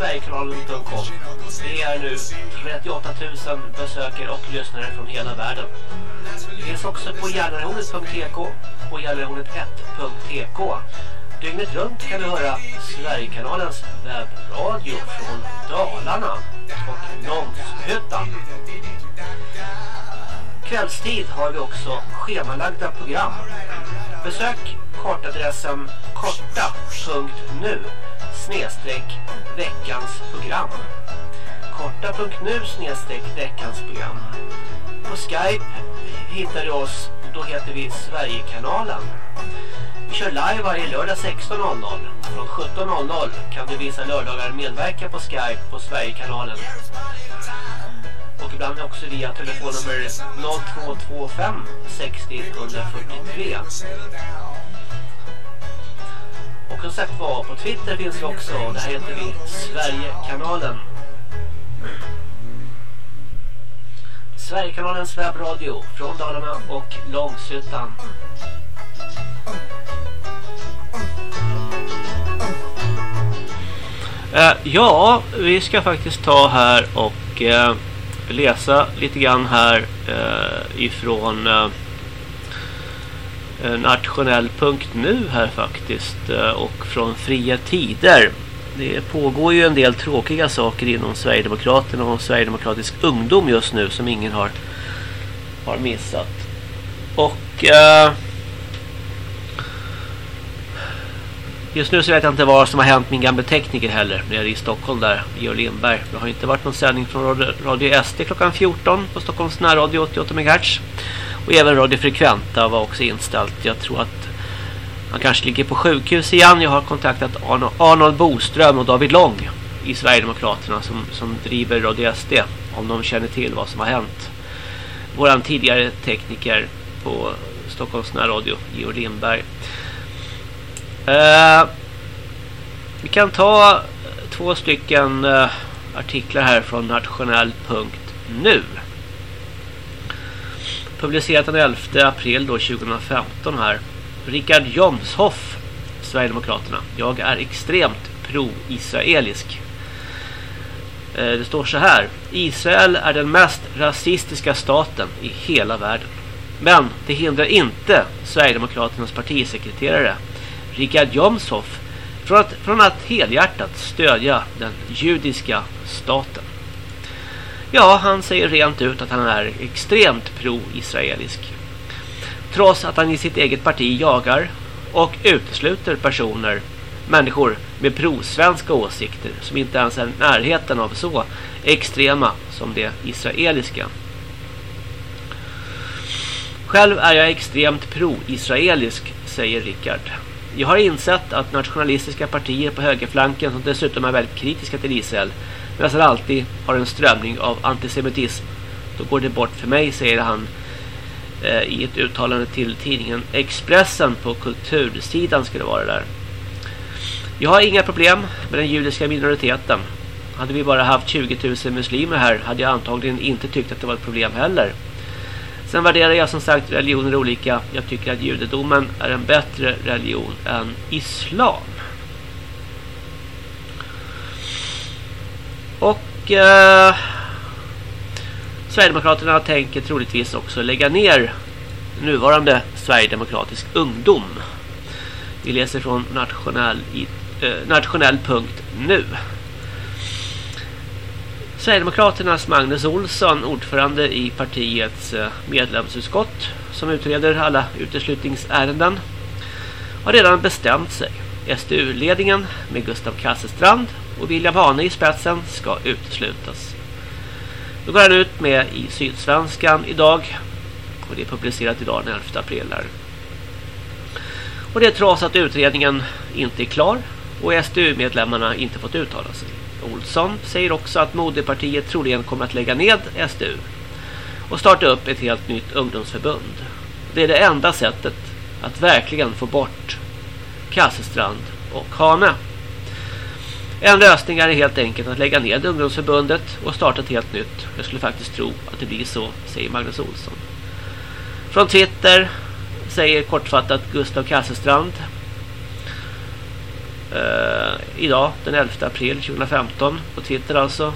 sverigekanalen.com. Det är nu 38 000 besökare och lyssnare från hela världen. Det finns också på gällarhornet.tk och gällarhornet1.tk. Dygnet runt kan du höra Sverigekanalens webbradio från Dalarna och Långshyttan. Kvällstid har vi också schemalagda program. Besök kartadressen korta.nu snedstreck veckans program. korta.nu snedstreck veckans program. På Skype hittar du oss, då heter vi Sverigekanalen. Vi kör live varje lördag 16.00. Från 17.00 kan du vissa lördagar medverka på Skype på Sverigekanalen. Och ibland också via telefonnummer 0225 60 143. Och koncept var, på Twitter finns vi också. Där heter vi Sverigekanalen. Sverigekanalens webbradio från Dalarna och Långshyttan. Eh, ja, vi ska faktiskt ta här och eh, läsa lite grann här eh, ifrån eh, Eh, nationell.nu här faktiskt eh, och från fria tider. Det pågår ju en del tråkiga saker inom Sverigedemokraterna och Sverigedemokratisk ungdom just nu som ingen har, har missat. Och eh, Just nu så vet jag inte vad som har hänt min gamla tekniker heller nere i Stockholm där, Georg Lindberg. Det har inte varit någon sändning från Radio, SD klockan 14 på Stockholms närradio 88 MHz. Och även Radio Frekventa var också inställt. Jag tror att han kanske ligger på sjukhus igen. Jag har kontaktat Arnold Boström och David Lång i Sverigedemokraterna som, som driver Radio SD. Om de känner till vad som har hänt. Våran tidigare tekniker på Stockholms närradio, Georg Lindberg. Uh, vi kan ta två stycken uh, artiklar här från nationell.nu. Publicerat den 11 april då 2015 här. Richard Jomshoff, Sverigedemokraterna. Jag är extremt pro-israelisk. Uh, det står så här. Israel är den mest rasistiska staten i hela världen. Men det hindrar inte Sverigedemokraternas partisekreterare Richard Jomshoff från att, från att helhjärtat stödja den judiska staten. Ja, han säger rent ut att han är extremt pro-israelisk. Trots att han i sitt eget parti jagar och utesluter personer, människor med pro-svenska åsikter som inte ens är närheten av så extrema som det israeliska. Själv är jag extremt pro-israelisk, säger Richard. Jag har insett att nationalistiska partier på högerflanken som dessutom är väldigt kritiska till Israel nästan alltid har en strömning av antisemitism. Då går det bort för mig, säger han eh, i ett uttalande till tidningen Expressen på kultursidan skulle vara där. Jag har inga problem med den judiska minoriteten. Hade vi bara haft 20 000 muslimer här hade jag antagligen inte tyckt att det var ett problem heller. Sen värderar jag som sagt religioner olika. Jag tycker att judedomen är en bättre religion än islam. Och eh, Sverigedemokraterna tänker troligtvis också lägga ner nuvarande Sverigedemokratisk ungdom. Vi läser från nationell, eh, nu. Sverigedemokraternas Magnus Olsson, ordförande i partiets eh, medlemsutskott som utreder alla uteslutningsärenden, har redan bestämt sig. SDU-ledningen med Gustav Kasselstrand och William Hane i spetsen ska uteslutas. Då går han ut med i Sydsvenskan idag och det är publicerat idag den 11 april här. Och det är trots att utredningen inte är klar och SDU-medlemmarna inte fått uttala sig. Olsson säger också att moderpartiet troligen kommer att lägga ned SDU och starta upp ett helt nytt ungdomsförbund. Det är det enda sättet att verkligen få bort Kasselstrand och Hane. En lösning är helt enkelt att lägga ned ungdomsförbundet och starta ett helt nytt. Jag skulle faktiskt tro att det blir så, säger Magnus Olsson. Från Twitter säger kortfattat Gustav Kasselstrand eh, idag den 11 april 2015 på Twitter alltså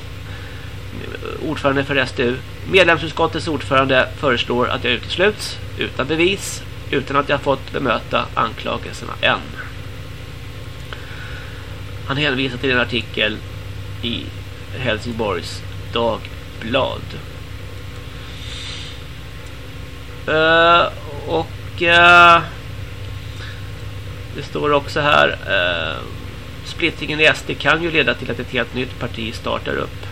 ordförande för SDU medlemsutskottets ordförande föreslår att jag utesluts utan bevis utan att jag fått bemöta anklagelserna än. Han hänvisar till en artikel i Helsingborgs Dagblad. Uh, och uh, det står också här eh, splittringen i SD kan ju leda till att ett helt nytt parti startar upp.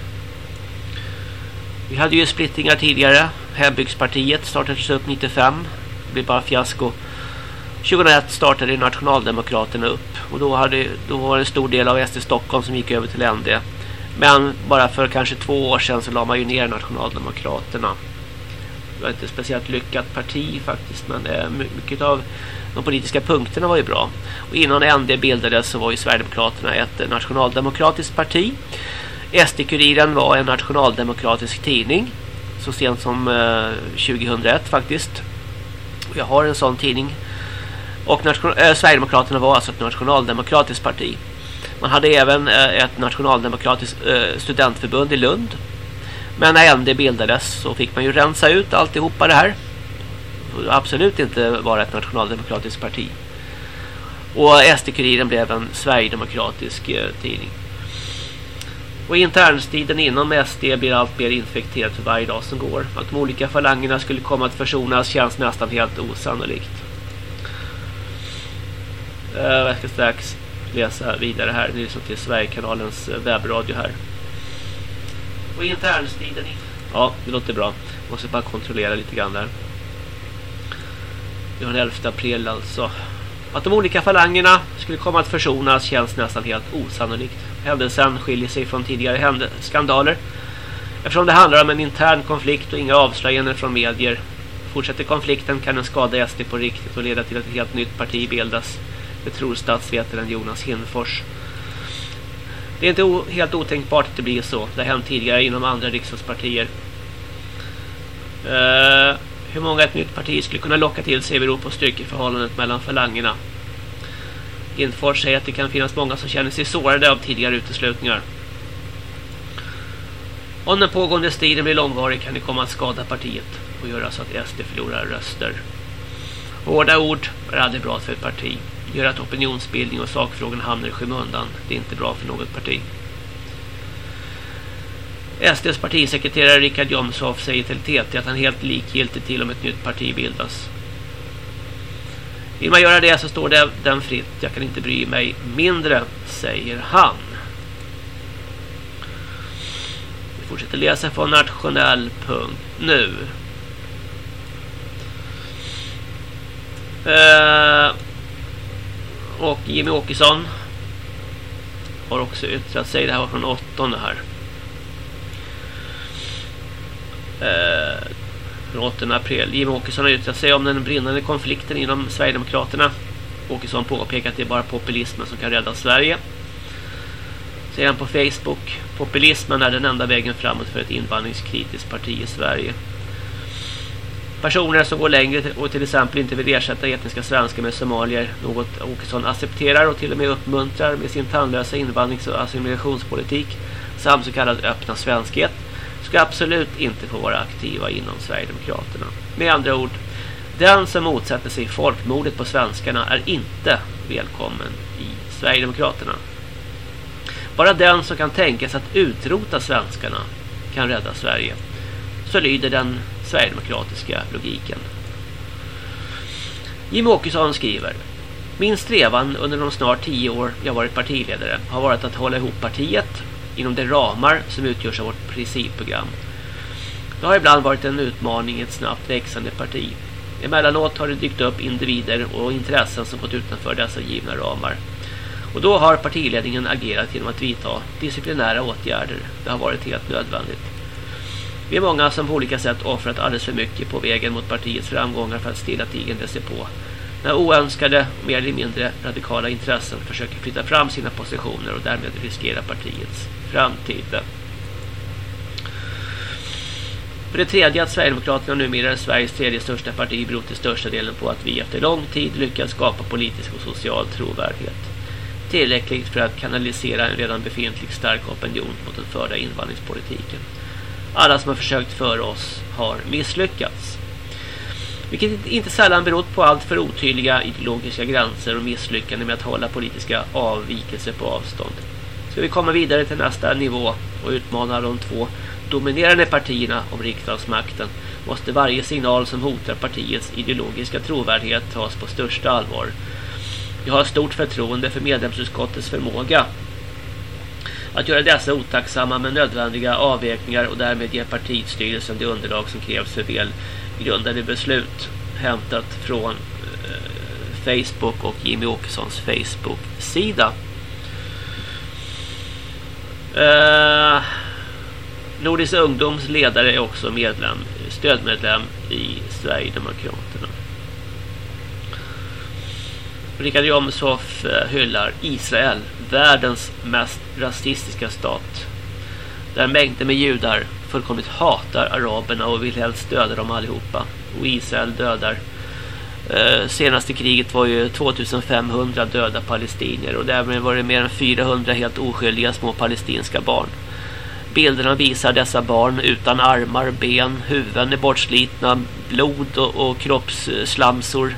Vi hade ju splittringar tidigare. Hembygdspartiet startades upp 95. Det blev bara fiasko. 2001 startade Nationaldemokraterna upp och då, hade, då var det en stor del av SD Stockholm som gick över till ND. Men bara för kanske två år sedan så la man ju ner Nationaldemokraterna. Det var inte ett speciellt lyckat parti faktiskt men eh, mycket av de politiska punkterna var ju bra. Och innan ND bildades så var ju Sverigedemokraterna ett nationaldemokratiskt parti. SD-kuriren var en nationaldemokratisk tidning så sent som eh, 2001 faktiskt. Jag har en sån tidning och äh, Sverigedemokraterna var alltså ett nationaldemokratiskt parti. Man hade även äh, ett nationaldemokratiskt äh, studentförbund i Lund. Men när ND bildades så fick man ju rensa ut alltihopa det här. Absolut inte vara ett nationaldemokratiskt parti. Och SD-kuriren blev en sverigedemokratisk eh, tidning. Och internstriden inom SD blir allt mer infekterad för varje dag som går. Att de olika falangerna skulle komma att försonas känns nästan helt osannolikt. Eh, jag ska strax läsa vidare här. Ni lyssnar till Sverigekanalens eh, webbradio här. Och internstriden. Ja, det låter bra. Måste bara kontrollera lite grann där. Det var den 11 april alltså. Att de olika falangerna skulle komma att försonas känns nästan helt osannolikt. Händelsen skiljer sig från tidigare skandaler. Eftersom det handlar om en intern konflikt och inga avslöjanden från medier. Fortsätter konflikten kan den skada SD på riktigt och leda till att ett helt nytt parti bildas. Det tror statsvetaren Jonas Hinfors. Det är inte helt otänkbart att det blir så. Det har hänt tidigare inom andra riksdagspartier. Uh, hur många ett nytt parti skulle kunna locka till sig beror på styrkeförhållandet mellan falangerna. Infors säger att det kan finnas många som känner sig sårade av tidigare uteslutningar. Om den pågående striden blir långvarig kan det komma att skada partiet och göra så att SD förlorar röster. Hårda ord är aldrig bra för ett parti gör att opinionsbildning och sakfrågan hamnar i skymundan. Det är inte bra för något parti. SDs partisekreterare Richard Jomshoff säger till TT att han är helt likgiltig till om ett nytt parti bildas. Vill man göra det så står det den fritt. Jag kan inte bry mig mindre, säger han. Vi fortsätter läsa från nationell.nu. Eh, och Jimmy Åkesson har också yttrat sig. Det här var från åttonde här. Eh, 8 april. Jimmy Åkesson har yttrat sig om den brinnande konflikten inom Sverigedemokraterna. Åkesson påpekar att det är bara populismen som kan rädda Sverige. Säger han på Facebook. Populismen är den enda vägen framåt för ett invandringskritiskt parti i Sverige. Personer som går längre och till exempel inte vill ersätta etniska svenskar med somalier, något Åkesson accepterar och till och med uppmuntrar med sin tandlösa invandrings- och assimilationspolitik samt så kallad öppna svenskhet, ska absolut inte få vara aktiva inom Sverigedemokraterna. Med andra ord, den som motsätter sig folkmordet på svenskarna är inte välkommen i Sverigedemokraterna. Bara den som kan tänka sig att utrota svenskarna kan rädda Sverige. Så lyder den sverigedemokratiska logiken. Jim Åkesson skriver Min strävan under de snart tio år jag varit partiledare har varit att hålla ihop partiet inom de ramar som utgörs av vårt principprogram. Det har ibland varit en utmaning i ett snabbt växande parti. Emellanåt har det dykt upp individer och intressen som gått utanför dessa givna ramar. Och då har partiledningen agerat genom att vidta disciplinära åtgärder. Det har varit helt nödvändigt. Vi är många som på olika sätt offrat alldeles för mycket på vägen mot partiets framgångar för att stillatigande sig på. När oönskade, mer eller mindre radikala intressen försöker flytta fram sina positioner och därmed riskera partiets framtid. För det tredje att Sverigedemokraterna numera är Sveriges tredje största parti beror till största delen på att vi efter lång tid lyckats skapa politisk och social trovärdighet. Tillräckligt för att kanalisera en redan befintlig stark opinion mot den förda invandringspolitiken. Alla som har försökt före oss har misslyckats. Vilket inte sällan berott på allt för otydliga ideologiska gränser och misslyckande med att hålla politiska avvikelser på avstånd. Ska vi komma vidare till nästa nivå och utmana de två dominerande partierna om riksdagsmakten måste varje signal som hotar partiets ideologiska trovärdighet tas på största allvar. Jag har stort förtroende för medlemsutskottets förmåga att göra dessa otacksamma men nödvändiga avvägningar och därmed ge partistyrelsen det underlag som krävs för Grundade beslut hämtat från eh, Facebook och Jimmy Åkessons Facebook-sida. Eh, Nordisk ungdoms ledare är också medlem, stödmedlem i Sverigedemokraterna. Richard Jomshoff eh, hyllar Israel, världens mest rasistiska stat. Där mängder med judar fullkomligt hatar araberna och vill helst döda dem allihopa. Och Israel dödar. Eh, senaste kriget var ju 2500 döda palestinier och därmed var det mer än 400 helt oskyldiga små palestinska barn. Bilderna visar dessa barn utan armar, ben, huvuden är bortslitna, blod och, och kroppsslamsor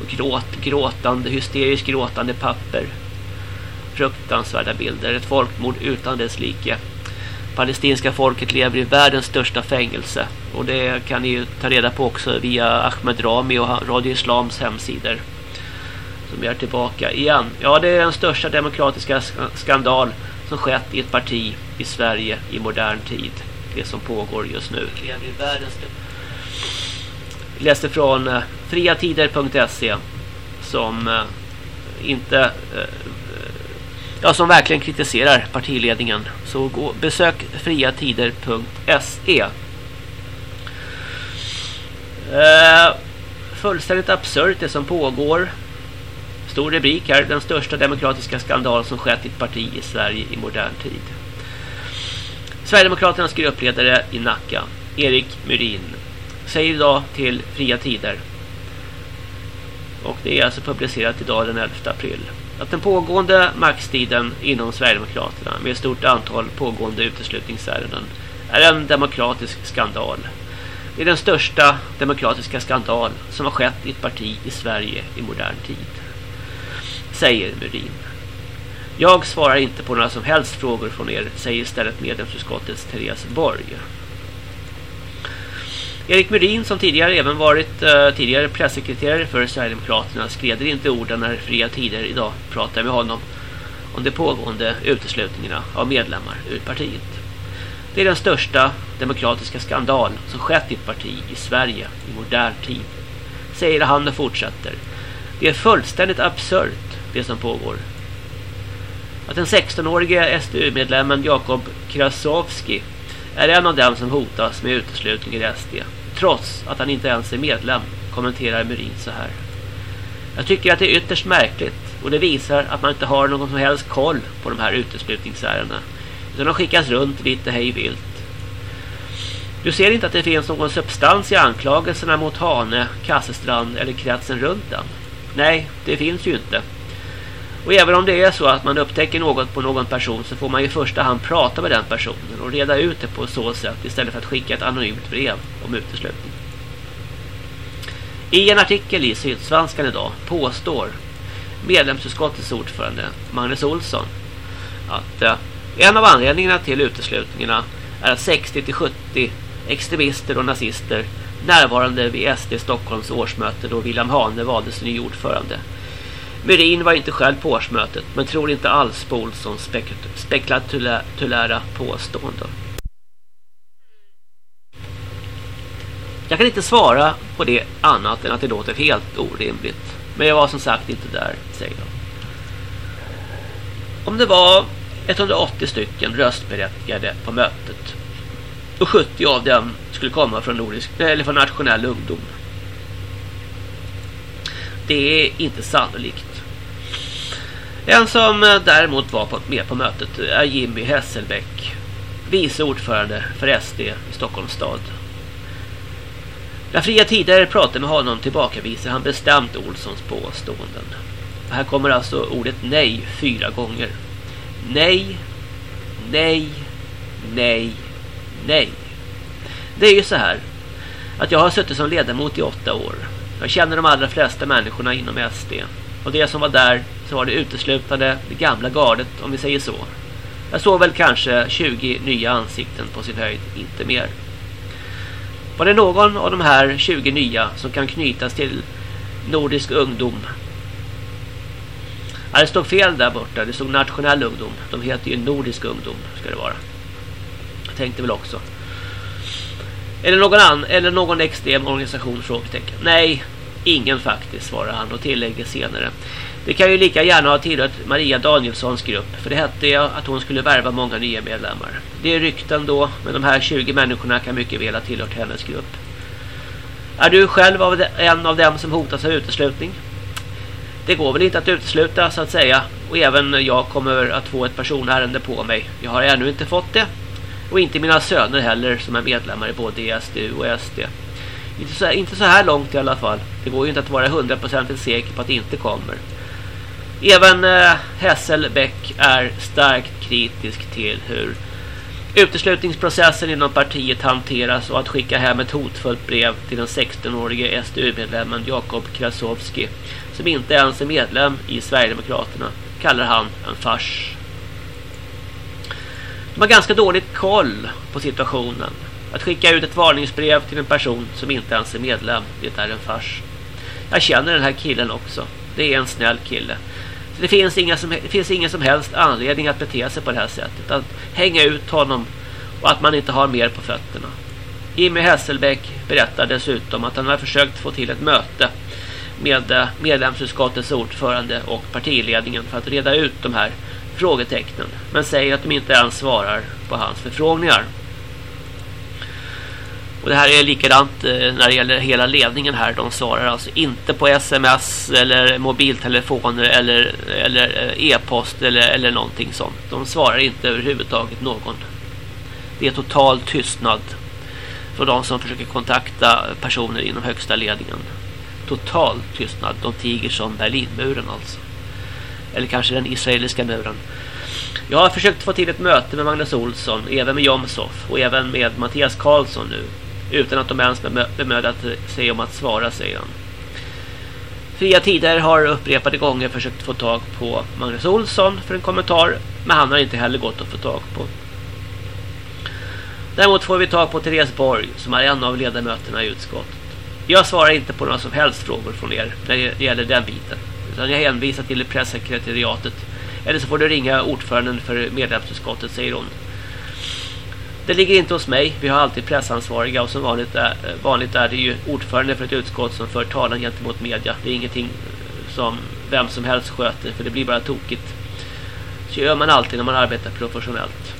och gråt, gråtande, hysteriskt gråtande papper. Fruktansvärda bilder, ett folkmord utan dess like. Palestinska folket lever i världens största fängelse och det kan ni ju ta reda på också via Ahmed Rami och Radio Islams hemsidor som är tillbaka igen. Ja, det är den största demokratiska skandal som skett i ett parti i Sverige i modern tid. Det som pågår just nu. Lever i världens läste från eh, friatider.se som eh, inte eh, ja, som verkligen kritiserar partiledningen. Så gå, besök friatider.se eh, Fullständigt absurt det som pågår. Stor rubrik här. Den största demokratiska skandal som skett i ett parti i Sverige i modern tid. Sverigedemokraternas gruppledare i Nacka, Erik Myrin, säger idag till Fria Tider. Och det är alltså publicerat idag den 11 april. Att den pågående maxtiden inom Sverigedemokraterna med ett stort antal pågående uteslutningsärenden är en demokratisk skandal. Det är den största demokratiska skandal som har skett i ett parti i Sverige i modern tid. Säger Murin. Jag svarar inte på några som helst frågor från er, säger istället medlemsutskottets Therese Borg. Erik Murin som tidigare även varit eh, tidigare pressekreterare för Sverigedemokraterna skrev inte orden när fria tider idag pratar med honom om de pågående uteslutningarna av medlemmar ur partiet. Det är den största demokratiska skandal som skett i ett parti i Sverige i modern tid. Säger han och fortsätter. Det är fullständigt absurt det som pågår. Att den 16-årige SDU-medlemmen Jakob Krasovski är en av dem som hotas med uteslutning i SD trots att han inte ens är medlem, kommenterar Murin så här. Jag tycker att det är ytterst märkligt och det visar att man inte har någon som helst koll på de här uteslutningsärendena. Utan de skickas runt lite hej vilt. Du ser inte att det finns någon substans i anklagelserna mot Hane, Kassestrand eller kretsen runt den? Nej, det finns ju inte. Och även om det är så att man upptäcker något på någon person så får man i första hand prata med den personen och reda ut det på så sätt istället för att skicka ett anonymt brev om uteslutning. I en artikel i Sydsvenskan idag påstår medlemsutskottets ordförande Magnus Olsson att eh, en av anledningarna till uteslutningarna är att 60-70 extremister och nazister närvarande vid SD Stockholms årsmöte då William Hane valdes ny ordförande. Myrin var inte själv på årsmötet men tror inte alls på Olssons spek spektakulära påståenden. Jag kan inte svara på det annat än att det låter helt orimligt. Men jag var som sagt inte där, säger jag. Om det var 180 stycken röstberättigade på mötet och 70 av dem skulle komma från, nordisk, eller från nationell ungdom. Det är inte sannolikt. En som eh, däremot var med på mötet är Jimmy Hesselbäck, vice ordförande för SD i Stockholms stad. När Fria Tider pratade med honom tillbakavisar han bestämt Olssons påståenden. Här kommer alltså ordet nej fyra gånger. Nej, nej, nej, nej. Det är ju så här att jag har suttit som ledamot i åtta år. Jag känner de allra flesta människorna inom SD. Och det som var där så var det uteslutande det gamla gardet om vi säger så. Jag såg väl kanske 20 nya ansikten på sin höjd, inte mer. Var det någon av de här 20 nya som kan knytas till nordisk ungdom? Ja, det stod fel där borta. Det stod nationell ungdom. De heter ju nordisk ungdom ska det vara. Jag tänkte väl också. Eller någon annan eller någon extrem organisation frågetecken. Nej, ingen faktiskt svarar han och tillägger senare. Det kan ju lika gärna ha tillhört Maria Danielssons grupp för det hette ju att hon skulle värva många nya medlemmar. Det är rykten då, men de här 20 människorna kan mycket väl ha tillhört hennes grupp. Är du själv av en av dem som hotas av uteslutning? Det går väl inte att utesluta så att säga och även jag kommer att få ett personärende på mig. Jag har ännu inte fått det och inte mina söner heller som är medlemmar i både SDU och SD. Inte så, inte så här långt i alla fall. Det går ju inte att vara hundraprocentigt säker på att det inte kommer. Även eh, Hesselbäck är starkt kritisk till hur uteslutningsprocessen inom partiet hanteras och att skicka hem ett hotfullt brev till den 16-årige SDU-medlemmen Jakob Krasowski som inte ens är medlem i Sverigedemokraterna kallar han en fars. De har ganska dåligt koll på situationen. Att skicka ut ett varningsbrev till en person som inte ens är medlem, det är en fars. Jag känner den här killen också. Det är en snäll kille. Det finns, inga som, det finns ingen som helst anledning att bete sig på det här sättet. Att hänga ut honom och att man inte har mer på fötterna. Jimmy Hesselbäck berättar dessutom att han har försökt få till ett möte med eh, medlemsutskottets ordförande och partiledningen för att reda ut de här frågetecknen. Men säger att de inte ens svarar på hans förfrågningar. Och det här är likadant eh, när det gäller hela ledningen här. De svarar alltså inte på sms eller mobiltelefoner eller eller eh, e-post eller, eller någonting sånt. De svarar inte överhuvudtaget någon. Det är total tystnad för de som försöker kontakta personer inom högsta ledningen. Total tystnad. De tiger som Berlinmuren alltså. Eller kanske den israeliska muren. Jag har försökt få till ett möte med Magnus Olsson, även med Jomshoff och även med Mattias Karlsson nu. Utan att de ens bemödat sig om att svara, säger han. Fria Tider har upprepade gånger försökt få tag på Magnus Olsson för en kommentar. Men han har inte heller gått att få tag på. Däremot får vi tag på Therese Borg som är en av ledamöterna i utskottet. Jag svarar inte på några som helst frågor från er när det gäller den biten. Utan jag hänvisar till pressekretariatet. Eller så får du ringa ordföranden för medlemsutskottet, säger hon. Det ligger inte hos mig. Vi har alltid pressansvariga och som vanligt är, vanligt är det ju ordförande för ett utskott som för talan gentemot media. Det är ingenting eh, som vem som helst sköter för det blir bara tokigt. Så gör man alltid när man arbetar professionellt.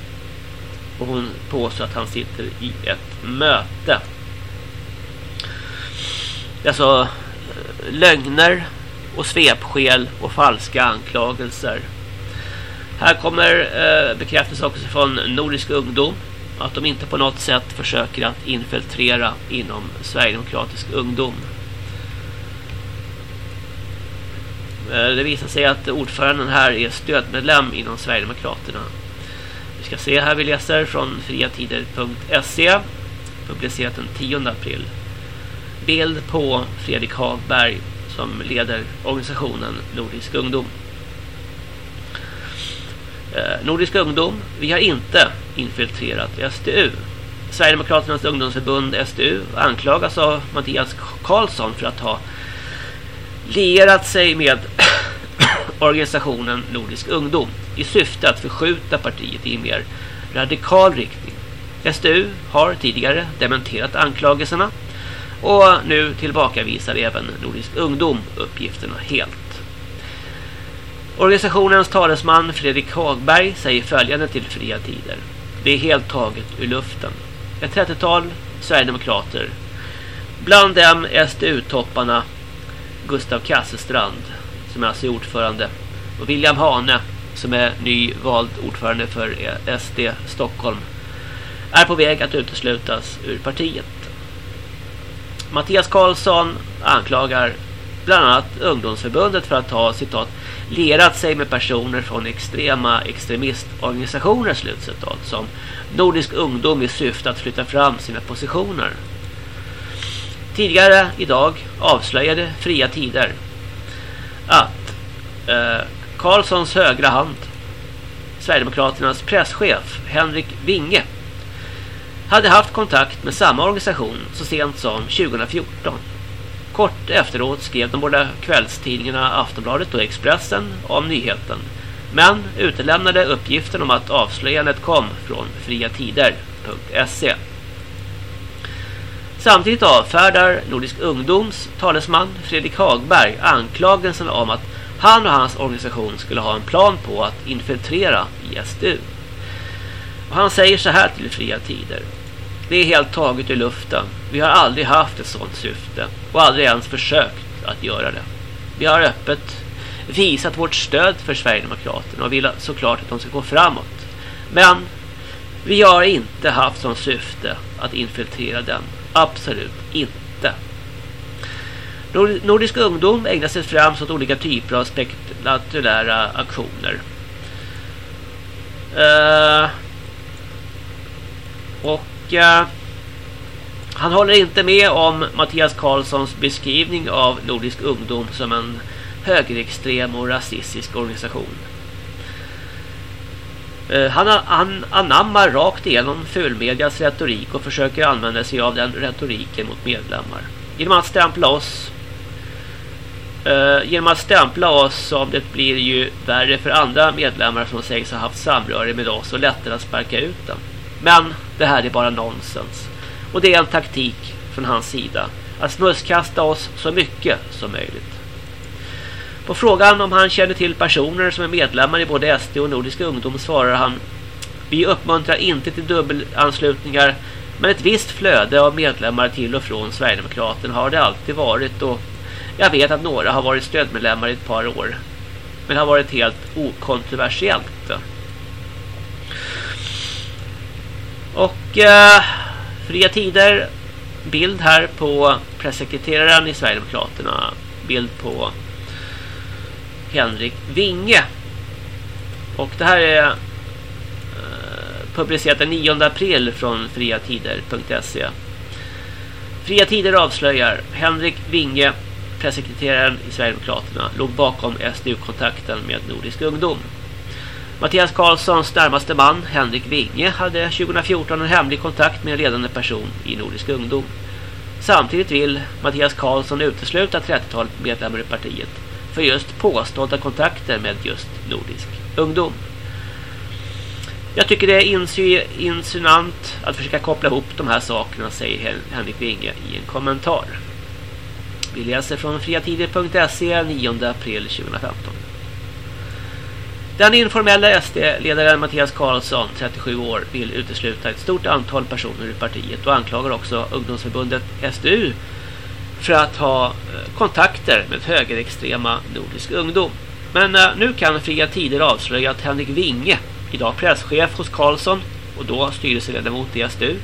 Och hon påstår att han sitter i ett möte. Det är alltså eh, lögner och svepskäl och falska anklagelser. Här kommer eh, bekräftelse också från Nordisk ungdom att de inte på något sätt försöker att infiltrera inom Sverigedemokratisk ungdom. Eh, det visar sig att ordföranden här är stödmedlem inom Sverigedemokraterna. Vi ska se här vi läser från friatider.se publicerat den 10 april. Bild på Fredrik Hagberg som leder organisationen Nordisk ungdom. Eh, Nordisk ungdom, vi har inte infiltrerat SDU. Sverigedemokraternas ungdomsförbund SDU anklagas av Mattias Karlsson för att ha lierat sig med organisationen Nordisk ungdom i syfte att förskjuta partiet i en mer radikal riktning. SDU har tidigare dementerat anklagelserna och nu tillbakavisar även Nordisk ungdom uppgifterna helt. Organisationens talesman Fredrik Hagberg säger följande till Fria Tider. Det är helt taget ur luften. Ett 30-tal Sverigedemokrater. Bland dem SDU-topparna Gustav Kasselstrand som är alltså ordförande och William Hane som är nyvald ordförande för SD Stockholm är på väg att uteslutas ur partiet. Mattias Karlsson anklagar bland annat ungdomsförbundet för att ha citat lerat sig med personer från extrema extremistorganisationer slutcitat som Nordisk ungdom i syfte att flytta fram sina positioner. Tidigare idag avslöjade Fria Tider att eh, Karlssons högra hand Sverigedemokraternas presschef Henrik Winge hade haft kontakt med samma organisation så sent som 2014. Kort efteråt skrev de båda kvällstidningarna Aftonbladet och Expressen om nyheten men utelämnade uppgiften om att avslöjandet kom från friatider.se. Samtidigt avfärdar Nordisk ungdoms talesman Fredrik Hagberg anklagelsen om att han och hans organisation skulle ha en plan på att infiltrera ISDU. Och han säger så här till Fria Tider. Det är helt taget i luften. Vi har aldrig haft ett sådant syfte och aldrig ens försökt att göra det. Vi har öppet visat vårt stöd för Sverigedemokraterna och vill såklart att de ska gå framåt. Men vi har inte haft som syfte att infiltrera den. Absolut inte. Nordisk ungdom ägnar sig främst åt olika typer av spektakulära aktioner. Uh, och uh, han håller inte med om Mattias Karlssons beskrivning av Nordisk ungdom som en högerextrem och rasistisk organisation. Eh, han, han anammar rakt igenom fulmedias retorik och försöker använda sig av den retoriken mot medlemmar. Genom att stämpla oss eh, genom att stämpla oss som det blir ju värre för andra medlemmar som sägs ha haft samröre med oss och lättare att sparka ut dem. Men det här är bara nonsens. Och det är en taktik från hans sida att smutskasta oss så mycket som möjligt. På frågan om han känner till personer som är medlemmar i både SD och Nordiska ungdom svarar han Vi uppmuntrar inte till dubbelanslutningar men ett visst flöde av medlemmar till och från Sverigedemokraterna har det alltid varit och jag vet att några har varit stödmedlemmar i ett par år. Men har varit helt okontroversiellt. Och eh, fria tider. Bild här på pressekreteraren i Sverigedemokraterna. Bild på Henrik Winge. Och det här är eh, publicerat den 9 april från friatider.se. Fria Tider avslöjar Henrik Winge pressekreteraren i Sverigedemokraterna låg bakom SDU-kontakten med Nordisk ungdom. Mattias Karlssons närmaste man, Henrik Winge, hade 2014 en hemlig kontakt med en ledande person i Nordisk ungdom. Samtidigt vill Mattias Karlsson utesluta 30-talet medlemmar i partiet för just påstådda kontakter med just Nordisk ungdom. Jag tycker det är insinuant att försöka koppla ihop de här sakerna, säger Henrik Winge i en kommentar. Vi läser från friatider.se 9 april 2015. Den informella SD-ledaren Mattias Karlsson, 37 år, vill utesluta ett stort antal personer ur partiet och anklagar också ungdomsförbundet SDU för att ha eh, kontakter med högerextrema nordisk ungdom. Men eh, nu kan Fria Tider avslöja att Henrik Winge, idag presschef hos Karlsson och då styrelseledamot i SDU,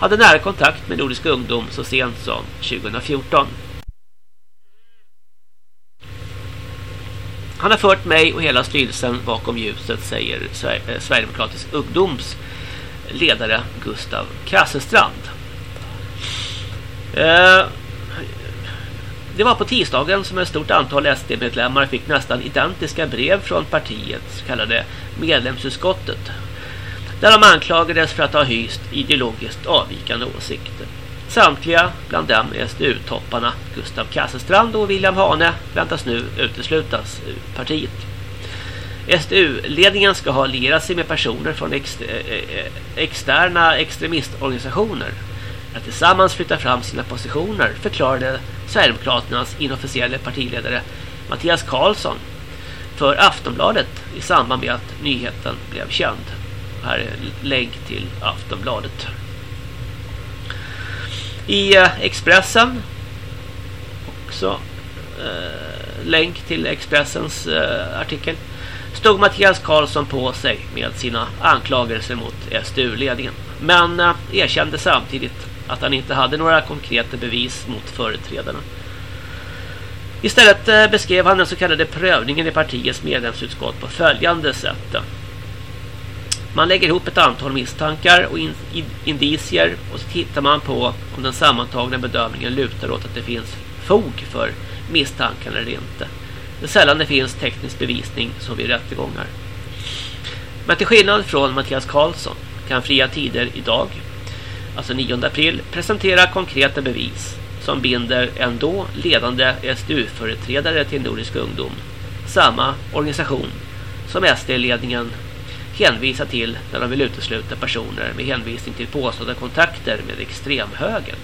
hade nära kontakt med nordisk ungdom så sent som 2014. Han har fört mig och hela styrelsen bakom ljuset, säger eh, Sverigedemokratisk ungdoms ledare Gustav Kasselstrand. Eh, Det var på tisdagen som ett stort antal SD-medlemmar fick nästan identiska brev från partiet, så kallade medlemsutskottet. Där de anklagades för att ha hyst ideologiskt avvikande åsikter. Samtliga, bland dem SDU-topparna Gustav Kasselstrand och William Hane, väntas nu uteslutas ur partiet. SDU-ledningen ska ha lierat sig med personer från ex eh, eh, externa extremistorganisationer att tillsammans flytta fram sina positioner förklarade Sverigedemokraternas inofficiella partiledare Mattias Karlsson för Aftonbladet i samband med att nyheten blev känd. Här är en länk till Aftonbladet. I eh, Expressen också eh, länk till Expressens eh, artikel stod Mattias Karlsson på sig med sina anklagelser mot SDU-ledningen. Men eh, erkände samtidigt att han inte hade några konkreta bevis mot företrädarna. Istället eh, beskrev han den så kallade prövningen i partiets medlemsutskott på följande sätt. Man lägger ihop ett antal misstankar och in, in, indicier och så tittar man på om den sammantagna bedömningen lutar åt att det finns fog för misstankarna eller inte. Det sällan det finns teknisk bevisning som vid rättegångar. Men till skillnad från Mattias Karlsson kan Fria Tider idag, alltså 9 april, presentera konkreta bevis som binder en då ledande SDU-företrädare till Nordisk ungdom. Samma organisation som SD-ledningen hänvisa till när de vill utesluta personer med hänvisning till påstådda kontakter med extremhögern.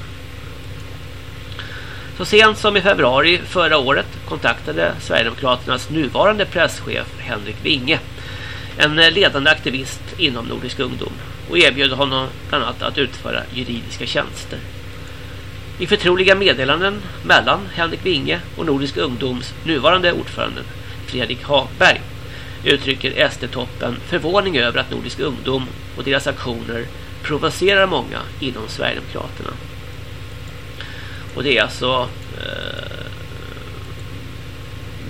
Så sent som i februari förra året kontaktade Sverigedemokraternas nuvarande presschef Henrik Winge en ledande aktivist inom Nordisk ungdom och erbjöd honom bland annat att utföra juridiska tjänster. I förtroliga meddelanden mellan Henrik Winge och Nordisk ungdoms nuvarande ordförande Fredrik Hagberg uttrycker SD-toppen förvåning över att Nordisk ungdom och deras aktioner provocerar många inom Sverigedemokraterna. Och det är alltså eh,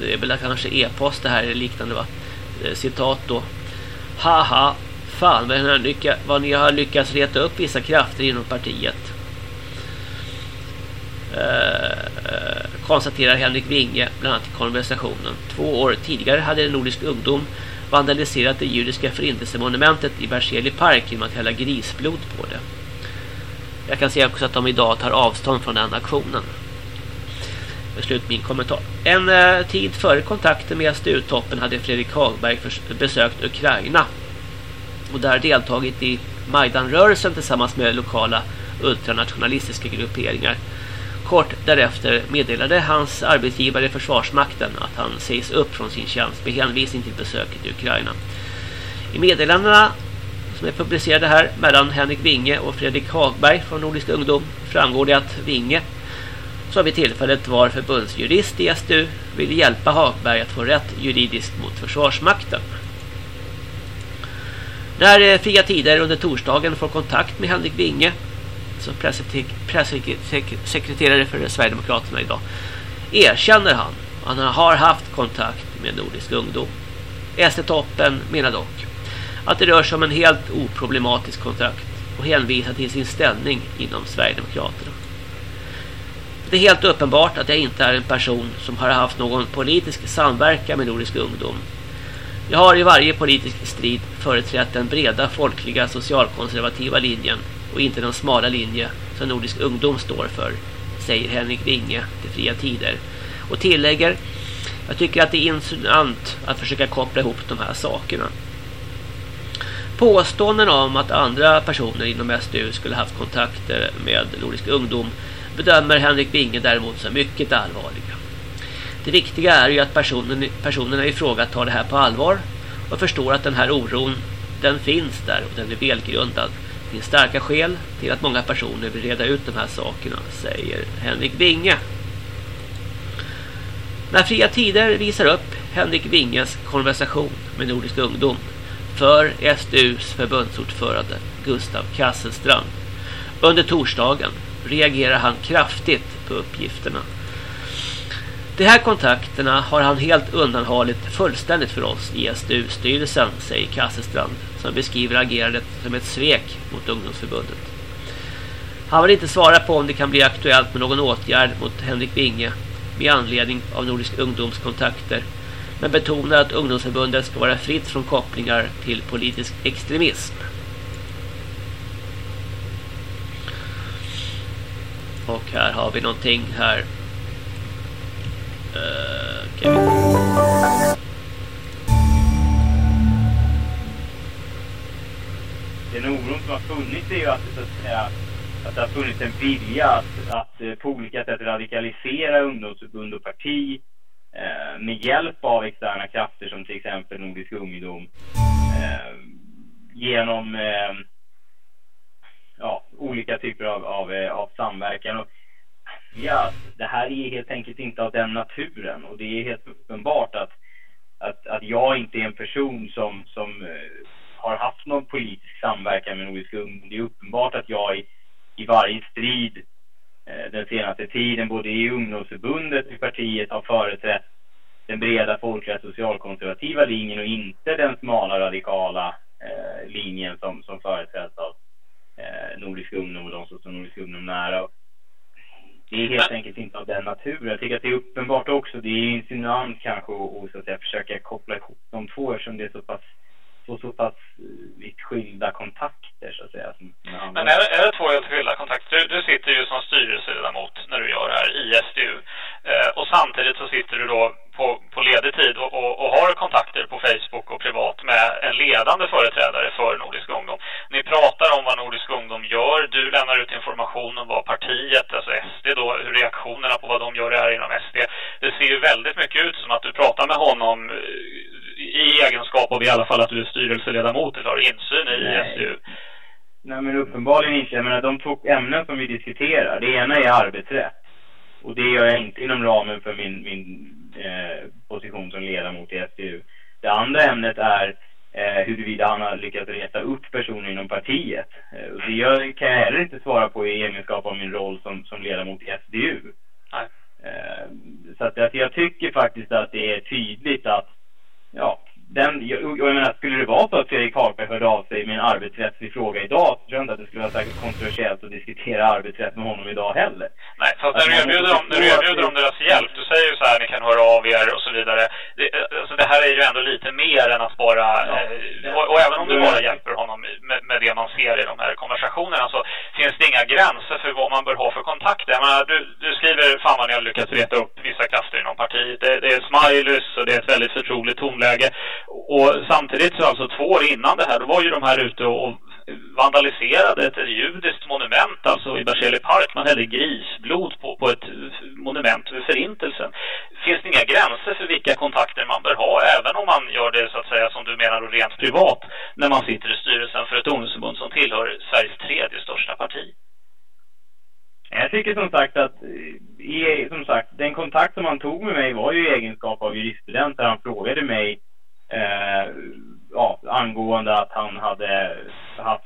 det är väl kanske e-post det här eller liknande va? Eh, citat då. Haha, fan vad ni, har lyckats, vad ni har lyckats reta upp vissa krafter inom partiet. Eh, eh konstaterar Henrik Winge bland annat i konversationen. Två år tidigare hade Nordisk ungdom vandaliserat det judiska förintelsemonumentet i Berzelii park genom att hälla grisblod på det. Jag kan säga också att de idag tar avstånd från den aktionen. Beslut min kommentar. En eh, tid före kontakten med SDU-toppen hade Fredrik Hagberg besökt Ukraina och där deltagit i Majdan-rörelsen tillsammans med lokala ultranationalistiska grupperingar. Kort därefter meddelade hans arbetsgivare Försvarsmakten att han sägs upp från sin tjänst med hänvisning till besöket i Ukraina. I meddelandena som är publicerade här mellan Henrik Winge och Fredrik Hagberg från Nordisk ungdom framgår det att Winge som vid tillfället var förbundsjurist i SDU ville hjälpa Hagberg att få rätt juridiskt mot Försvarsmakten. När eh, Fria Tider under torsdagen får kontakt med Henrik Winge som pressekreterare för Sverigedemokraterna idag erkänner han att han har haft kontakt med Nordisk ungdom. SD-toppen menar dock att det rör sig om en helt oproblematisk kontakt och hänvisar till sin ställning inom Sverigedemokraterna. Det är helt uppenbart att jag inte är en person som har haft någon politisk samverkan med Nordisk ungdom. Jag har i varje politisk strid företrätt den breda folkliga socialkonservativa linjen och inte den smala linje som Nordisk ungdom står för, säger Henrik Winge till Fria Tider. Och tillägger, jag tycker att det är insinuant att försöka koppla ihop de här sakerna. Påståenden om att andra personer inom SDU skulle haft kontakter med Nordisk ungdom bedömer Henrik Winge däremot som mycket allvarliga. Det viktiga är ju att personen, personerna i fråga tar det här på allvar och förstår att den här oron den finns där och den är välgrundad. Det finns starka skäl till att många personer vill reda ut de här sakerna, säger Henrik Winge. När Fria Tider visar upp Henrik Winges konversation med Nordisk ungdom för SDUs förbundsordförande Gustav Kasselstrand under torsdagen reagerar han kraftigt på uppgifterna. De här kontakterna har han helt undanhållit fullständigt för oss i SDU-styrelsen, säger Kasselstrand, som beskriver agerandet som ett svek mot ungdomsförbundet. Han vill inte svara på om det kan bli aktuellt med någon åtgärd mot Henrik Winge med anledning av Nordisk ungdomskontakter men betonar att ungdomsförbundet ska vara fritt från kopplingar till politisk extremism. Och här har vi någonting här. Eh, uh, okay. Den oron som har funnits är ju att, så att, säga, att det har funnits en vilja att, att eh, på olika sätt radikalisera ungdomsförbund och parti eh, med hjälp av externa krafter som till exempel Nordisk ungdom eh, genom eh, ja, olika typer av, av, eh, av samverkan. Och, ja, det här är helt enkelt inte av den naturen och det är helt uppenbart att, att, att jag inte är en person som, som eh, har haft någon politisk samverkan med Nordiska ungdom. Det är uppenbart att jag i, i varje strid eh, den senaste tiden, både i ungdomsförbundet och i partiet, har företrätt den breda folkliga socialkonservativa linjen och inte den smala radikala eh, linjen som, som företräds av eh, Nordisk ungdom och de som står Nordisk ungdom nära. Det är helt enkelt inte av den naturen. Jag tycker att det är uppenbart också, det är insinuant kanske att, att försöka koppla ihop de två eftersom det är så pass så, så pass eh, vitt skilda kontakter så att säga. Men är, är det två helt skilda kontakter? Du, du sitter ju som styrelseledamot när du gör det här i SDU. Eh, och samtidigt så sitter du då på, på ledig tid och, och, och har kontakter på Facebook och privat med en ledande företrädare för Nordisk ungdom. Ni pratar om vad Nordisk ungdom gör. Du lämnar ut information om vad partiet, alltså SD då, hur reaktionerna på vad de gör är inom SD. Det ser ju väldigt mycket ut som att du pratar med honom eh, i egenskap av i alla fall att du är styrelseledamot eller har insyn i Nej. SDU. Nej men uppenbarligen inte. Jag menar de två ämnen som vi diskuterar, det ena är arbetsrätt. Och det gör jag inte inom ramen för min, min eh, position som ledamot i SDU. Det andra ämnet är eh, huruvida han har lyckats reta upp personer inom partiet. Eh, och det gör, kan jag heller inte svara på i egenskap av min roll som, som ledamot i SDU. Nej. Eh, så att, att jag tycker faktiskt att det är tydligt att ja, den, jag, jag menar, skulle det vara så att Fredrik Hagberg hörde av sig med en arbetsrättslig fråga idag så tror jag inte att det skulle vara särskilt kontroversiellt att diskutera arbetsrätt med honom idag heller. Nej, fast när du erbjuder dem, när du erbjuder dem deras hjälp, du säger ju så här, ni kan höra av er och så vidare. Det, alltså det här är ju ändå lite mer än att bara, eh, och, och även om du bara hjälper med, med det man ser i de här konversationerna så finns det inga gränser för vad man bör ha för kontakter. Jag menar, du, du skriver, fan vad ni har lyckats reta upp vissa krafter inom partiet. Det, det är smileys och det är ett väldigt förtroligt tonläge. Och samtidigt så alltså två år innan det här, då var ju de här ute och och vandaliserade ett judiskt monument alltså i Berzelii park. Man hällde grisblod på, på ett monument över förintelsen. Finns det inga gränser för vilka kontakter man bör ha även om man gör det så att säga som du menar då rent privat när man sitter i styrelsen för ett ungdomsförbund som tillhör Sveriges tredje största parti? Jag tycker som sagt att, eh, i, som sagt, den kontakt som han tog med mig var ju i egenskap av juriststudent där han frågade mig eh, ja, angående att han hade haft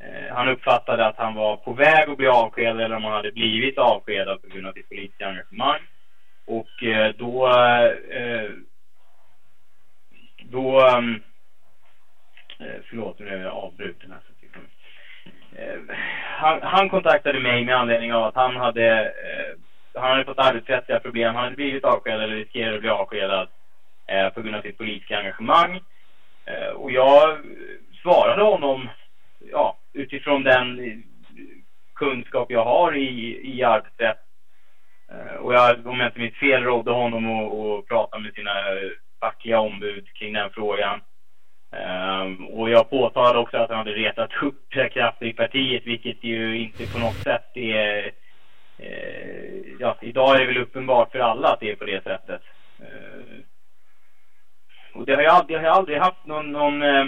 eh, han uppfattade att han var på väg att bli avskedad eller om han hade blivit avskedad på grund av sitt politiska engagemang. Och eh, då eh, då ehm, eh, förlåt nu är jag avbruten här. Liksom, eh, han, han kontaktade mig med anledning av att han hade eh, han hade fått arbetsrättsliga problem. Han hade blivit avskedad eller riskerade att bli avskedad eh, på grund av sitt politiska engagemang. Eh, och jag svarade honom ja, utifrån den kunskap jag har i, i arbetsrätt. Eh, och jag, om jag inte minns fel, rådde honom att att prata med sina fackliga ombud kring den frågan. Um, och jag påtalade också att han hade retat upp krafter i partiet, vilket ju inte på något sätt är... Eh, ja, idag är det väl uppenbart för alla att det är på det sättet. Ehm, och det har ju aldrig, jag har aldrig haft någon... någon eh,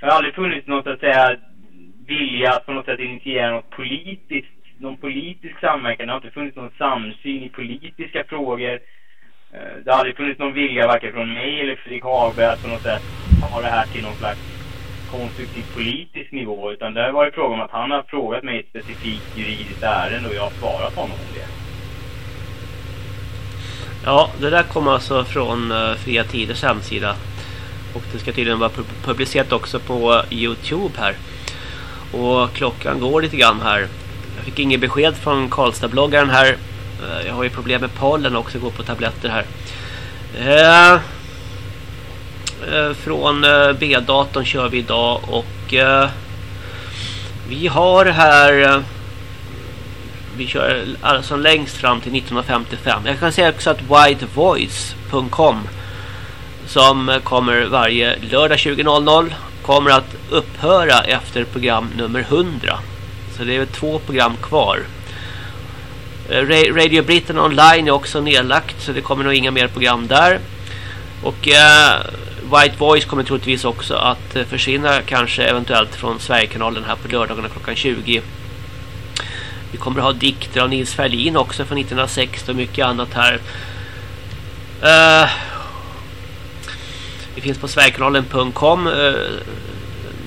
det har aldrig funnits någon så att säga vilja att på något sätt initiera något politiskt, någon politisk samverkan. Det har inte funnits någon samsyn i politiska frågor. Eh, Det har aldrig funnits någon vilja varken från mig eller Fredrik Hagberg att på något sätt ta det här till någon slags konstruktiv politisk nivå. Utan det har varit fråga om att han har frågat mig ett specifikt juridiskt ärende och jag har svarat honom om det. Ja, det där kommer alltså från uh, Fria Tiders hemsida. Och det ska tydligen vara publicerat också på Youtube här. Och klockan går lite grann här. Jag fick inget besked från Karlstad-bloggaren här. Eh, jag har ju problem med pollen också, går på tabletter här. Eh, eh, från eh, B-datorn kör vi idag och eh, vi har här vi kör alltså längst fram till 1955. Jag kan säga också att whitevoice.com som kommer varje lördag 20.00 kommer att upphöra efter program nummer 100. Så det är två program kvar. Eh, Radio Britain online är också nedlagt så det kommer nog inga mer program där. Och eh, White Voice kommer troligtvis också att eh, försvinna kanske eventuellt från Sverigekanalen här på lördagarna klockan 20. Vi kommer att ha dikter av Nils Ferlin också från 1960 och mycket annat här. Eh, det finns på sverigekanalen.com eh,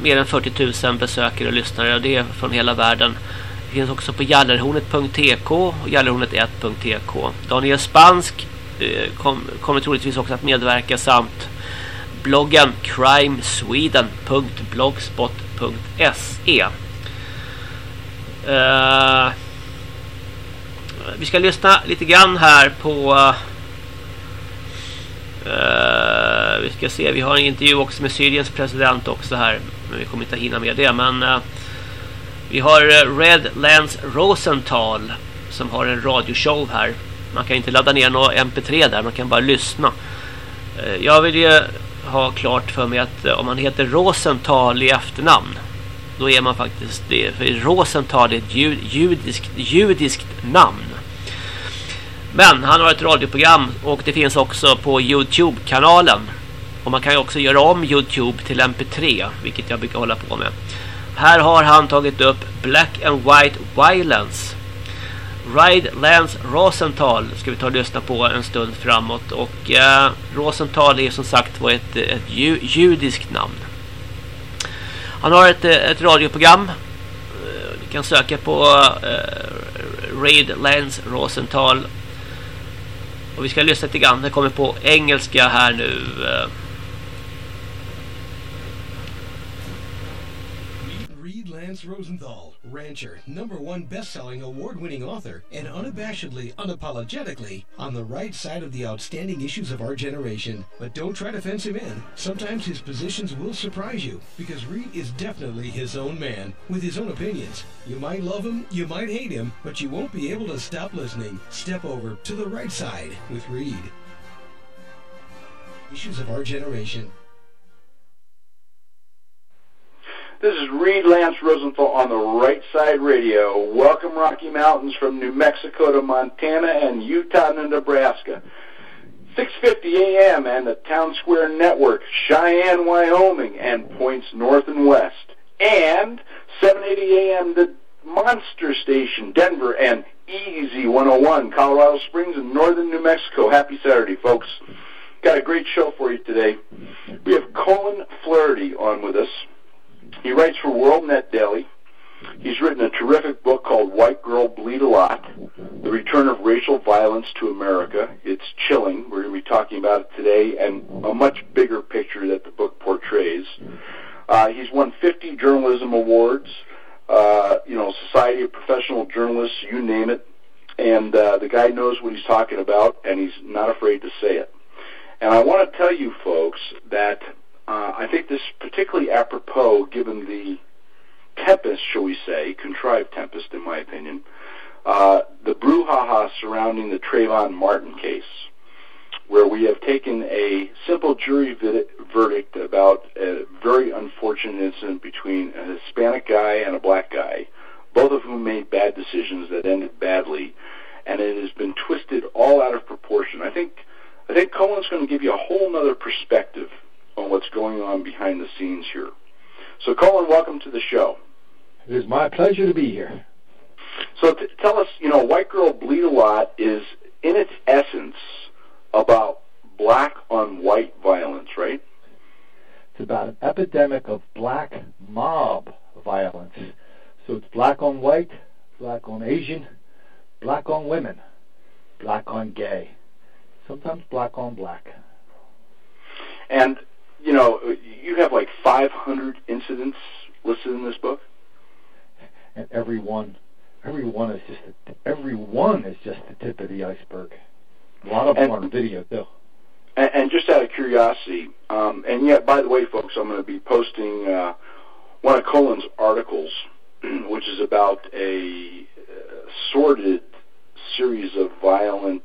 mer än 40 000 besökare och lyssnare och det är från hela världen. Det finns också på gallerhornet.tk och gallerhornet1.tk. Daniel Spansk eh, kom, kommer troligtvis också att medverka samt bloggen crimesweden.blogspot.se Uh, Vi ska lyssna lite grann här på Uh, vi ska se, vi har en intervju också med Syriens president också här men vi kommer inte hinna med det men uh, vi har Red Lance Rosenthal som har en radioshow här. Man kan inte ladda ner någon MP3 där, man kan bara lyssna. Jag vill ju ha klart för mig att om man heter Rosenthal i efternamn då är man faktiskt det. För Rosenthal är ett jud, judiskt, judiskt namn. Men han har ett radioprogram och det finns också på Youtube-kanalen. Och man kan ju också göra om Youtube till MP3, vilket jag brukar hålla på med. Här har han tagit upp Black and White Violence. Ride Lance Rosenthal ska vi ta och lyssna på en stund framåt. Och eh, Rosenthal är som sagt var ett, ett ju, judiskt namn. Han har ett, eh, ett radioprogram. Eh, du kan söka på eh, Raid Lance Rosenthal. Och vi ska lyssna lite grann. Det kommer på engelska här nu. Eh. Reed Lance Rosenthal, rancher, number one best-selling award-winning author, and unabashedly, unapologetically on the right side of the outstanding issues of our generation. But don't try to fence him in. Sometimes his positions will surprise you, because Reed is definitely his own man, with his own opinions. You might love him, you might hate him, but you won't be able to stop listening. Step over to the right side with Reed. Issues of our generation. This is Reed Lance Rosenthal on the Right Side Radio. Welcome, Rocky Mountains, from New Mexico to Montana and Utah to Nebraska. 6:50 a.m. and the Town Square Network, Cheyenne, Wyoming, and points north and west. And 7:80 a.m. the Monster Station, Denver, and Easy 101, Colorado Springs, and northern New Mexico. Happy Saturday, folks. Got a great show for you today. We have Colin Flaherty on with us. He writes for WorldNet Daily. He's written a terrific book called White Girl Bleed a Lot The Return of Racial Violence to America. It's chilling. We're going to be talking about it today and a much bigger picture that the book portrays. Uh, he's won 50 journalism awards, uh, you know, Society of Professional Journalists, you name it. And uh, the guy knows what he's talking about, and he's not afraid to say it. And I want to tell you folks that uh, I think this particularly apropos given the tempest, shall we say, contrived tempest in my opinion, uh, the brouhaha surrounding the Trayvon Martin case, where we have taken a simple jury vid- verdict about a very unfortunate incident between a Hispanic guy and a black guy, both of whom made bad decisions that ended badly, and it has been twisted all out of proportion. I think I think Cohen's going to give you a whole other perspective on what's going on behind the scenes here. So, Colin, welcome to the show. It is my pleasure to be here. So, t- tell us, you know, White Girl Bleed a Lot is, in its essence, about black on white violence, right? It's about an epidemic of black mob violence. So it's black on white, black on Asian, black on women, black on gay, sometimes black on black. And, you know, you have like 500 incidents listed in this book. And every one every one is just a, every one is just the tip of the iceberg. A lot of them And- are on video too. And, and just out of curiosity, um, and yet, by the way, folks, I'm going to be posting uh, one of Colin's articles, which is about a uh, sordid series of violent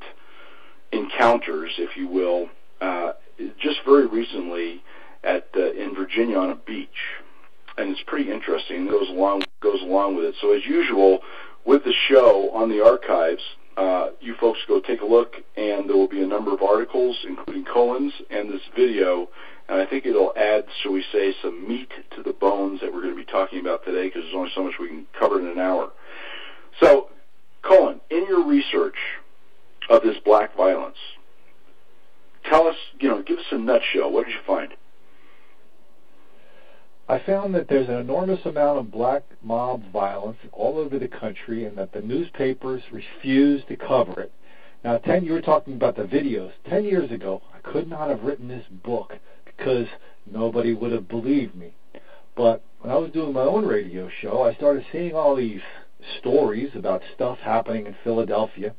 encounters, if you will, uh, just very recently at uh, in Virginia on a beach, and it's pretty interesting. It goes along goes along with it. So as usual, with the show on the archives, uh, you folks go take a look, and there will be a number of articles, including Colin's and this video. And I think it'll add, shall we say, some meat to the bones that we're going to be talking about today, because there's only so much we can cover in an hour. So, Colin, in your research of this black violence, tell us, you know, give us a nutshell. What did you find? I found that there's an enormous amount of black mob violence all over the country and that the newspapers refuse to cover it. Now, 10, you were talking about the videos. 10 years ago, I could not have written this book because nobody would have believed me. But when I was doing my own radio show, I started seeing all these stories about stuff happening in Philadelphia.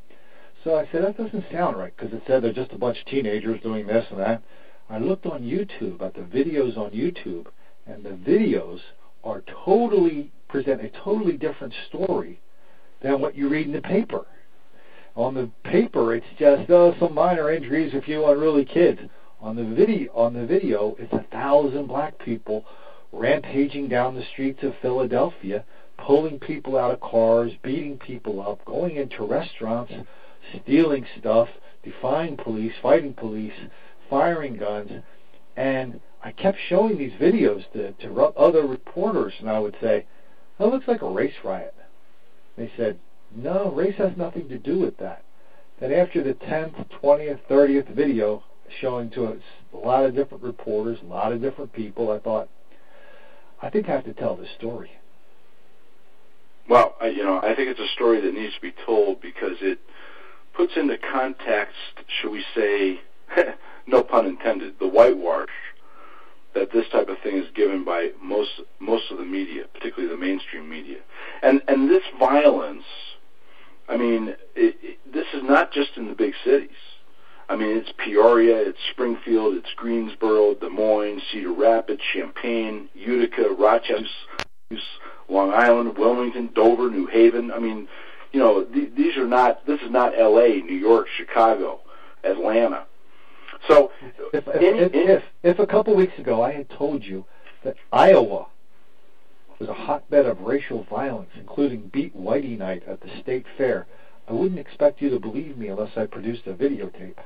So I said, that doesn't sound right because it said they're just a bunch of teenagers doing this and that. I looked on YouTube at the videos on YouTube, and the videos are totally present a totally different story than what you read in the paper. On the paper, it's just oh, some minor injuries, a few unruly kids. On the video, on the video, it's a thousand black people rampaging down the streets of Philadelphia, pulling people out of cars, beating people up, going into restaurants, stealing stuff, defying police, fighting police, firing guns, and I kept showing these videos to, to other reporters, and I would say, "That looks like a race riot." They said, "No, race has nothing to do with that." Then after the 10th, 20th, 30th video showing to us a lot of different reporters, a lot of different people, I thought, I think I have to tell this story. Well, you know, I think it's a story that needs to be told because it puts into context, shall we say, no pun intended, the whitewash that this type of thing is given by most most of the media, particularly the mainstream media, and and this violence. I mean, it, it, this is not just in the big cities. I mean, it's Peoria, it's Springfield, it's Greensboro, Des Moines, Cedar Rapids, Champaign, Utica, Rochester, Long Island, Wilmington, Dover, New Haven. I mean, you know, th- these are not. This is not L.A., New York, Chicago, Atlanta. So, If, if, any, if, if, if a couple weeks ago I had told you that Iowa was a hotbed of racial violence, including Beat Whitey Night at the state fair, I wouldn't expect you to believe me unless I produced a videotape.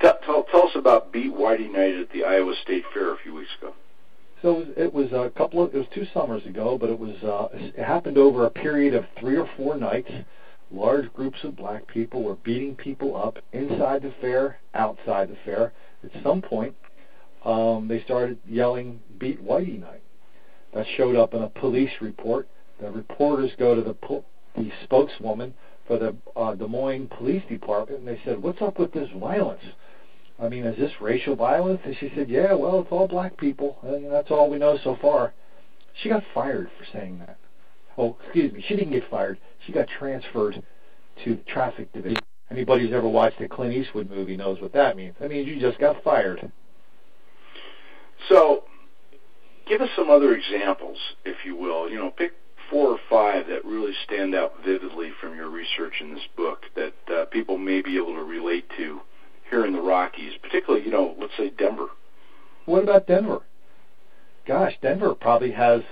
tell, tell, tell us about Beat Whitey Night at the Iowa State Fair a few weeks ago. So it was, it was a couple of, it was two summers ago, but it was, uh, it happened over a period of three or four nights. Large groups of black people were beating people up inside the fair, outside the fair. At some point, um, they started yelling, beat Whitey night. That showed up in a police report. The reporters go to the, po- the spokeswoman for the uh, Des Moines Police Department, and they said, what's up with this violence? I mean, is this racial violence? And she said, yeah, well, it's all black people. And that's all we know so far. She got fired for saying that. Oh, excuse me, she didn't get fired. She got transferred to the traffic division. Anybody who's ever watched a Clint Eastwood movie knows what that means. That means you just got fired. So, give us some other examples, if you will. You know, pick four or five that really stand out vividly from your research in this book that uh, people may be able to relate to here in the Rockies, particularly, you know, let's say Denver. What about Denver? Gosh, Denver probably has,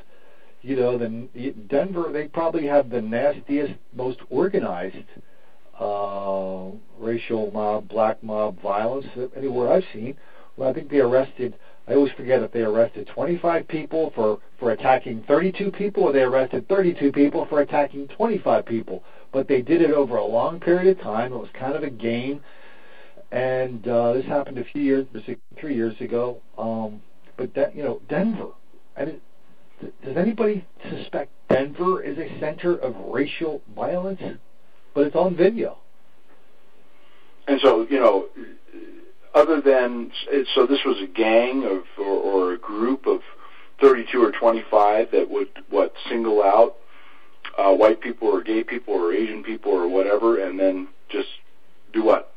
you know, the Denver. They probably have the nastiest, most organized uh, racial mob, black mob violence anywhere I've seen. Well, I think they arrested. I always forget if they arrested 25 people for for attacking 32 people, or they arrested 32 people for attacking 25 people. But they did it over a long period of time. It was kind of a game, and uh, this happened a few years, three years ago. Um, but that you know, Denver. I mean, th- does anybody suspect Denver is a center of racial violence? But it's on video. And so, you know, other than so, this was a gang of or, or a group of 32 or 25 that would what single out uh, white people or gay people or Asian people or whatever, and then just do what?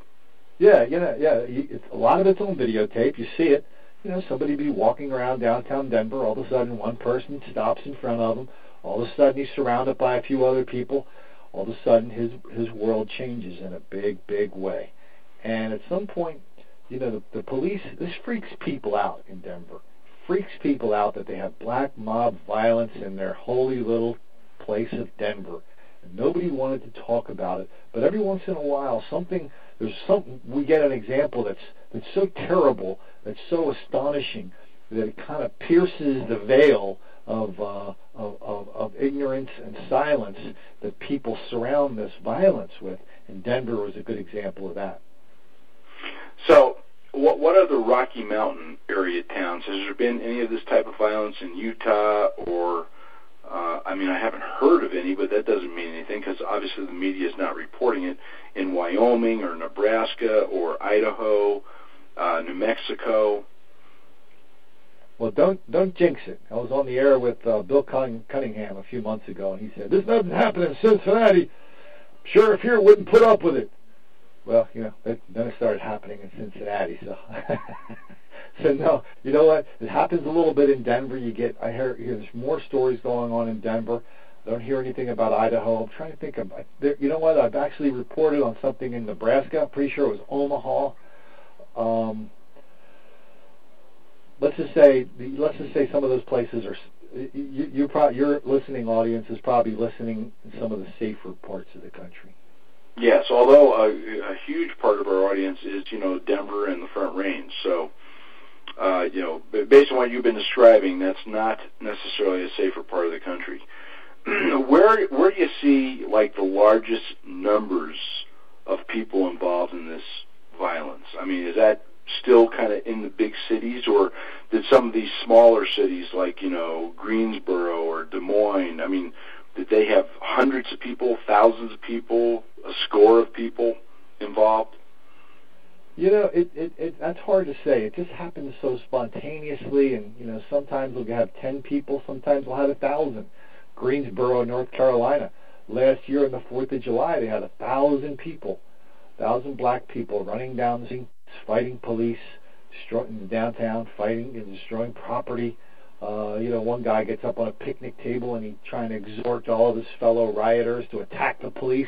Yeah, know, yeah. It's, a lot of it's on videotape. You see it. You know, somebody be walking around downtown Denver. All of a sudden, one person stops in front of him. All of a sudden, he's surrounded by a few other people. All of a sudden, his his world changes in a big, big way. And at some point, you know, the, the police. This freaks people out in Denver. Freaks people out that they have black mob violence in their holy little place of Denver. And nobody wanted to talk about it. But every once in a while, something there's something we get an example that's that's so terrible, that's so astonishing that it kind of pierces the veil of, uh, of, of of ignorance and silence that people surround this violence with. And Denver was a good example of that. So, what what the Rocky Mountain area towns? Has there been any of this type of violence in Utah or? Uh, I mean, I haven't heard of any, but that doesn't mean anything because obviously the media is not reporting it in Wyoming or Nebraska or Idaho, uh, New Mexico. Well, don't don't jinx it. I was on the air with uh, Bill Cunning- Cunningham a few months ago, and he said, "This doesn't happen in Cincinnati. Sheriff here wouldn't put up with it." Well, you know, it, then it started happening in Cincinnati. So, so no, you know what? It happens a little bit in Denver. You get, I hear, hear there's more stories going on in Denver. I don't hear anything about Idaho. I'm trying to think of, there, you know what? I've actually reported on something in Nebraska. I'm pretty sure it was Omaha. Um, let's just say, let's just say some of those places are. You, you pro- your listening audience is probably listening in some of the safer parts of the country. Yes, although a, a huge part of our audience is, you know, Denver and the Front Range. So, uh, you know, based on what you've been describing, that's not necessarily a safer part of the country. where where do you see like the largest numbers of people involved in this violence? I mean, is that still kind of in the big cities, or did some of these smaller cities like you know Greensboro or Des Moines? I mean, did they have hundreds of people, thousands of people, a score of people involved? You know, it, it, it that's hard to say. It just happens so spontaneously, and you know, sometimes we'll have ten people, sometimes we'll have a thousand. Greensboro, North Carolina, last year on the Fourth of July, they had a thousand people, thousand black people running down the streets, fighting police, destroying downtown, fighting and destroying property. Uh, you know, one guy gets up on a picnic table and he's trying to exhort all of his fellow rioters to attack the police.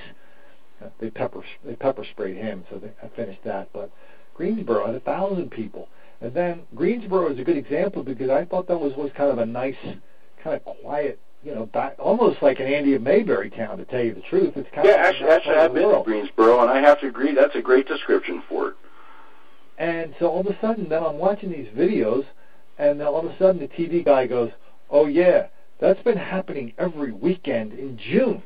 They pepper they pepper sprayed him, so they, I finished that. But Greensboro had a thousand people, and then Greensboro is a good example because I thought that was was kind of a nice, kind of quiet, you know, back, almost like an Andy of Mayberry town. To tell you the truth, it's kind Yeah, of actually, actually, I've been to Greensboro, and I have to agree that's a great description for it. And so all of a sudden, then I'm watching these videos, and then all of a sudden the TV guy goes, "Oh yeah, that's been happening every weekend in June."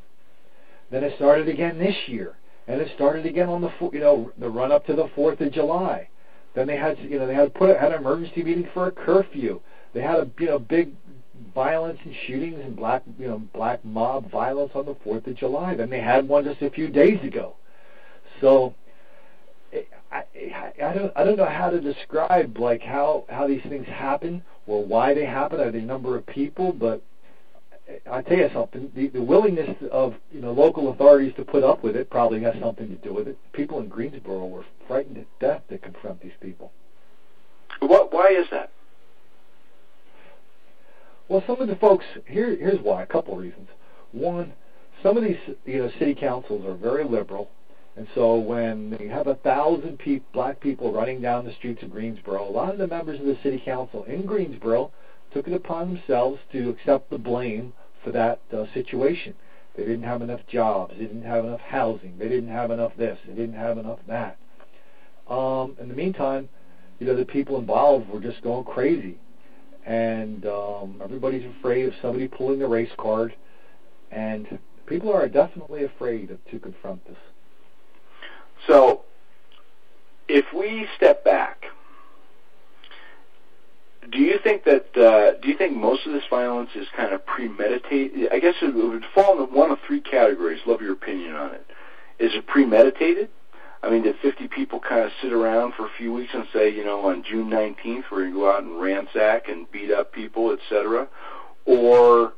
Then it started again this year, and it started again on the you know the run up to the Fourth of July. Then they had you know they had put a, had an emergency meeting for a curfew. They had a you know big violence and shootings and black you know black mob violence on the Fourth of July. Then they had one just a few days ago. So I, I, I don't I don't know how to describe like how how these things happen or why they happen or the number of people, but I tell you something, the, the willingness of you know local authorities to put up with it probably has something to do with it. People in Greensboro were frightened to death to confront these people. What? Why is that? Well, some of the folks here here's why. A couple of reasons. One, some of these you know city councils are very liberal, and so when you have a thousand pe- black people running down the streets of Greensboro, a lot of the members of the city council in Greensboro took it upon themselves to accept the blame for that uh, situation. They didn't have enough jobs. They didn't have enough housing. They didn't have enough this. They didn't have enough that. Um, in the meantime, you know, the people involved were just going crazy, and um, everybody's afraid of somebody pulling the race card, and people are definitely afraid of, to confront this. So, if we step back, do you think that uh, do you think most of this violence is kind of premeditated? I guess it would fall into one of three categories. Love your opinion on it. Is it premeditated? I mean, did 50 people kind of sit around for a few weeks and say, you know, on June 19th we're going to go out and ransack and beat up people, etc.? Or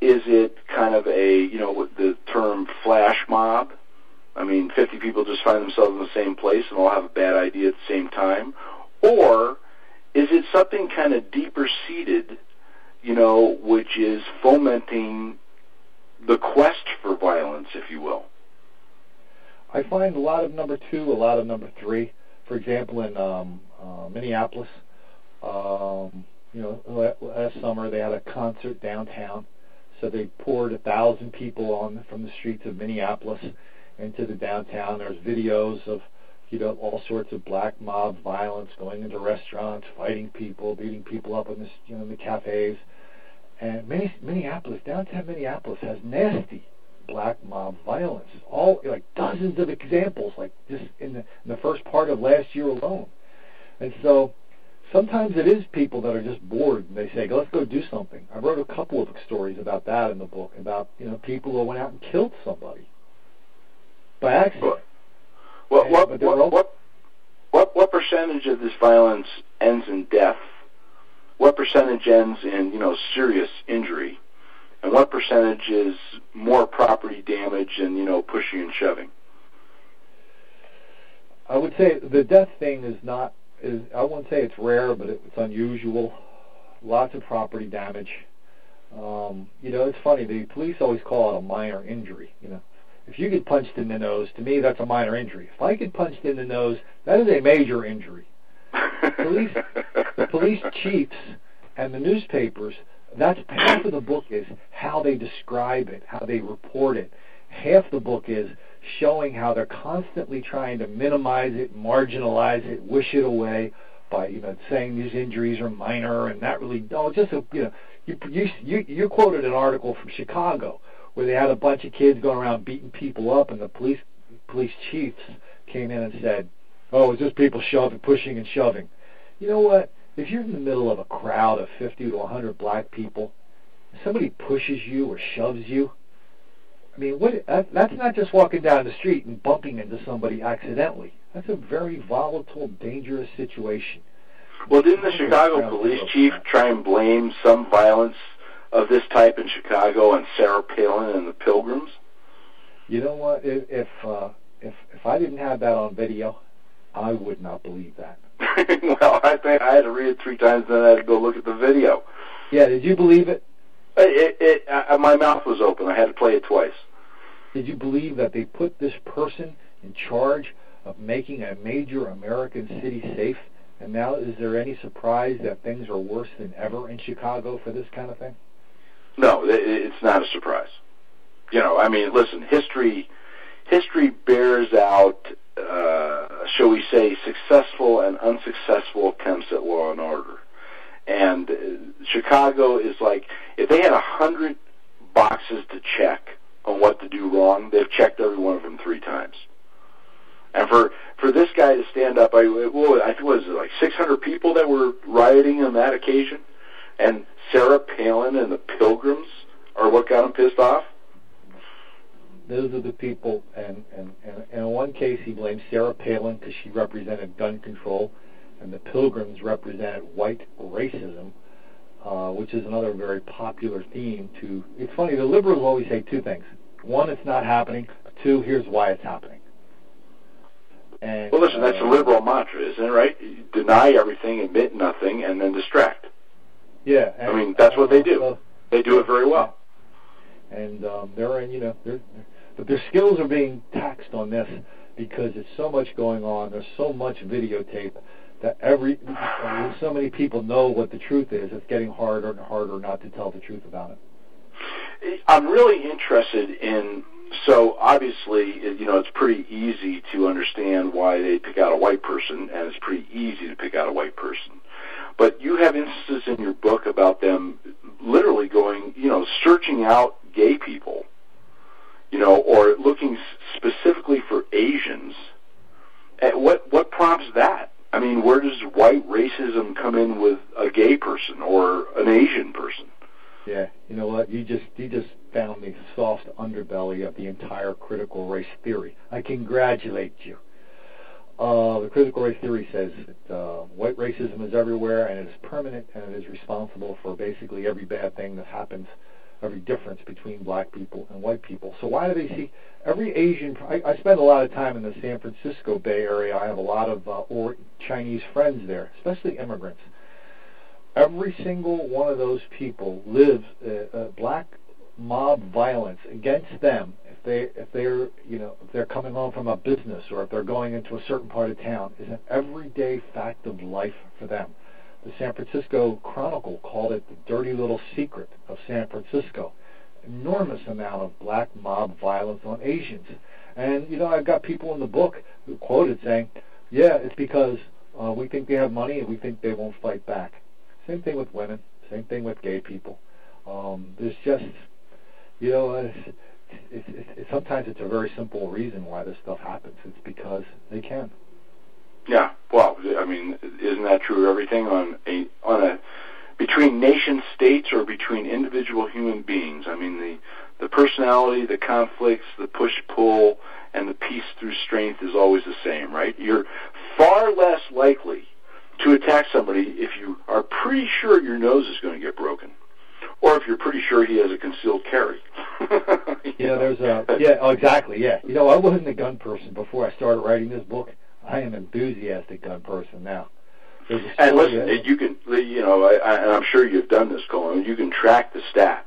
is it kind of a you know the term flash mob? I mean, 50 people just find themselves in the same place and all have a bad idea at the same time, or is it something kind of deeper seated, you know, which is fomenting the quest for violence, if you will? I find a lot of number two, a lot of number three. For example, in um, uh, Minneapolis, um, you know, last summer they had a concert downtown, so they poured a thousand people on from the streets of Minneapolis into the downtown. There's videos of you know all sorts of black mob violence going into restaurants, fighting people, beating people up in the you know in the cafes. And Minneapolis, downtown Minneapolis, has nasty black mob violence. All like dozens of examples, like just in the, in the first part of last year alone. And so sometimes it is people that are just bored and they say, "Let's go do something." I wrote a couple of stories about that in the book about you know people who went out and killed somebody by accident. What what what, what what what percentage of this violence ends in death? What percentage ends in you know serious injury? And what percentage is more property damage and you know pushing and shoving? I would say the death thing is not is I wouldn't say it's rare, but it, it's unusual. Lots of property damage. Um, you know, it's funny. The police always call it a minor injury. You know, if you get punched in the nose, to me that's a minor injury. If I get punched in the nose, that is a major injury. police, the police chiefs and the newspapers. That's half of the book is how they describe it, how they report it. Half the book is showing how they're constantly trying to minimize it, marginalize it, wish it away by you know saying these injuries are minor and not really no just a, you know you you, you quoted an article from Chicago where they had a bunch of kids going around beating people up and the police police chiefs came in and said oh it's just people shoving pushing and shoving you know what if you're in the middle of a crowd of 50 to 100 black people somebody pushes you or shoves you I mean, what? That's not just walking down the street and bumping into somebody accidentally. That's a very volatile, dangerous situation. Well, didn't the Chicago police chief try and blame some violence of this type in Chicago and Sarah Palin and the Pilgrims? You know what? If if uh, if, if I didn't have that on video, I would not believe that. well, I think I had to read it three times, then I had to go look at the video. Yeah, did you believe it? It, it, it uh, my mouth was open. I had to play it twice. Did you believe that they put this person in charge of making a major American city safe? And now, is there any surprise that things are worse than ever in Chicago for this kind of thing? No, it's not a surprise. You know, I mean, listen, history history bears out, uh, shall we say, successful and unsuccessful attempts at law and order. And uh, Chicago is like if they had a hundred boxes to check on what to do wrong, they've checked every one of them three times. And for for this guy to stand up, I well, I think it was like 600 people that were rioting on that occasion, and Sarah Palin and the Pilgrims are what got him pissed off. Those are the people, and and, and, and in one case he blames Sarah Palin because she represented gun control, and the Pilgrims represented white racism, uh, which is another very popular theme. To it's funny, the liberals always say two things: one, it's not happening; two, here's why it's happening. And Well, listen, that's a uh, liberal mantra, isn't it? Right? You deny everything, admit nothing, and then distract. Yeah, I mean, that's what they do. They do it very well. and um, they're in, you know, they're, but their skills are being taxed on this because there's so much going on. There's so much videotape that every so many people know what the truth is. It's getting harder and harder not to tell the truth about it. I'm really interested in. So obviously, you know, it's pretty easy to understand why they pick out a white person, and it's pretty easy to pick out a white person. But you have instances in your book about them literally going, you know, searching out gay people, you know, or looking specifically for Asians. And what what prompts that? I mean, where does white racism come in with a gay person or an Asian person? Yeah, you know what? You just you just found the soft underbelly of the entire critical race theory. I congratulate you. Uh, the critical race theory says that uh, white racism is everywhere and it is permanent and it is responsible for basically every bad thing that happens every difference between black people and white people. So why do they see every Asian? I, I spend a lot of time in the San Francisco Bay Area. I have a lot of uh, or Chinese friends there, especially immigrants. Every single one of those people lives uh, uh, black mob violence against them they if they're you know if they're coming home from a business or if they're going into a certain part of town is an everyday fact of life for them. The San Francisco Chronicle called it the dirty little secret of San Francisco. Enormous amount of black mob violence on Asians. And, you know, I've got people in the book who quoted saying, yeah, it's because uh, we think they have money and we think they won't fight back. Same thing with women. Same thing with gay people. Um, there's just, you know, it's, it's, it's, sometimes it's a very simple reason why this stuff happens. It's because they can. Yeah, well, I mean, isn't that true of everything on a on a between nation states or between individual human beings? I mean, the the personality, the conflicts, the push pull, and the peace through strength is always the same, right? You're far less likely to attack somebody if you are pretty sure your nose is going to get broken, or if you're pretty sure he has a concealed carry. you know, there's a yeah, oh, exactly, yeah. You know, I wasn't a gun person before I started writing this book. I am an enthusiastic gun person now. And listen, you can, you know, I, I, and I'm sure you've done this, Colin. You can track the stats.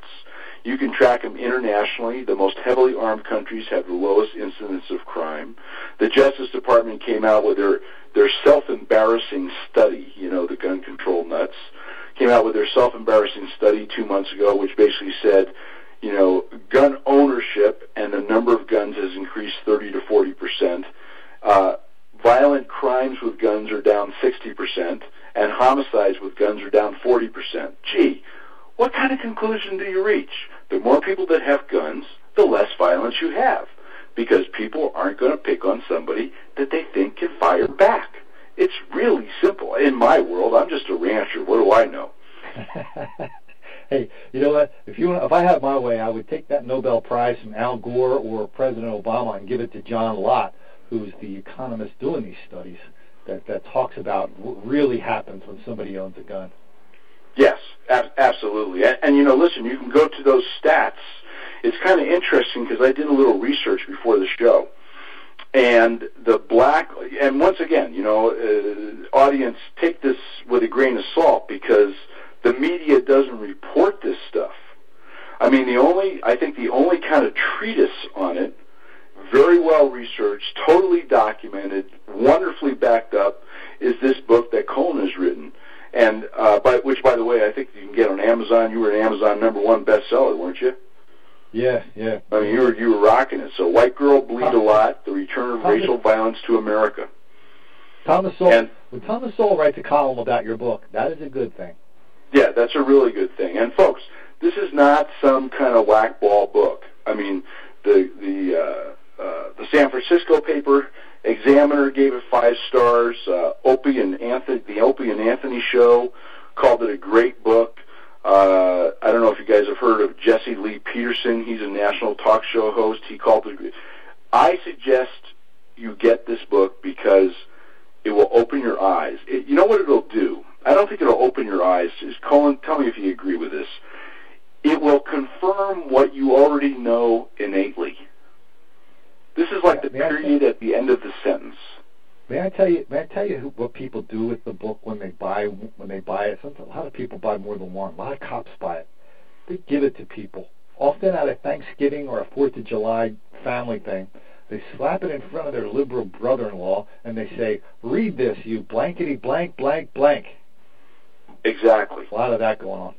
You can track them internationally. The most heavily armed countries have the lowest incidence of crime. The Justice Department came out with their their self-embarrassing study. You know, the gun control nuts came out with their self-embarrassing study two months ago, which basically said, you know, gun ownership and the number of guns has increased 30 to 40 percent. Uh, violent crimes with guns are down 60%, and homicides with guns are down 40%. Gee, what kind of conclusion do you reach? The more people that have guns, the less violence you have, because people aren't going to pick on somebody that they think can fire back. It's really simple. In my world, I'm just a rancher. What do I know? hey, you know what? If you if I had my way, I would take that Nobel Prize from Al Gore or President Obama and give it to John Lott, who's the economist doing these studies that that talks about what really happens when somebody owns a gun. Yes, ab- absolutely. And, and you know, listen, you can go to those stats. It's kind of interesting because I did a little research before the show, and the black. And once again, you know, uh, audience, take this with a grain of salt because the media doesn't report this stuff. I mean, the only I think the only kind of treatise on it, very well researched, totally documented, wonderfully backed up, is this book that Colin has written and uh, by which, by the way, I think you can get on Amazon. You were an Amazon number one bestseller, weren't you? Yeah, yeah. I mean, you were you were rocking it. So, White Girl Bleed a Lot: The Return of Racial Violence to America. Thomas Sowell. when Thomas Sowell writes a column about your book, that is a good thing. Yeah, that's a really good thing. And folks, this is not some kind of whackball book. I mean, the the uh, uh, the San Francisco paper Examiner gave it five stars. Uh, Opie and Anthony, the Opie and Anthony show, called it a great book. Uh, I don't know if you guys have heard of Jesse Lee Peterson. He's a national talk show host. He called it. I suggest you get this book because it will open your eyes. It, you know what it'll do? I don't think it'll open your eyes. Is Colin? Tell me if you agree with this. It will confirm what you already know innately. This is like the period at the end of the sentence. May I tell you? May I tell you who, what people do with the book when they buy when they buy it? Sometimes, a lot of people buy more than one. A lot of cops buy it. They give it to people, often at a Thanksgiving or a Fourth of July family thing. They slap it in front of their liberal brother-in-law and they say, "Read this, you blankety blank blank blank." Exactly. A lot of that going on.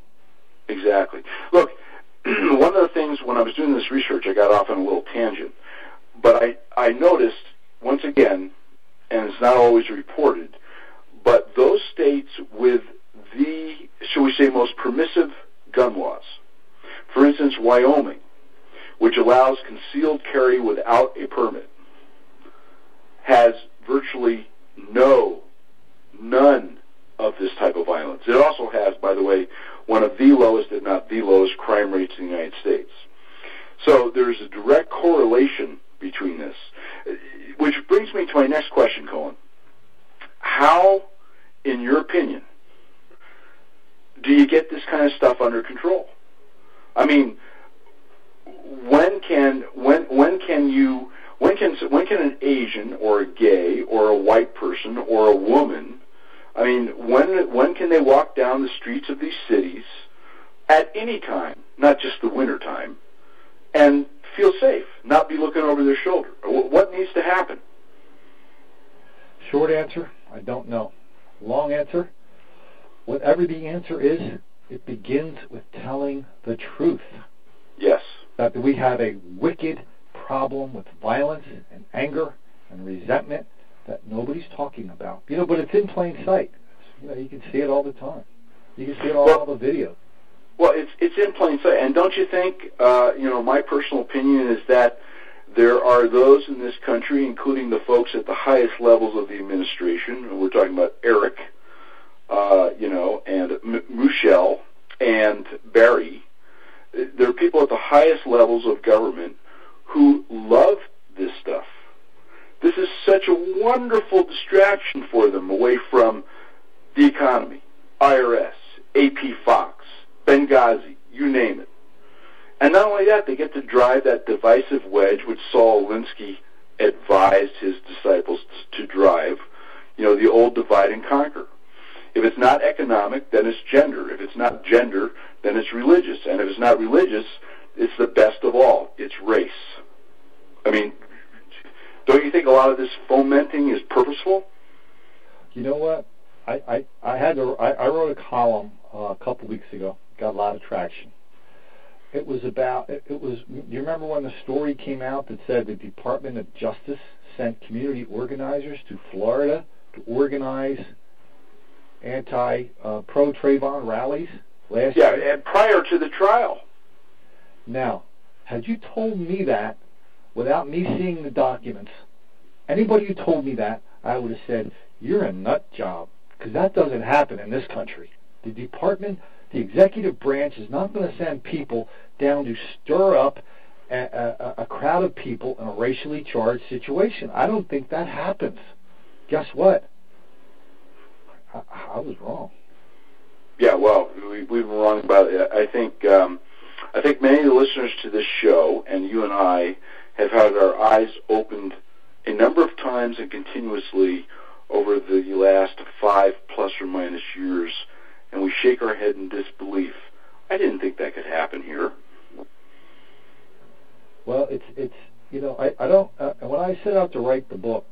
Exactly. Look, one of the things when I was doing this research, I got off on a little tangent, but I I noticed once again, and it's not always reported, but those states with the shall we say most permissive gun laws, for instance, Wyoming, which allows concealed carry without a permit, has virtually no, none of this type of violence. It also has, by the way, one of the lowest, if not the lowest, crime rates in the United States. So there's a direct correlation between this. Which brings me to my next question, Colin. How, in your opinion, do you get this kind of stuff under control? I mean, when can when when can you when can when can an Asian or a gay or a white person or a woman I mean when when can they walk down the streets of these cities at any time, not just the winter time, and feel safe, not be looking over their shoulder? What needs to happen? Short answer, I don't know. Long answer, whatever the answer is, it begins with telling the truth. Yes. That we have a wicked problem with violence and anger and resentment that nobody's talking about. You know, but it's in plain sight. You know, you can see it all the time. You can see it all on the videos. Well, it's it's in plain sight, and don't you think? Uh, you know, my personal opinion is that there are those in this country, including the folks at the highest levels of the administration. and We're talking about Eric, uh, you know, and M- Michelle and Barry. There are people at the highest levels of government who love this stuff. This is such a wonderful distraction for them away from the economy, IRS, AP Fox, Benghazi, you name it. And not only that, they get to drive that divisive wedge which Saul Alinsky advised his disciples to drive, you know, the old divide and conquer. If it's not economic, then it's gender. If it's not gender, then it's religious. And if it's not religious, it's the best of all. It's race. I mean, don't you think a lot of this fomenting is purposeful? You know what? I I, I had to, I, I wrote a column uh, a couple weeks ago. Got a lot of traction. It was about. It, it was. Do you remember when the story came out that said the Department of Justice sent community organizers to Florida to organize anti uh, pro Trayvon rallies last Yeah, year? and prior to the trial. Now, had you told me that without me seeing the documents, anybody who told me that, I would have said, you're a nut job. Because that doesn't happen in this country. The department, the executive branch is not going to send people down to stir up a, a, a crowd of people in a racially charged situation. I don't think that happens. Guess what? I, I was wrong. Yeah, well, we, we've been wrong about it. I think um, I think many of the listeners to this show and you and I have had our eyes opened a number of times and continuously over the last five plus or minus years, and we shake our head in disbelief. I didn't think that could happen here. Well, it's it's you know I I don't uh, when I set out to write the book,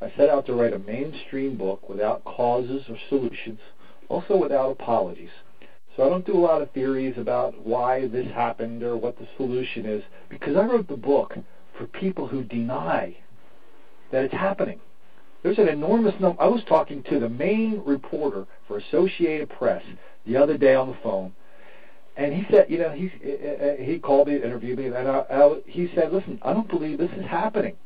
I set out to write a mainstream book without causes or solutions, also without apologies. So I don't do a lot of theories about why this happened or what the solution is because I wrote the book for people who deny that it's happening. There's an enormous number. I was talking to the main reporter for Associated Press the other day on the phone, and he said, you know, he uh, he called me, interviewed me, and I, I, he said, listen, I don't believe this is happening.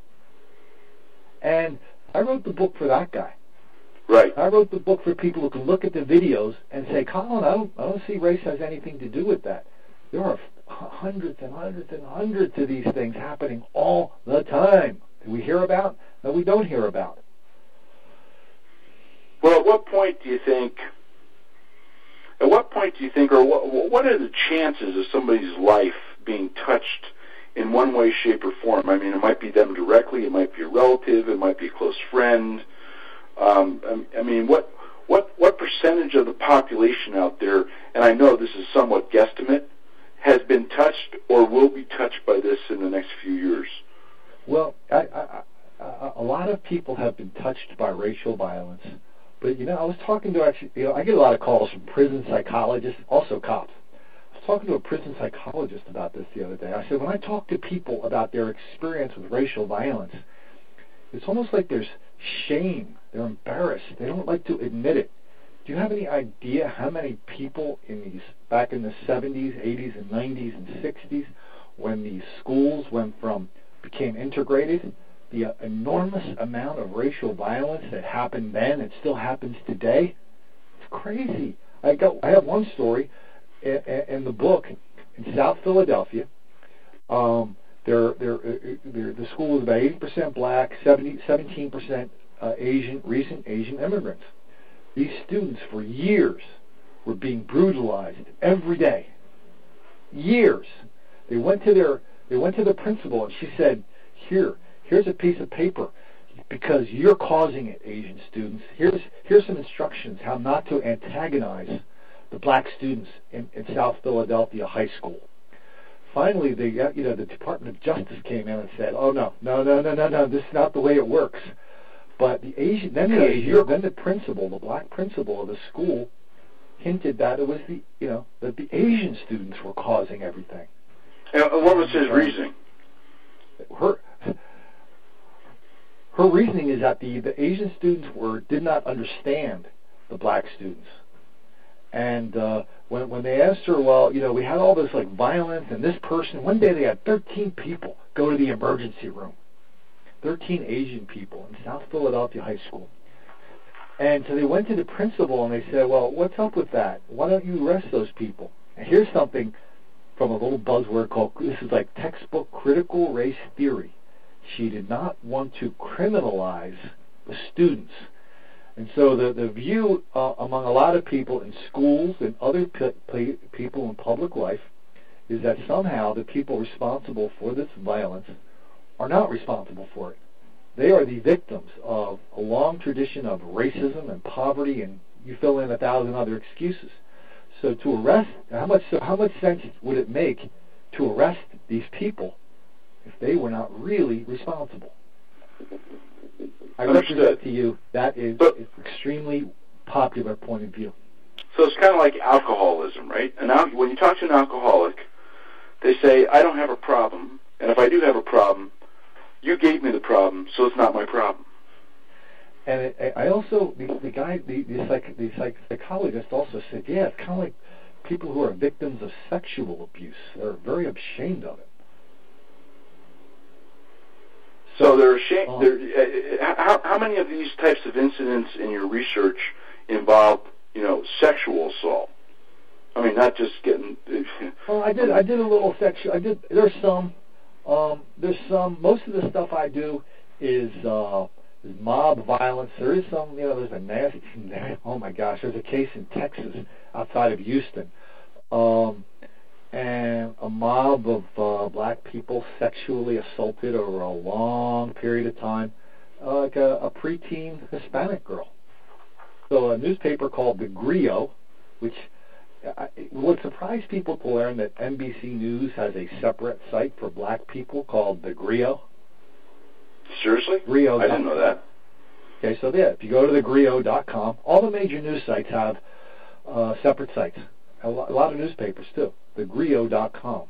And I wrote the book for that guy. Right. I wrote the book for people who can look at the videos and say, Colin, I don't, I don't see race has anything to do with that. There are hundreds and hundreds and hundreds of these things happening all the time. We hear about? No, we don't hear about. Well, at what point do you think? At what point do you think, or what, what are the chances of somebody's life being touched in one way, shape, or form? I mean, it might be them directly, it might be a relative, it might be a close friend. Um, I, I mean, what what what percentage of the population out there? And I know this is somewhat guesstimate, has been touched or will be touched by this in the next few years. Well, I, I, I, a lot of people have been touched by racial violence. But you know, I was talking to actually, you know, I get a lot of calls from prison psychologists, also cops. I was talking to a prison psychologist about this the other day. I said, when I talk to people about their experience with racial violence, it's almost like there's shame. They're embarrassed. They don't like to admit it. Do you have any idea how many people in these back in the 70s, 80s, and 90s and 60s, when these schools went from became integrated, the uh, enormous amount of racial violence that happened then and still happens today? It's crazy. I go. I have one story in, in the book in South Philadelphia. Um, they're, they're, they're, the school is about 80% black, 70, 17% uh, Asian, recent Asian immigrants. These students, for years, were being brutalized every day. years. They went to their they went to the principal and she said, "Here, here's a piece of paper because you're causing it, Asian students. Here's here's some instructions how not to antagonize the black students in, in South Philadelphia High School." Finally, the you know the Department of Justice came in and said, "Oh no, no, no, no, no, no. This is not the way it works." But the Asian, then the Asian, then the principal, the black principal of the school, hinted that it was the you know that the Asian students were causing everything. And what was his reasoning? Her her reasoning is that the the Asian students were did not understand the black students, and uh, when when they asked her, well, you know, we had all this like violence, and this person one day they had 13 people go to the emergency room, 13 Asian people in South Philadelphia High School. And so they went to the principal and they said, well, what's up with that? Why don't you arrest those people? And here's something from a little buzzword called, this is like textbook critical race theory. She did not want to criminalize the students. And so the, the view uh, among a lot of people in schools and other pe- pe- people in public life is that somehow the people responsible for this violence are not responsible for it. They are the victims of a long tradition of racism and poverty, and you fill in a thousand other excuses. So to arrest, how much so how much sense would it make to arrest these people if they were not really responsible? I Understood. represent to you that is an extremely popular point of view. So it's kind of like alcoholism, right? And now, when you talk to an alcoholic, they say, "I don't have a problem, and if I do have a problem, you gave me the problem, so it's not my problem." And it, I also the, the guy the the, psych, the psych, psychologist also said, yeah, it's kind of like people who are victims of sexual abuse. They're very ashamed of it. So they're ashamed. Oh. They're, uh, how, how many of these types of incidents in your research involve, you know, sexual assault? I mean, not just getting. Well, I did I did a little sexual. I did. There's some. Um, there's some. Most of the stuff I do is uh, mob violence. There is some. You know, there's a nasty. Oh my gosh, there's a case in Texas outside of Houston. Um, and a mob of uh, black people sexually assaulted over a long period of time, uh, like a, a preteen Hispanic girl. So a newspaper called the Grio, which it would surprise people to learn that NBC News has a separate site for black people called the Grio. Seriously? Grio. I didn't know that. Okay, so there, if you go to thegrio.com, all the major news sites have uh, separate sites. A lo- a lot of newspapers too. Thegrio.com.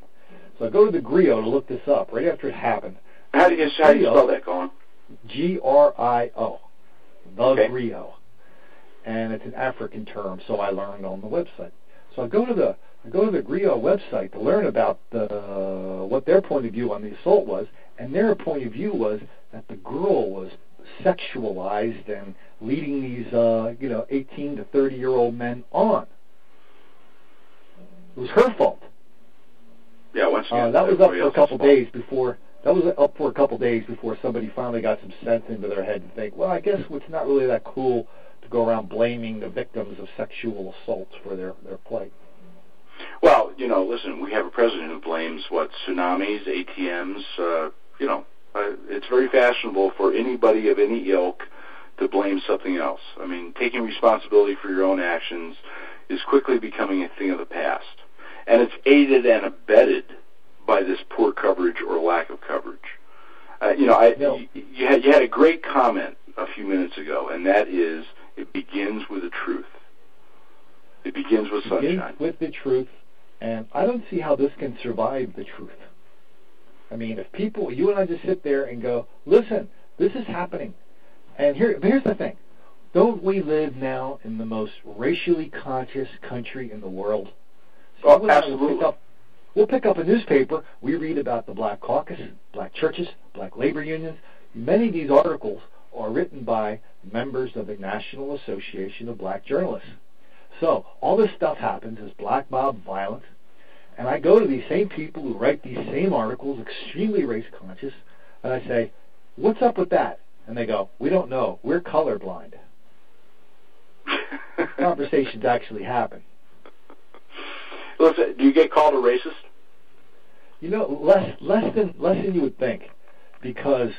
So I go to the Grio to look this up right after it happened. How do you how do you spell that, Colin? G R I O. The Okay. Grio. And it's an African term, so I learned on the website. So I go to the I go to the Grio website to learn about the what their point of view on the assault was, and their point of view was that the girl was sexualized and leading these uh, you know 18 to 30 year old men on. It was her fault. Yeah, once again, Uh, that was up for a couple days before. That was up for a couple days before somebody finally got some sense into their head and think, well, I guess it's not really that cool to go around blaming the victims of sexual assaults for their their plight. Well, you know, listen, we have a president who blames what tsunamis, ATMs. Uh, you know, uh, it's very fashionable for anybody of any ilk to blame something else. I mean, taking responsibility for your own actions is quickly becoming a thing of the past, and it's aided and abetted by this poor coverage or lack of coverage. Uh, you know, I, you, you had you had a great comment a few minutes ago, and that is, it begins with the truth. It begins with sunshine. with the truth, and I don't see how this can survive the truth. I mean, if people, you and I just sit there and go, listen, this is happening, and here, here's the thing: don't we live now in the most racially conscious country in the world? Oh, you and I will absolutely. Pick up, we'll pick up a newspaper. We read about the Black Caucus, Black churches, Black labor unions. Many of these articles are written by members of the National Association of Black Journalists. So all this stuff happens as black mob violence, and I go to these same people who write these same articles, extremely race conscious, and I say, "What's up with that?" And they go, "We don't know. We're colorblind." Conversations actually happen. Listen, do you get called a racist? You know, less less than less than you would think, because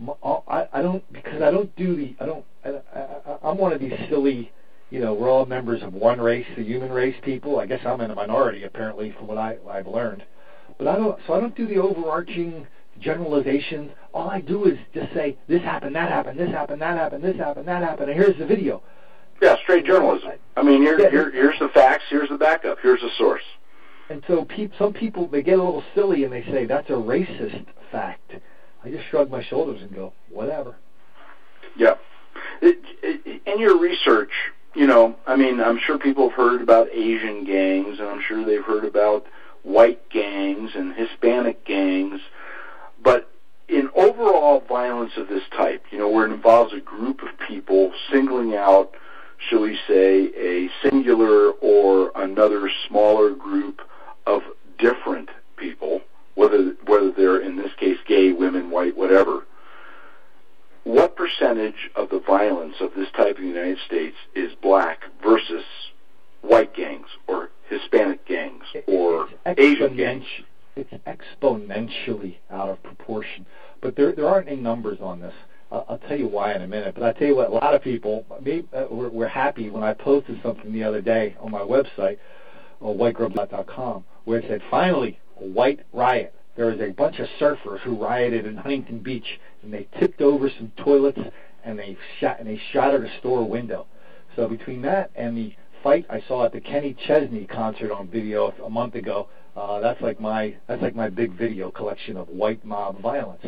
m- uh, I I don't because I don't do the I don't I, I, I'm one of these silly, you know, we're all members of one race, the human race people. I guess I'm in a minority apparently from what I I've learned, but I don't so I don't do the overarching generalizations. All I do is just say this happened, that happened, this happened, that happened, this happened, that happened, and here's the video. Yeah, straight journalism. I mean, here, Yeah. here, here's the facts. Here's the backup. Here's the source. And so peop, some people they get a little silly and they say that's a racist fact. I just shrug my shoulders and go, whatever. Yeah. It, it, in your research, you know, I mean, I'm sure people have heard about Asian gangs, and I'm sure they've heard about white gangs and Hispanic gangs, but in overall violence of this type, you know, where it involves a group of people singling out, shall we say, a singular or another smaller group of different people, whether whether they're in this case gay, women, white, whatever. What percentage of the violence of this type in the United States is black versus white gangs or Hispanic gangs or Asian gangs? It's exponentially out of proportion. But there there aren't any numbers on this. I'll, tell you why in a minute. But I tell you what, a lot of people me, uh, were, were happy when I posted something the other day on my website, uh, whitegrub.com, where it said, finally, a white riot. There was a bunch of surfers who rioted in Huntington Beach, and they tipped over some toilets, and they shot and they shattered a store window. So between that and the fight I saw at the Kenny Chesney concert on video a month ago, uh, that's like my that's like my big video collection of white mob violence.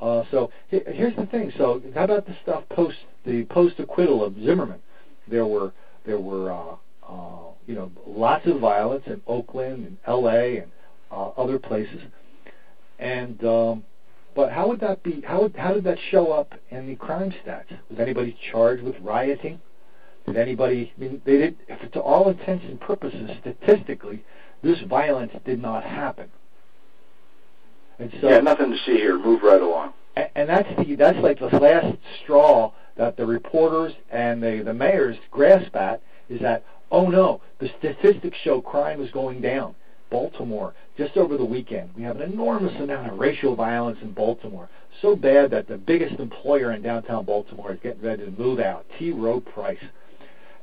Uh, so he- here's the thing. So how about the stuff post the post acquittal of Zimmerman? There were there were uh, uh, you know lots of violence in Oakland and L.A. and uh, other places, and um, but how would that be? How would, how did that show up in the crime stats? Was anybody charged with rioting? Did anybody? I mean, they did. If to all intents and purposes, statistically, this violence did not happen. And so, yeah, nothing to see here. Move right along. and, and that's the that's like the last straw that the reporters and the the mayors grasp at is that oh no, the statistics show crime is going down. Baltimore, just over the weekend, we have an enormous amount of racial violence in Baltimore. So bad that the biggest employer in downtown Baltimore is getting ready to move out, T. Rowe Price.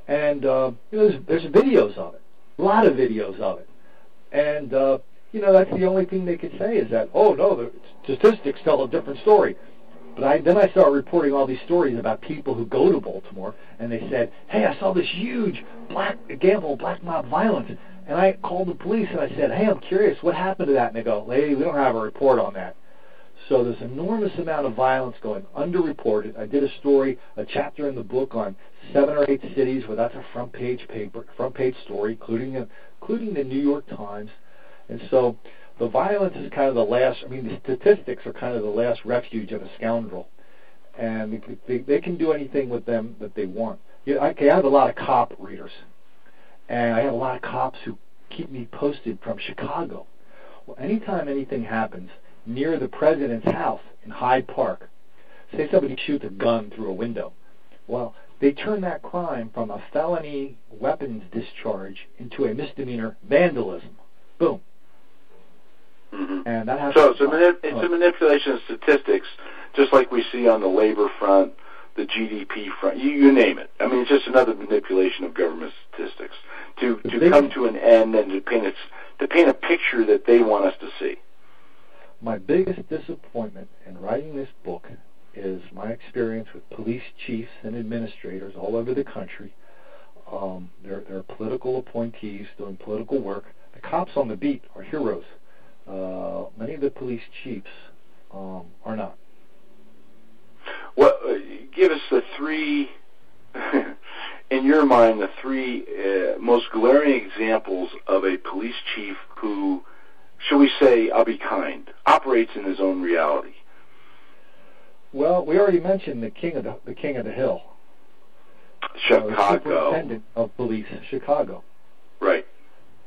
And uh, you know, there's, there's videos of it, a lot of videos of it. And uh, you know, that's the only thing they could say is that, oh no, the statistics tell a different story. But I, then I started reporting all these stories about people who go to Baltimore, and they said, "Hey, I saw this huge black gamble, black mob violence." And I called the police and I said, "Hey, I'm curious, what happened to that?" And they go, "Lady, we don't have a report on that." So there's enormous amount of violence going underreported. I did a story, a chapter in the book on seven or eight cities where that's a front page paper, front page story, including including the New York Times. And so the violence is kind of the last. I mean, the statistics are kind of the last refuge of a scoundrel, and they, they, can do anything with them that they want. You know, I, I have a lot of cop readers, and I have a lot of cops who keep me posted from Chicago. Well, anytime anything happens near the president's house in Hyde Park, say somebody shoots a gun through a window, well, they turn that crime from a felony weapons discharge into a misdemeanor vandalism. Boom. And that happens. So it's a, manip- it's a manipulation of statistics, just like we see on the labor front, the GDP front, you, you name it. I mean, it's just another manipulation of government statistics to to they- come to an end and to paint its to paint a picture that they want us to see. My biggest disappointment in writing this book is my experience with police chiefs and administrators all over the country. Um, they're, they're political appointees doing political work. The cops on the beat are heroes. Uh, many of the police chiefs um, are not. Well, uh, give us the three, in your mind, the three uh, most glaring examples of a police chief who, shall we say, I'll be kind, operates in his own reality. Well, we already mentioned the king of the, the king of the hill, uh, the Chicago, superintendent of police, Chicago. right?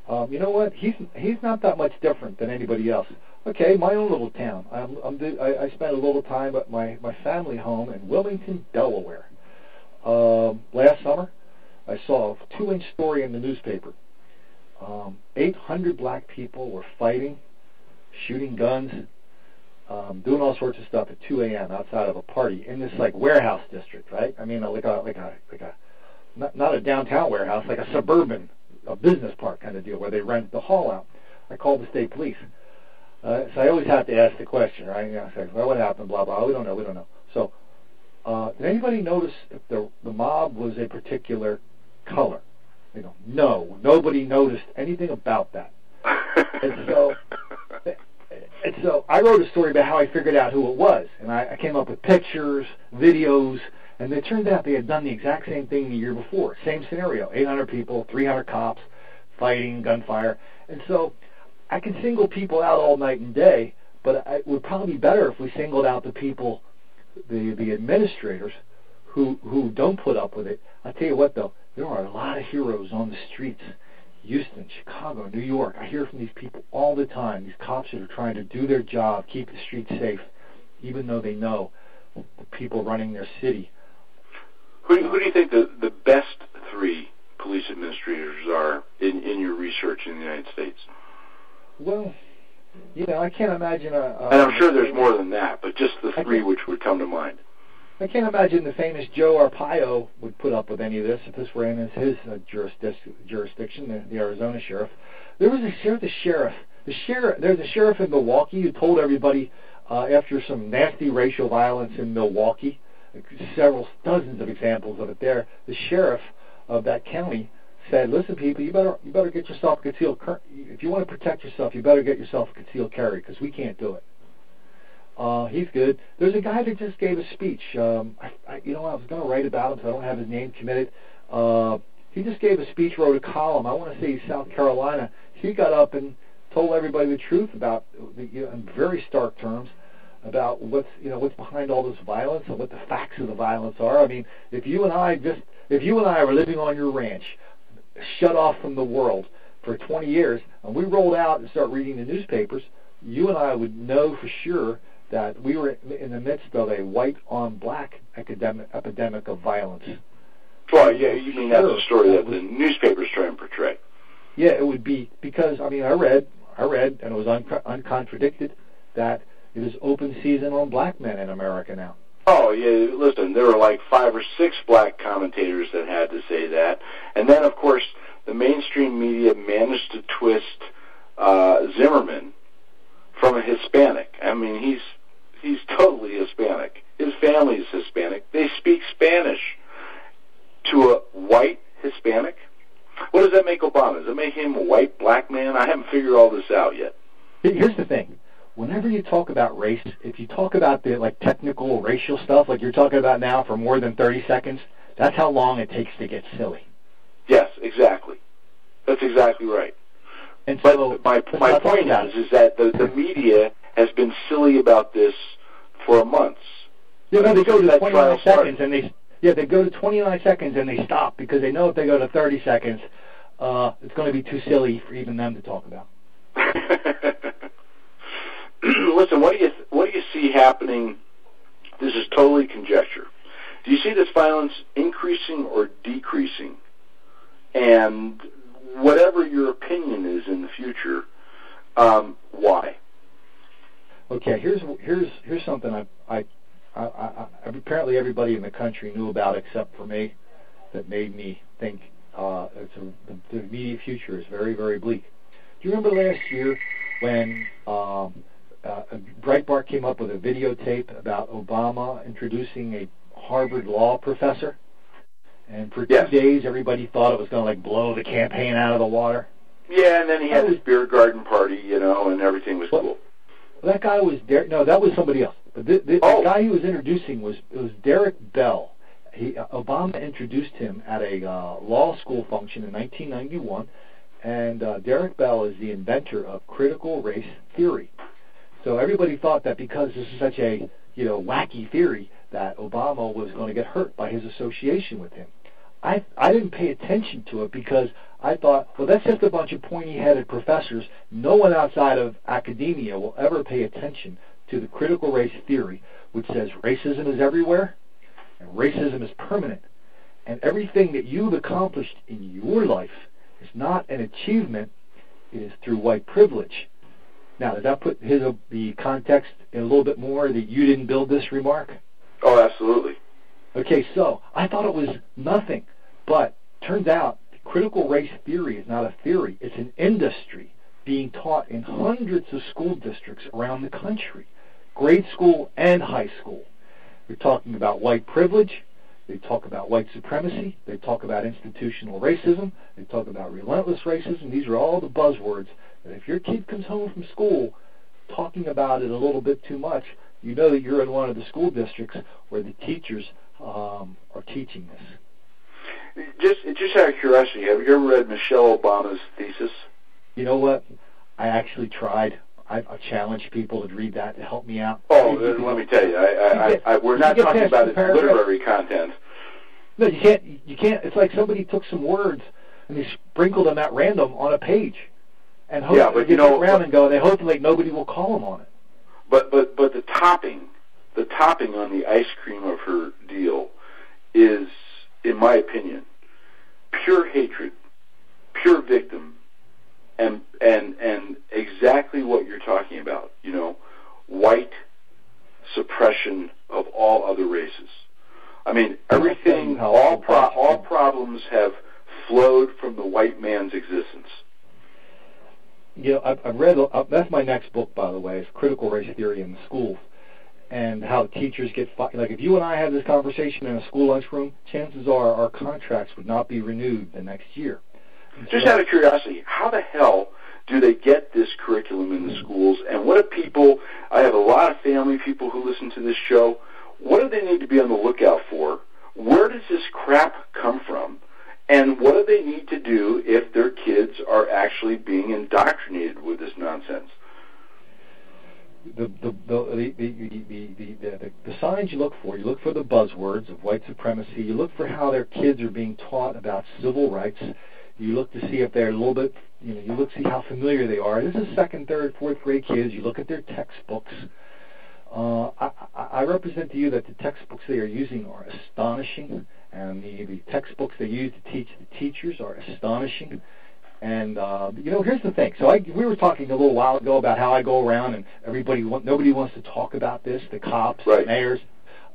Um, you know what? He's he's not that much different than anybody else. Okay, my own little town. I'm, I'm do- I, I spent a little time at my my family home in Wilmington, Delaware. Um, last summer, I saw a two-inch story in the newspaper. Um, 800 black people were fighting, shooting guns, um, doing all sorts of stuff at 2 a.m. outside of a party in this like warehouse district, right? I mean, like a like a like a not, not a downtown warehouse, like a suburban, a business park kind of deal where they rent the hall out. I called the state police. Uh, so I always have to ask the question, right? You know, I say, well, what happened? Blah blah. We don't know. We don't know. So, uh, did anybody notice if the the mob was a particular color? You know, no, nobody noticed anything about that. and so, and so I wrote a story about how I figured out who it was, and I, I came up with pictures, videos, and it turned out they had done the exact same thing the year before. Same scenario: 800 people, 300 cops, fighting, gunfire, and so I can single people out all night and day, but it would probably be better if we singled out the people, the the administrators, who who don't put up with it. I'll tell you what, though, there are a lot of heroes on the streets. Houston, Chicago, New York. I hear from these people all the time. These cops that are trying to do their job, keep the streets safe, even though they know the people running their city. Who, do- who do you think the, the best three police administrators are in, in your research in the United States? Well, you know, I can't imagine a. a And I'm sure there's more than that, but just the three which would come to mind. I can't imagine the famous Joe Arpaio would put up with any of this if this were in his, his uh, jurisdic- jurisdiction, the, the Arizona sheriff. There was a sheriff, the sheriff, the sheriff. There's a sheriff in Milwaukee who told everybody uh, after some nasty racial violence in Milwaukee, several dozens of examples of it there. The sheriff of that county said, "Listen, people, you better you better get yourself a concealed. Car- if you want to protect yourself, you better get yourself a concealed carry because we can't do it." Uh, he's good. There's a guy that just gave a speech. Um, I, I, you know, I was going to write about him, so I don't have his name committed. Uh, he just gave a speech, wrote a column. I want to say South Carolina. He got up and told everybody the truth about, the, you know, in very stark terms, about what's you know what's behind all this violence and what the facts of the violence are. I mean, if you and I just if you and I were living on your ranch, shut off from the world for 20 years, and we rolled out and start reading the newspapers, you and I would know for sure that we were in the midst of a white on black epidemic, epidemic of violence. Well, yeah, you mean that's Sure. the story that the newspapers try and portray. Yeah, it would be because I mean I read I read and it was un- uncontradicted that it is open season on black men in America now. Oh yeah, listen, there were like five or six black commentators that had to say that, and then of course the mainstream media managed to twist uh, Zimmerman from a Hispanic. I mean, he's he's totally Hispanic. His family is Hispanic. They speak Spanish to a white Hispanic. What does that make Obama? Does it make him a white black man? I haven't figured all this out yet. Here's the thing. Whenever you talk about race, if you talk about the like technical racial stuff like you're talking about now for more than 30 seconds, that's how long it takes to get silly. Yes, exactly. That's exactly right. And but so, my let's my point is is that the, the media has been silly about this for months. Yeah, no, they go to That 29 trial started. seconds and they yeah they go to 29 seconds and they stop because they know if they go to 30 seconds, uh, it's going to be too silly for even them to talk about. Listen, what do you what do you see happening? This is totally conjecture. Do you see this violence increasing or decreasing? And whatever your opinion is in the future, um, why? Okay, here's here's here's something I I, I, I, apparently everybody in the country knew about except for me, that made me think uh, it's a, the, the immediate future is very very bleak. Do you remember last year when um, uh, Breitbart came up with a videotape about Obama introducing a Harvard law professor, and for Yes. two days everybody thought it was going to like blow the campaign out of the water. Yeah, and then he had his beer garden party, you know, and everything was cool. That guy was Derek. no, that was somebody else. But the, the, Oh. the guy he was introducing was it was Derek Bell. He uh, Obama introduced him at a uh, law school function in 1991, and uh, Derek Bell is the inventor of critical race theory. So everybody thought that because this is such a you know wacky theory that Obama was going to get hurt by his association with him. I I didn't pay attention to it because I thought, well, that's just a bunch of pointy-headed professors. No one outside of academia will ever pay attention to the critical race theory, which says racism is everywhere and racism is permanent, and everything that you've accomplished in your life is not an achievement; it is through white privilege. Now, does that put his the context in a little bit more that you didn't build this remark? Oh, absolutely. Okay, so I thought it was nothing, but turns out critical race theory is not a theory; it's an industry being taught in hundreds of school districts around the country, grade school and high school. We're talking about white privilege. They talk about white supremacy. They talk about institutional racism. They talk about relentless racism. These are all the buzzwords. And if your kid comes home from school talking about it a little bit too much, you know that you're in one of the school districts where the teachers um, are teaching this. Just just out of curiosity, have you ever read Michelle Obama's thesis? You know what? I actually tried. I've, I've challenged people to read that to help me out. Oh, then let me tell you, I, I, I, I, we're you not talking about its literary content. No, you can't. You can't. It's like somebody took some words and they sprinkled them at random on a page, and hope Yeah, but you know- around and go. They hope like nobody will call them on it. But but but the topping, the topping on the ice cream of her deal is, in my opinion, pure hatred, pure victim, and and and exactly what you're talking about. You know, white suppression of all other races. I mean, everything, all pro- all problems have flowed from the white man's existence. You know, I've, I've read. Uh, that's my next book, by the way, is critical race theory in the schools, and how teachers get fi- like. If you and I had this conversation in a school lunchroom, chances are our contracts would not be renewed the next year. Just out of curiosity, how the hell do they get this curriculum in the schools? And what do people, I have a lot of family people who listen to this show, what do they need to be on the lookout for? Where does this crap come from? And what do they need to do if their kids are actually being indoctrinated with this nonsense? the the the the, the, the, the, the, signs you look for. You look for the buzzwords of white supremacy. You look for how their kids are being taught about civil rights. You look to see if they're a little bit, you know, you look to see how familiar they are. This is second, third, fourth grade kids. You look at their textbooks. Uh, I I represent to you that the textbooks they are using are astonishing, and the, the textbooks they use to teach the teachers are astonishing. And uh, you know, here's the thing. So I, we were talking a little while ago about how I go around and everybody, want, nobody wants to talk about this. The cops, the mayors.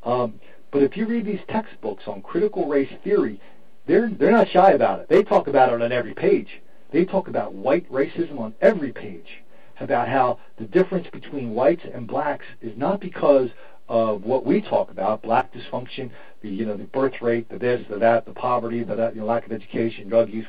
Um, but if you read these textbooks on critical race theory, they're they're not shy about it. They talk about it on every page. They talk about white racism on every page. About how the difference between whites and blacks is not because of what we talk about, black dysfunction, the you know the birth rate, the this, the that, the poverty, the that, you know, lack of education, drug use,